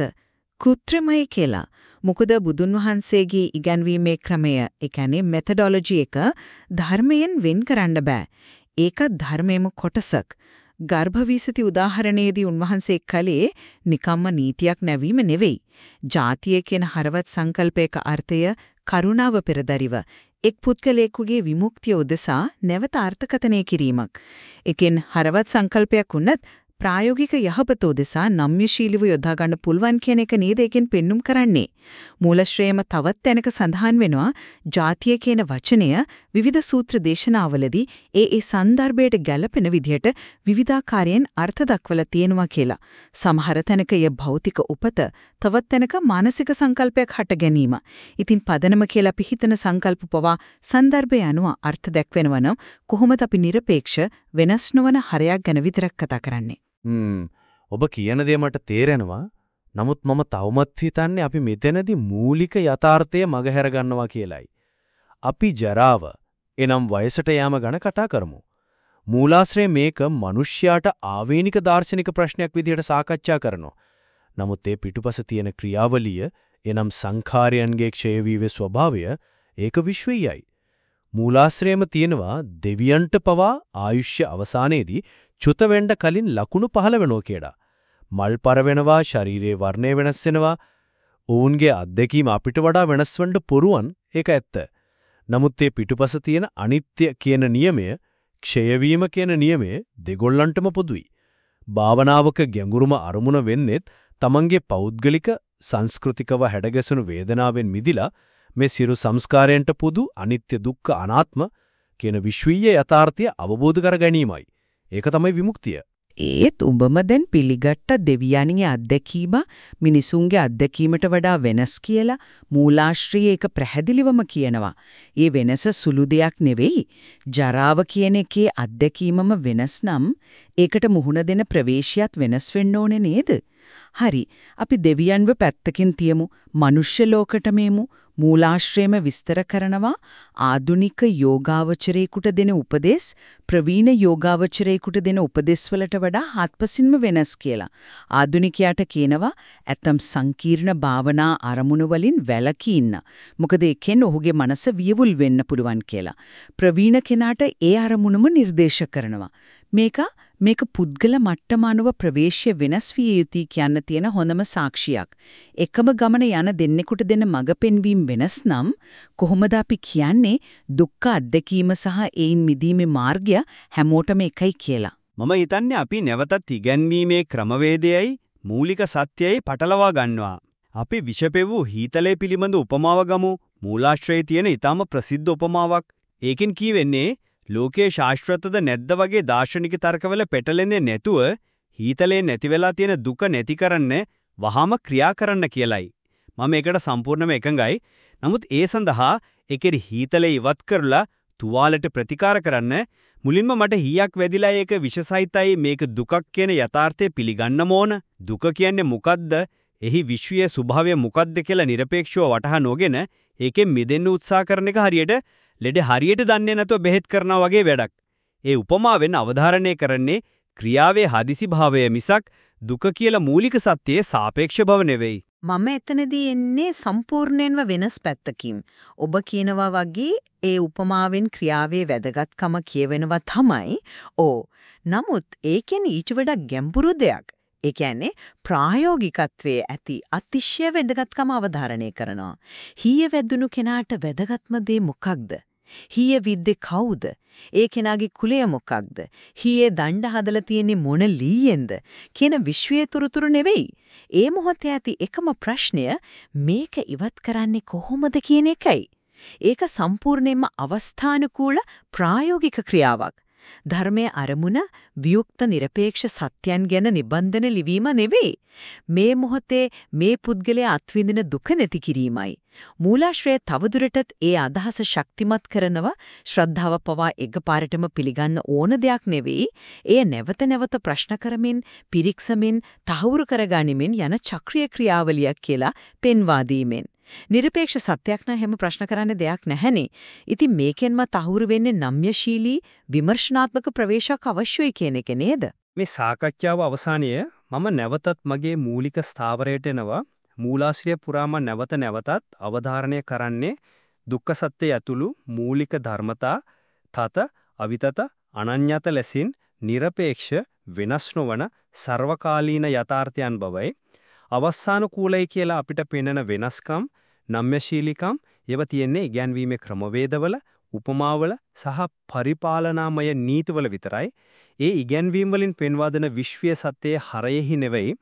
කෘත්‍රිමයි කියලා. මොකද බුදුන් වහන්සේගේ ඉගැන්වීමේ ක්‍රමය ඒ කියන්නේ මෙතඩොලොජි එක ධර්මයෙන් වෙන් කරන්න බෑ. ඒක ධර්මයේම කොටසක්. ගර්භවීසති උදාහරණයේදී උන්වහන්සේ කලේ නිකම්ම නීතියක් නැවීම නෙවෙයි. ජාතිය කියන හරවත් සංකල්පයක අර්ථය කරුණාව පෙරදරිව එක් පුද්ගලයෙකුගේ විමුක්තිය උදෙසා නැවත අර්ථකථනය කිරීමක්. එකෙන් හරවත් සංකල්පයක් වුණත් ප්‍රායෝගික යහපතෝ දෙසා නම්‍යශීලීව යොදා ගන්න පුළුවන් කියන එක නේද එකෙන් පෙන්눔 කරන්නේ. මූලශ්‍රේම තවත් තැනක සඳහන් වෙනවා ජාතිය කියන වචනය විවිධ සූත්‍ර දේශනාවලදී ඒ ඒ સંદર્ભයට ගැළපෙන විදිහට විවිධාකාරයෙන් අර්ථ දක්වලා තියෙනවා කියලා. සමහර තැනක ය භෞතික උපත, තවත් තැනක මානසික සංකල්පයක් හට ගැනීම. ඉතින් පදනම කියලා අපි හිතන සංකල්ප පවා સંદર્ભය අනුව අර්ථ දැක්වෙනවා නම් කොහොමද අපි নিরপেক্ষ වෙනස් නොවන හරයක් ගැන විතරක් කතා කරන්නේ. හ්ම් ඔබ කියන දේ මට තේරෙනවා. නමුත් මම තවමත් හිතන්නේ අපි මෙතනදී මූලික යථාර්ථය මගහැර ගන්නවා කියලයි. අපි ජරාව එනම් වයසට යෑම ගැන කතා කරමු. මූලාශ්‍රයේ මේක මිනිස්යාට ආවේනික දාර්ශනික ප්‍රශ්නයක් විදිහට සාකච්ඡා කරනවා. නමුත් ඒ පිටුපස තියෙන ක්‍රියාවලිය එනම් සංඛාරයන්ගේ ක්ෂය වීමේ ස්වභාවය ඒක විශ්වීයයි. මූලාශ්‍රයේම තියෙනවා දෙවියන්ට පවා ආයුෂ්‍ය අවසානයේදී චුත වෙන්න කලින් ලකුණු පහළ වෙනවා කියලා. මල් පර වෙනවා, ශරීරයේ වර්ණය වෙනස් වෙනවා. ඔවුන්ගේ අත්දැකීම අපිට වඩා වෙනස් වෙන්න පුරුවන් ඒක ඇත්ත. නමුත් මේ පිටුපස තියෙන අනිත්‍ය කියන නියමය, ක්ෂය වීම කියන නියමය දෙගොල්ලන්ටම පොදුයි. භාවනාවක ගැඹුරුම අරමුණ වෙන්නේත් තමන්ගේ පෞද්ගලික සංස්කෘතිකව හැඩගැසුණු වේදනාවෙන් මිදිලා මේ සිරු සංස්කාරයන්ට පොදු අනිත්‍ය දුක්ඛ අනාත්ම කියන විශ්වීය යථාර්ථය අවබෝධ කර ගැනීමයි. ඒක තමයි විමුක්තිය. ඒත් උඹම දැන් පිළිගත්ත දෙවියන්ගේ අත්දැකීම මිනිසුන්ගේ අත්දැකීමට වඩා වෙනස් කියලා මූලාශ්‍රයේ ඒක පැහැදිලිවම කියනවා. ඒ වෙනස සුළු දෙයක් නෙවෙයි. ජරාව කියන එකේ අත්දැකීමම වෙනස් නම් ඒකට මුහුණ දෙන ප්‍රවේශයත් වෙනස් වෙන්න ඕනේ නේද? හරි. අපි දෙවියන්ව පැත්තකින් තියමු. මනුෂ්‍ය ලෝකෙට මෙමු. මූලාශ්‍රයම විස්තර කරනවා ආදුනික යෝගාවචරයෙකුට දෙන උපදෙස් ප්‍රවීණ යෝගාවචරයෙකුට දෙන උපදෙස් වලට වඩා හත්පසින්ම වෙනස් කියලා. ආදුනිකයාට කියනවා ඇතම් සංකීර්ණ භාවනා අරමුණු වලින් වැළකී ඉන්න. මොකද ඒකෙන් ඔහුගේ මනස වියවුල් වෙන්න පුළුවන් කියලා. ප්‍රවීණ කෙනාට ඒ අරමුණුම නිර්දේශ කරනවා. මේක මේක පුද්ගල මට්ටම අනුව ප්‍රවේශය වෙනස් විය යුතුයි කියන්න තියෙන හොඳම සාක්ෂියක්. එකම ගමන යන දෙන්නෙකුට දෙන මඟ පෙන්වීම වෙනස් නම් කොහොමද අපි කියන්නේ දුක්ඛ අත්දැකීම සහ ඒයින් මිදීමේ මාර්ගය හැමෝටම එකයි කියලා. මම හිතන්නේ අපි නැවතත් ඉගැන්වීමේ ක්‍රමවේදයයි මූලික සත්‍යයයි පටලවා ගන්නවා. අපි විෂපෙවූ හීතලේ පිළිබඳ උපමාව ගමු. මූලාශ්‍රයේ තියෙන ඊටම ප්‍රසිද්ධ උපමාවක්. ඒකෙන් කියවෙන්නේ ලෝකයේ ශාස්ත්‍රතද නැද්ද වගේ දාර්ශනික තර්කවල පෙටලෙන්නේ නැතුව හීතලේ නැති වෙලා තියෙන දුක නැති කරන්න වහාම ක්‍රියා කරන්න කියලයි. මම ඒකට සම්පූර්ණයෙන්ම එකඟයි. නමුත් ඒ සඳහා ඒකේ හීතලේ ඉවත් කරලා තුවාලට ප්‍රතිකාර කරන්න මුලින්ම මට හීයක් වැදිලා ඒක විශසයිතයි මේක දුකක් කියන යථාර්ථය පිළිගන්නම ඕන. දුක කියන්නේ මොකද්ද? එහි විශ්වීය ස්වභාවය මොකද්ද කියලා নিরপেক্ষව වටහා නොගෙන ඒකෙන් මිදෙන්න උත්සාහ කරන එක හරියට ලෙඩ හරියට දන්නේ නැතුව බෙහෙත් කරනවා වගේ වැඩක්. ඒ උපමාවෙන් අවධාරණය කරන්නේ ක්‍රියාවේ හදිසි භාවය මිසක් දුක කියලා මූලික සත්‍යයේ සාපේක්ෂ බව නෙවෙයි. මම එතනදී එන්නේ සම්පූර්ණයෙන්ම වෙනස් පැත්තකින්. ඔබ කියනවා වගේ ඒ උපමාවෙන් ක්‍රියාවේ වැදගත්කම කියවෙනවා තමයි. ඕ. නමුත් ඒකෙන් ඊට වඩා ගැඹුරු දෙයක්. ඒ කියන්නේ ප්‍රායෝගිකත්වයේ ඇති අතිශය වැදගත්කම අවධාරණය කරනවා. හීය වැදුණු කෙනාට වැදගත්ම දේ මොකක්ද? හීය විද්දේ කවුද? ඒ කෙනාගේ කුලය මොකක්ද? හීයේ දණ්ඩ හදලා තියෙන්නේ මොන ලීයෙන්ද? කියන විශ්වයේ තුරුතුරු නෙවෙයි. ඒ මොහොතේ ඇති එකම ප්‍රශ්නය මේක ඉවත් කරන්නේ කොහොමද කියන එකයි. ඒක සම්පූර්ණයෙන්ම අවස්ථානුකූල ප්‍රායෝගික ක්‍රියාවක්. ධර්මයේ අරමුණ වියුක්ත নিরপেক্ষ සත්‍යයන් ගැන නිබන්ධන ලිවීම නෙවෙයි. මේ මොහොතේ මේ පුද්ගලයා අත්විඳින දුක නැති කිරීමයි. මූලාශ්‍රය තවදුරටත් ඒ අදහස ශක්තිමත් කරනව ශ්‍රද්ධාව පවා එකපාරටම පිළිගන්න ඕන දෙයක් නෙවෙයි. එය නැවත නැවත ප්‍රශ්න කරමින්, පිරික්සමින්, තහවුරු කරගනිමින් යන චක්‍රීය ක්‍රියාවලියක් කියලා පෙන්වා දීමෙන්. নিরপেক্ষ සත්‍යයක් නම් හැම ප්‍රශ්න කරන්න දෙයක් නැහැනේ. ඉතින් මේකෙන්ම තහවුරු වෙන්නේ නම්‍යශීලී විමර්ශනාත්මක ප්‍රවේශයක් අවශ්‍යයි කියන එක නේද? මේ සාකච්ඡාව අවසානයේ මම නැවතත් මගේ මූලික ස්ථාවරයට එනවා. මූලාශ්‍රය පුරාම නැවත නැවතත් අවධාරණය කරන්නේ දුක්ඛ සත්‍ය ඇතුළු මූලික ධර්මතා තත අවිතත අනඤ්‍යත ලෙසින් নিরপেক্ষ වෙනස් නොවන සර්වකාලීන යථාර්ථයන් බවයි අවස්සානුකූලයි කියලා අපිට පෙනෙන වෙනස්කම් නම්‍යශීලිකම් ඒව තියෙන්නේ ඉගැන්වීමේ ක්‍රමවේදවල උපමාවල සහ පරිපාලනාමය නීතිවල විතරයි ඒ ඉගැන්වීම් වලින් පෙන්වා දෙන විශ්වීය සත්‍යයේ හරයෙහි නෙවෙයි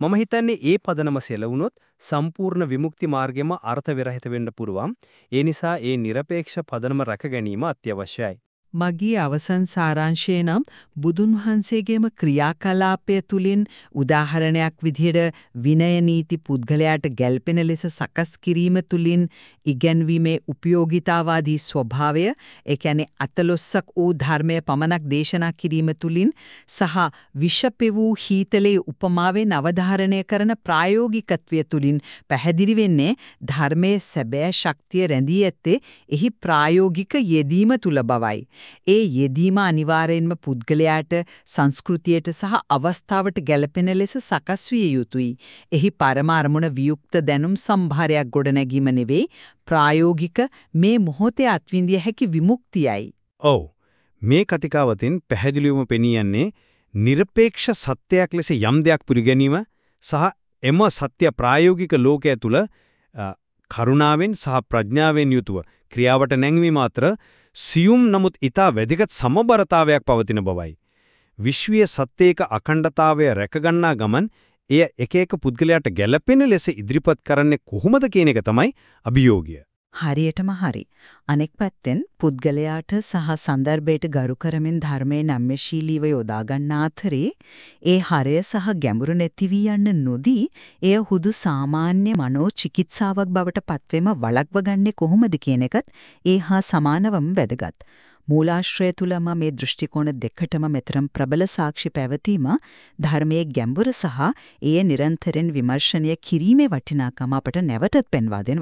මම හිතන්නේ ඒ පදනම සෙලවුනොත් සම්පූර්ණ විමුක්ති මාර්ගෙම අර්ථ විරහිත වෙන්න පුරුවන් ඒ නිසා ඒ নিরপেক্ষ පදනම රැක ගැනීම අත්‍යවශ්‍යයි මගේ අවසන් සාරාංශය නම් බුදුන් වහන්සේගේම ක්‍රියාකලාපය තුලින් උදාහරණයක් විදිහට විනය නීති පුද්ගලයාට ගැල්පෙන ලෙස සකස් කිරීම තුලින් ඉගැන්වීමේ උපයෝගීතාවාදී ස්වභාවය ඒ කියන්නේ අතලොස්සක් වූ ධර්මය පමණක් දේශනා කිරීම තුලින් සහ විෂපෙ වූ හීතලේ උපමාවෙන් අවධාරණය කරන ප්‍රායෝගිකත්වය තුලින් පැහැදිලි වෙන්නේ ධර්මයේ සැබෑ ශක්තිය රැඳී ඇත්තේ එහි ප්‍රායෝගික යෙදීම තුල බවයි. ඒ යෙදීම අනිවාර්යෙන්ම පුද්ගලයාට සංස්කෘතියට සහ අවස්ථාවට ගැළපෙන ලෙස සකස් විය යුතුයි. එහි පරම අරමුණ වියුක්ත දැනුම් සම්භාරයක් ගොඩනැගීම නෙවෙයි ප්‍රායෝගික මේ මොහොතේ අත්විඳිය හැකි විමුක්තියයි. ඔව්. මේ කතිකාවතෙන් පැහැදිලිවම පෙනී යන්නේ নিরপেক্ষ සත්‍යයක් ලෙස යම් දෙයක් පිළිගැනීම සහ එම සත්‍ය ප්‍රායෝගික ලෝකයේ තුල කරුණාවෙන් සහ ප්‍රඥාවෙන් යුතුව ක්‍රියාවට නැංවීම අතර සියුම් නමුත් ඊට වැදගත් සමබරතාවයක් පවතින බවයි. විශ්වීය සත්‍යයක අඛණ්ඩතාවය රැකගන්නා ගමන් එය එක එක පුද්ගලයාට ගැළපෙන ලෙස ඉදිරිපත් කරන්නේ කොහොමද කියන එක තමයි අභියෝගය. හරියටම හරි. අනෙක් පැත්තෙන් පුද්ගලයාට සහ සන්දර්භයට ගරු කරමින් ධර්මයේ නම්‍යශීලීව යොදා ගන්නා අතරේ ඒ හරය සහ ගැඹුරු නැති වී යන්න නොදී එය හුදු සාමාන්‍ය මනෝ චිකිත්සාවක් බවට පත්වෙම වළක්ව ගන්නේ කොහොමද කියන එකත් ඒ හා සමානවම වැදගත්. මූලාශ්‍රය තුලම මේ දෘෂ්ටි කෝණ දෙකටම මෙතරම් ප්‍රබල සාක්ෂි පැවතීම ධර්මයේ ගැඹුර සහ එය නිරන්තරයෙන් විමර්ශනය කිරීමේ වටිනාකම අපට නැවතත් පෙන්වා දෙනවා.